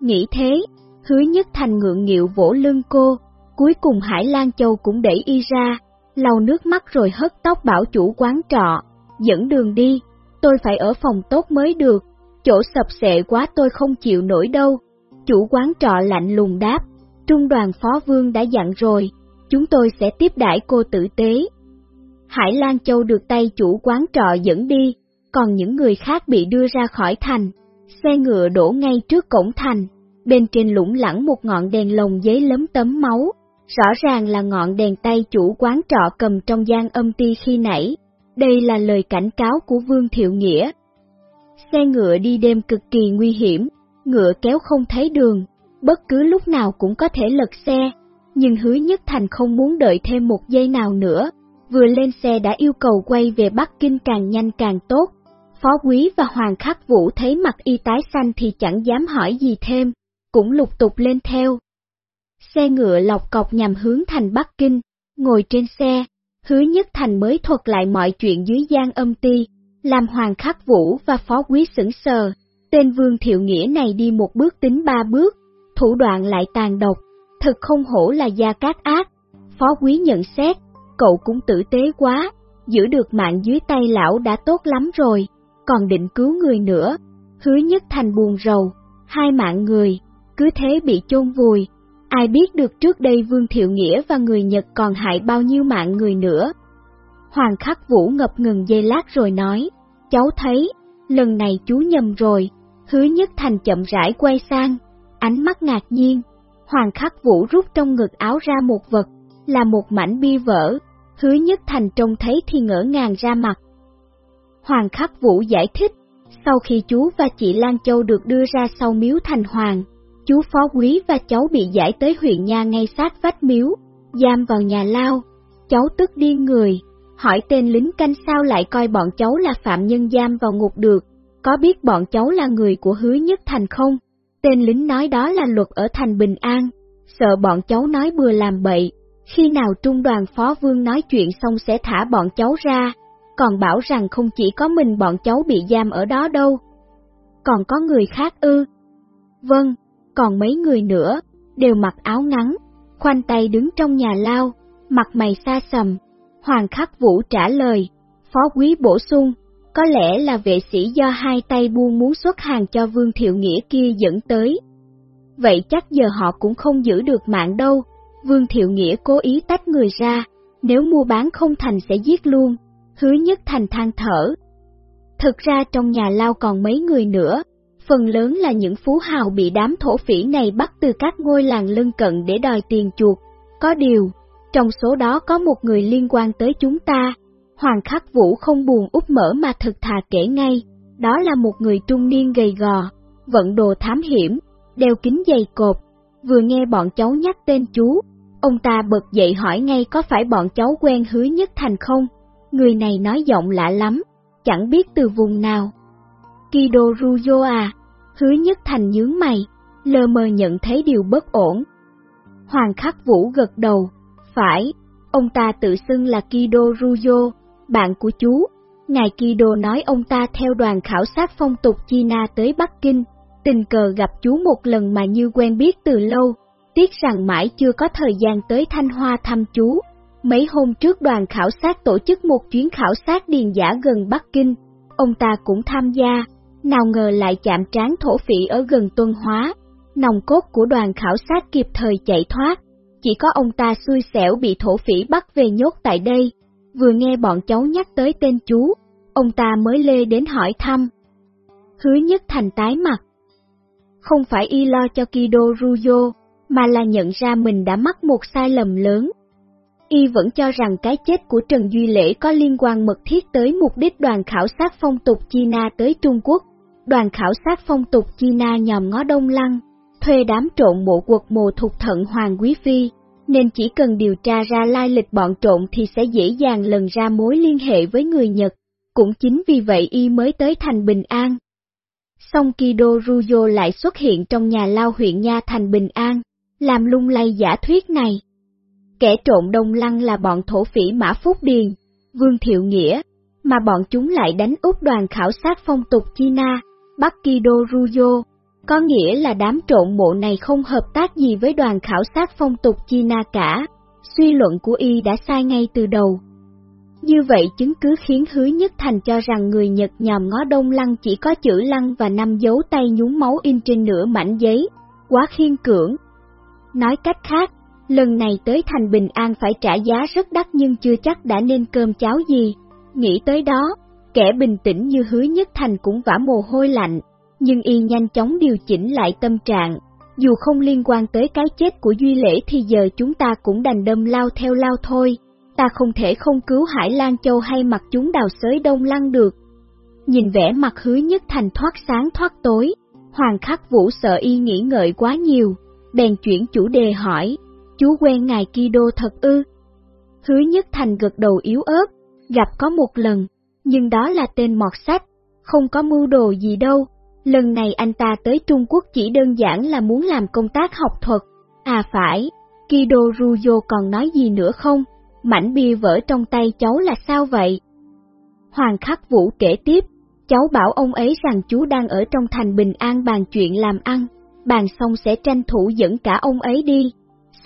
Nghĩ thế, hứa nhất thành ngượng nghịu vỗ lưng cô, cuối cùng Hải Lan Châu cũng đẩy y ra, lau nước mắt rồi hất tóc bảo chủ quán trọ, dẫn đường đi, tôi phải ở phòng tốt mới được, chỗ sập sệ quá tôi không chịu nổi đâu. Chủ quán trọ lạnh lùng đáp, trung đoàn phó vương đã dặn rồi, chúng tôi sẽ tiếp đãi cô tử tế. Hải Lan Châu được tay chủ quán trọ dẫn đi, còn những người khác bị đưa ra khỏi thành. Xe ngựa đổ ngay trước cổng thành, bên trên lũng lẳng một ngọn đèn lồng giấy lấm tấm máu, rõ ràng là ngọn đèn tay chủ quán trọ cầm trong gian âm ti khi nãy. Đây là lời cảnh cáo của Vương Thiệu Nghĩa. Xe ngựa đi đêm cực kỳ nguy hiểm, ngựa kéo không thấy đường, bất cứ lúc nào cũng có thể lật xe, nhưng hứa nhất thành không muốn đợi thêm một giây nào nữa, vừa lên xe đã yêu cầu quay về Bắc Kinh càng nhanh càng tốt. Phó Quý và Hoàng Khắc Vũ thấy mặt y tái xanh thì chẳng dám hỏi gì thêm, cũng lục tục lên theo. Xe ngựa lọc cọc nhằm hướng thành Bắc Kinh, ngồi trên xe, hứa nhất thành mới thuật lại mọi chuyện dưới gian âm ti, làm Hoàng Khắc Vũ và Phó Quý sững sờ, tên Vương Thiệu Nghĩa này đi một bước tính ba bước, thủ đoạn lại tàn độc, thật không hổ là gia cát ác. Phó Quý nhận xét, cậu cũng tử tế quá, giữ được mạng dưới tay lão đã tốt lắm rồi, còn định cứu người nữa. Hứa nhất thành buồn rầu, hai mạng người, cứ thế bị chôn vùi. Ai biết được trước đây Vương Thiệu Nghĩa và người Nhật còn hại bao nhiêu mạng người nữa. Hoàng Khắc Vũ ngập ngừng dây lát rồi nói, cháu thấy, lần này chú nhầm rồi, hứa nhất thành chậm rãi quay sang, ánh mắt ngạc nhiên. Hoàng Khắc Vũ rút trong ngực áo ra một vật, là một mảnh bi vỡ, hứa nhất thành trông thấy thì ngỡ ngàng ra mặt. Hoàng Khắc Vũ giải thích, sau khi chú và chị Lan Châu được đưa ra sau miếu thành hoàng, chú Phó Quý và cháu bị giải tới huyện Nha ngay sát vách miếu, giam vào nhà lao. Cháu tức điên người, hỏi tên lính canh sao lại coi bọn cháu là phạm nhân giam vào ngục được, có biết bọn cháu là người của hứa nhất thành không? Tên lính nói đó là luật ở thành Bình An, sợ bọn cháu nói bừa làm bậy, khi nào trung đoàn phó vương nói chuyện xong sẽ thả bọn cháu ra, còn bảo rằng không chỉ có mình bọn cháu bị giam ở đó đâu. Còn có người khác ư? Vâng, còn mấy người nữa, đều mặc áo ngắn, khoanh tay đứng trong nhà lao, mặt mày xa sầm. Hoàng Khắc Vũ trả lời, phó quý bổ sung, có lẽ là vệ sĩ do hai tay buôn muốn xuất hàng cho Vương Thiệu Nghĩa kia dẫn tới. Vậy chắc giờ họ cũng không giữ được mạng đâu, Vương Thiệu Nghĩa cố ý tách người ra, nếu mua bán không thành sẽ giết luôn, hứa nhất thành than thở. Thực ra trong nhà lao còn mấy người nữa, phần lớn là những phú hào bị đám thổ phỉ này bắt từ các ngôi làng lân cận để đòi tiền chuột. Có điều, trong số đó có một người liên quan tới chúng ta, Hoàng Khắc Vũ không buồn úp mở mà thực thà kể ngay, đó là một người trung niên gầy gò, vận đồ thám hiểm, đeo kính dày cột, vừa nghe bọn cháu nhắc tên chú, ông ta bật dậy hỏi ngay có phải bọn cháu quen hứa nhất thành không, người này nói giọng lạ lắm, chẳng biết từ vùng nào. Kido Ruyo à, hứa nhất thành nhướng mày, lờ mờ nhận thấy điều bất ổn. Hoàng Khắc Vũ gật đầu, phải, ông ta tự xưng là Kido Ruyo, bạn của chú. Ngài Kido nói ông ta theo đoàn khảo sát phong tục China tới Bắc Kinh, tình cờ gặp chú một lần mà như quen biết từ lâu, tiếc rằng mãi chưa có thời gian tới Thanh Hoa thăm chú. Mấy hôm trước đoàn khảo sát tổ chức một chuyến khảo sát điền giả gần Bắc Kinh, ông ta cũng tham gia, nào ngờ lại chạm trán thổ phỉ ở gần Tuân Hóa. Nòng cốt của đoàn khảo sát kịp thời chạy thoát, chỉ có ông ta xui xẻo bị thổ phỉ bắt về nhốt tại đây. Vừa nghe bọn cháu nhắc tới tên chú, ông ta mới lê đến hỏi thăm. Hứa nhất thành tái mặt. Không phải y lo cho Kido Ruyo, mà là nhận ra mình đã mắc một sai lầm lớn. Y vẫn cho rằng cái chết của Trần Duy Lễ có liên quan mật thiết tới mục đích đoàn khảo sát phong tục China tới Trung Quốc. Đoàn khảo sát phong tục China nhòm ngó Đông Lăng, thuê đám trộn mộ quật mồ thuộc thận Hoàng Quý Phi, nên chỉ cần điều tra ra lai lịch bọn trộn thì sẽ dễ dàng lần ra mối liên hệ với người Nhật. Cũng chính vì vậy y mới tới thành Bình An. Song Kido Ruyo lại xuất hiện trong nhà lao huyện Nha thành Bình An, làm lung lay giả thuyết này. Kẻ trộn đông lăng là bọn thổ phỉ Mã Phúc Điền, Vương Thiệu Nghĩa, mà bọn chúng lại đánh úp đoàn khảo sát phong tục China, Bắc Kido Ruyo, có nghĩa là đám trộn mộ này không hợp tác gì với đoàn khảo sát phong tục China cả. Suy luận của y đã sai ngay từ đầu. Như vậy chứng cứ khiến Hứa Nhất Thành cho rằng người Nhật nhòm ngó đông lăng chỉ có chữ lăng và năm dấu tay nhúng máu in trên nửa mảnh giấy, quá khiên cưỡng. Nói cách khác, lần này tới thành Bình An phải trả giá rất đắt nhưng chưa chắc đã nên cơm cháo gì. Nghĩ tới đó, kẻ bình tĩnh như Hứa Nhất Thành cũng vã mồ hôi lạnh, nhưng y nhanh chóng điều chỉnh lại tâm trạng. Dù không liên quan tới cái chết của Duy Lễ thì giờ chúng ta cũng đành đâm lao theo lao thôi, ta không thể không cứu Hải Lan Châu hay mặc chúng đào xới đông lăng được. Nhìn vẻ mặt hứa nhất thành thoát sáng thoát tối, Hoàng Khắc Vũ sợ y nghĩ ngợi quá nhiều, bèn chuyển chủ đề hỏi, chú quen ngài Kido thật ư? Hứa nhất thành gật đầu yếu ớt, gặp có một lần, nhưng đó là tên mọt sách, không có mưu đồ gì đâu, Lần này anh ta tới Trung Quốc chỉ đơn giản là muốn làm công tác học thuật. À phải, Kido Ruyo còn nói gì nữa không? Mảnh bia vỡ trong tay cháu là sao vậy? Hoàng Khắc Vũ kể tiếp, cháu bảo ông ấy rằng chú đang ở trong thành bình an bàn chuyện làm ăn, bàn xong sẽ tranh thủ dẫn cả ông ấy đi.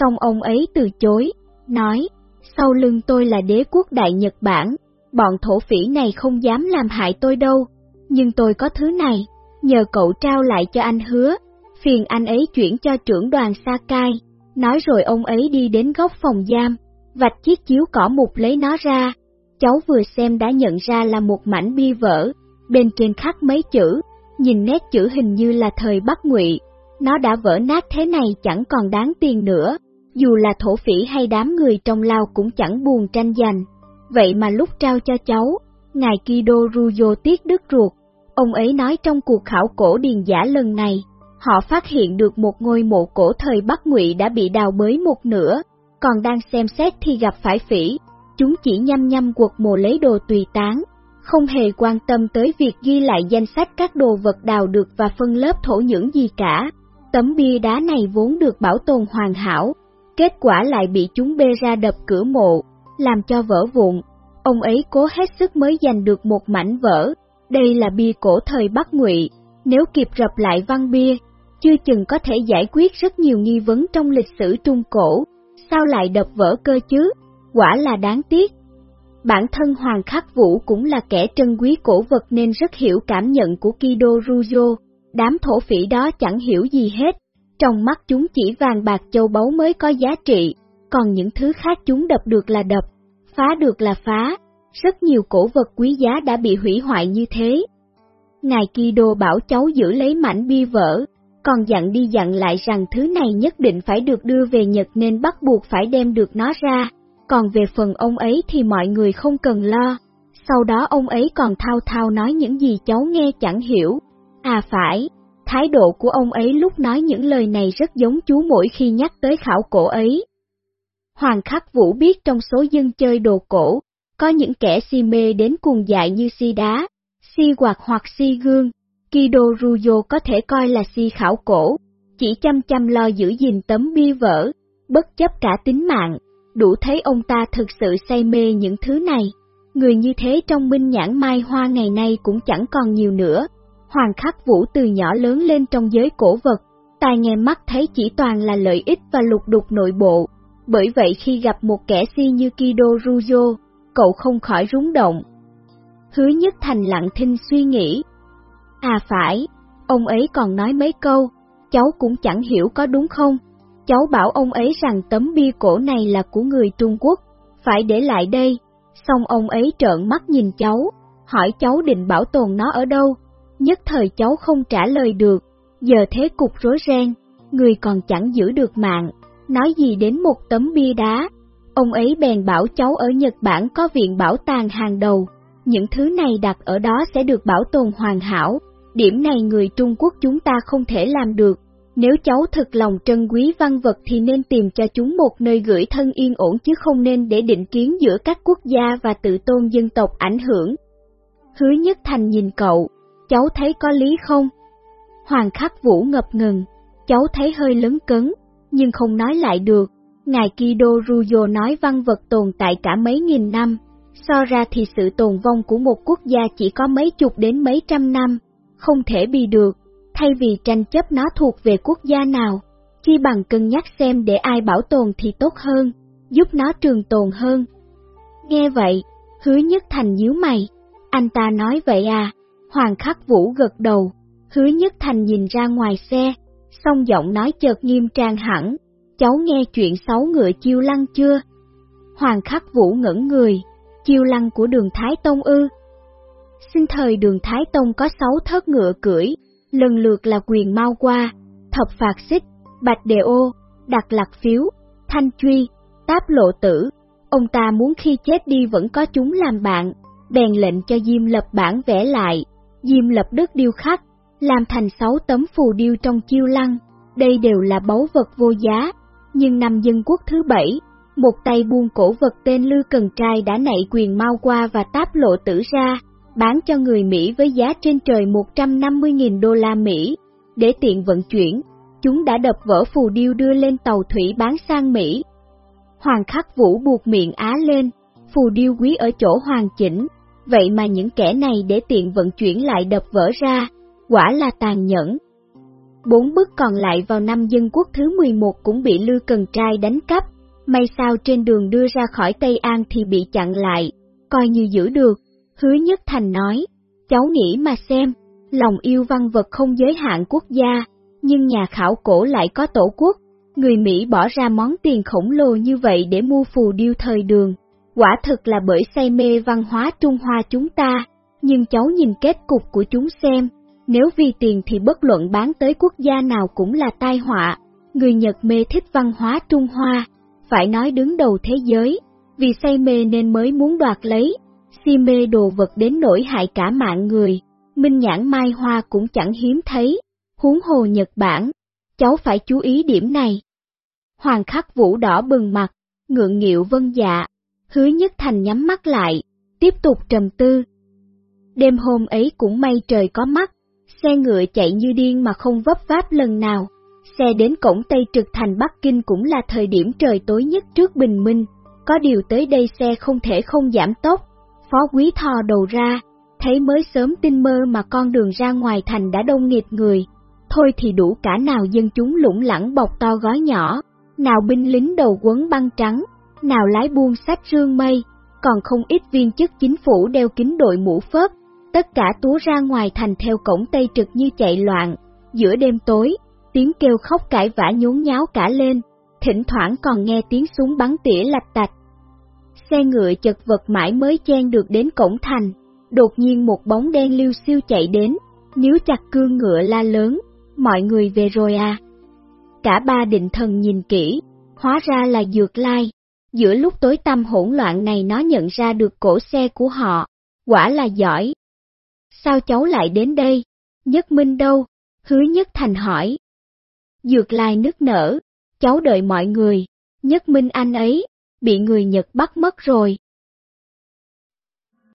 Xong ông ấy từ chối, nói, sau lưng tôi là đế quốc đại Nhật Bản, bọn thổ phỉ này không dám làm hại tôi đâu, nhưng tôi có thứ này, nhờ cậu trao lại cho anh hứa, phiền anh ấy chuyển cho trưởng đoàn Sakai, nói rồi ông ấy đi đến góc phòng giam, vạch chiếc chiếu cỏ mục lấy nó ra, cháu vừa xem đã nhận ra là một mảnh bia vỡ, bên trên khắc mấy chữ, nhìn nét chữ hình như là thời Bắc Ngụy, nó đã vỡ nát thế này chẳng còn đáng tiền nữa, dù là thổ phỉ hay đám người trong lao cũng chẳng buồn tranh giành. Vậy mà lúc trao cho cháu, ngài Kido Ruyo tiếc đứt ruột, Ông ấy nói trong cuộc khảo cổ điền giả lần này, họ phát hiện được một ngôi mộ cổ thời Bắc Ngụy đã bị đào bới một nửa, còn đang xem xét thì gặp phải phỉ, chúng chỉ nhăm nhăm quật mộ lấy đồ tùy tán, không hề quan tâm tới việc ghi lại danh sách các đồ vật đào được và phân lớp thổ nhưỡng gì cả. Tấm bia đá này vốn được bảo tồn hoàn hảo, kết quả lại bị chúng bê ra đập cửa mộ, làm cho vỡ vụn. Ông ấy cố hết sức mới giành được một mảnh vỡ, đây là bia cổ thời Bắc Ngụy, nếu kịp rập lại văn bia, chưa chừng có thể giải quyết rất nhiều nghi vấn trong lịch sử Trung Cổ, sao lại đập vỡ cơ chứ, quả là đáng tiếc. Bản thân Hoàng Khắc Vũ cũng là kẻ trân quý cổ vật nên rất hiểu cảm nhận của Kido Rujo đám thổ phỉ đó chẳng hiểu gì hết, trong mắt chúng chỉ vàng bạc châu báu mới có giá trị, còn những thứ khác chúng đập được là đập, phá được là phá, rất nhiều cổ vật quý giá đã bị hủy hoại như thế. Ngài Kido bảo cháu giữ lấy mảnh bia vỡ, còn dặn đi dặn lại rằng thứ này nhất định phải được đưa về Nhật nên bắt buộc phải đem được nó ra, còn về phần ông ấy thì mọi người không cần lo. Sau đó ông ấy còn thao thao nói những gì cháu nghe chẳng hiểu. À phải, thái độ của ông ấy lúc nói những lời này rất giống chú mỗi khi nhắc tới khảo cổ ấy. Hoàng Khắc Vũ biết trong số dân chơi đồ cổ, có những kẻ si mê đến cuồng dại như si đá, si quạt hoặc si gương, Kido Ruyo có thể coi là si khảo cổ, chỉ chăm chăm lo giữ gìn tấm bia vỡ, bất chấp cả tính mạng, đủ thấy ông ta thực sự say mê những thứ này. Người như thế trong minh nhãn mai hoa ngày nay cũng chẳng còn nhiều nữa. Hoàng khắc vũ từ nhỏ lớn lên trong giới cổ vật, tai nghe mắt thấy chỉ toàn là lợi ích và lục đục nội bộ. Bởi vậy khi gặp một kẻ si như Kido Ruyo, cậu không khỏi rúng động. Hứa nhất thành lặng thinh suy nghĩ. À phải, ông ấy còn nói mấy câu, cháu cũng chẳng hiểu có đúng không? Cháu bảo ông ấy rằng tấm bia cổ này là của người Trung Quốc, phải để lại đây. Xong ông ấy trợn mắt nhìn cháu, hỏi cháu định bảo tồn nó ở đâu. Nhất thời cháu không trả lời được, giờ thế cục rối ren, người còn chẳng giữ được mạng, nói gì đến một tấm bia đá. Ông ấy bèn bảo cháu ở Nhật Bản có viện bảo tàng hàng đầu, những thứ này đặt ở đó sẽ được bảo tồn hoàn hảo. Điểm này người Trung Quốc chúng ta không thể làm được, nếu cháu thực lòng trân quý văn vật thì nên tìm cho chúng một nơi gửi thân yên ổn chứ không nên để định kiến giữa các quốc gia và tự tôn dân tộc ảnh hưởng. Hứa Nhất Thành nhìn cậu, cháu thấy có lý không? Hoàng Khắc Vũ ngập ngừng, cháu thấy hơi lớn cấn, nhưng không nói lại được. Ngài Kido Ruyo nói văn vật tồn tại cả mấy nghìn năm, so ra thì sự tồn vong của một quốc gia chỉ có mấy chục đến mấy trăm năm, không thể bị được thay vì tranh chấp nó thuộc về quốc gia nào, chi bằng cân nhắc xem để ai bảo tồn thì tốt hơn, giúp nó trường tồn hơn. Nghe vậy, hứa nhất thành nhíu mày, anh ta nói vậy à, Hoàng khắc vũ gật đầu, hứa nhất thành nhìn ra ngoài xe, song giọng nói chợt nghiêm trang hẳn, cháu nghe chuyện sáu ngựa chiêu lăng chưa? Hoàng khắc vũ ngẩn người, chiêu lăng của đường Thái Tông ư. Xin thời đường Thái Tông có sáu thớt ngựa cưỡi, lần lượt là quyền mau qua, thập phạt xích, bạch đề ô, đặt lạc phiếu, thanh truy, táp lộ tử. Ông ta muốn khi chết đi vẫn có chúng làm bạn, bèn lệnh cho Diêm lập bản vẽ lại. Diêm lập đức điêu khắc, làm thành sáu tấm phù điêu trong chiêu lăng. Đây đều là báu vật vô giá, nhưng năm dân quốc thứ bảy, một tay buôn cổ vật tên Lư Cần Trai đã nảy quyền mau qua và táp lộ tử ra, bán cho người Mỹ với giá trên trời 150.000 đô la Mỹ. Để tiện vận chuyển, chúng đã đập vỡ phù điêu đưa lên tàu thủy bán sang Mỹ. Hoàng khắc vũ buộc miệng á lên, phù điêu quý ở chỗ hoàn chỉnh, vậy mà những kẻ này để tiện vận chuyển lại đập vỡ ra, quả là tàn nhẫn. Bốn bức còn lại vào năm dân quốc thứ 11 cũng bị Lư Cần Trai đánh cắp, may sao trên đường đưa ra khỏi Tây An thì bị chặn lại, coi như giữ được. Hứa Nhất Thành nói, cháu nghĩ mà xem, lòng yêu văn vật không giới hạn quốc gia, nhưng nhà khảo cổ lại có tổ quốc, người Mỹ bỏ ra món tiền khổng lồ như vậy để mua phù điêu thời đường. Quả thực là bởi say mê văn hóa Trung Hoa chúng ta, nhưng cháu nhìn kết cục của chúng xem, nếu vì tiền thì bất luận bán tới quốc gia nào cũng là tai họa. Người Nhật mê thích văn hóa Trung Hoa, phải nói đứng đầu thế giới, vì say mê nên mới muốn đoạt lấy, si mê đồ vật đến nỗi hại cả mạng người, minh nhãn mai hoa cũng chẳng hiếm thấy, huống hồ Nhật Bản, cháu phải chú ý điểm này. Hoàng khắc vũ đỏ bừng mặt, ngượng nghịu vân dạ, hứa nhất thành nhắm mắt lại, tiếp tục trầm tư. Đêm hôm ấy cũng may trời có mắt, xe ngựa chạy như điên mà không vấp váp lần nào, xe đến cổng Tây Trực thành Bắc Kinh cũng là thời điểm trời tối nhất trước bình minh, có điều tới đây xe không thể không giảm tốc, Phó quý thò đầu ra, thấy mới sớm tinh mơ mà con đường ra ngoài thành đã đông nghịt người. Thôi thì đủ cả nào dân chúng lũng lẳng bọc to gói nhỏ, nào binh lính đầu quấn băng trắng, nào lái buôn sách rương mây, còn không ít viên chức chính phủ đeo kính đội mũ phớt, tất cả túa ra ngoài thành theo cổng Tây Trực như chạy loạn. Giữa đêm tối, tiếng kêu khóc cãi vã nhốn nháo cả lên, thỉnh thoảng còn nghe tiếng súng bắn tỉa lạch tạch. Xe ngựa chật vật mãi mới chen được đến cổng thành, đột nhiên một bóng đen lưu siêu chạy đến, níu chặt cương ngựa la lớn, mọi người về rồi à. Cả ba định thần nhìn kỹ, hóa ra là dược lai. Giữa lúc tối tăm hỗn loạn này nó nhận ra được cổ xe của họ, quả là giỏi. Sao cháu lại đến đây? Nhất Minh đâu? Hứa Nhất Thành hỏi. Dược lai nức nở, cháu đợi mọi người, Nhất Minh anh ấy, bị người Nhật bắt mất rồi.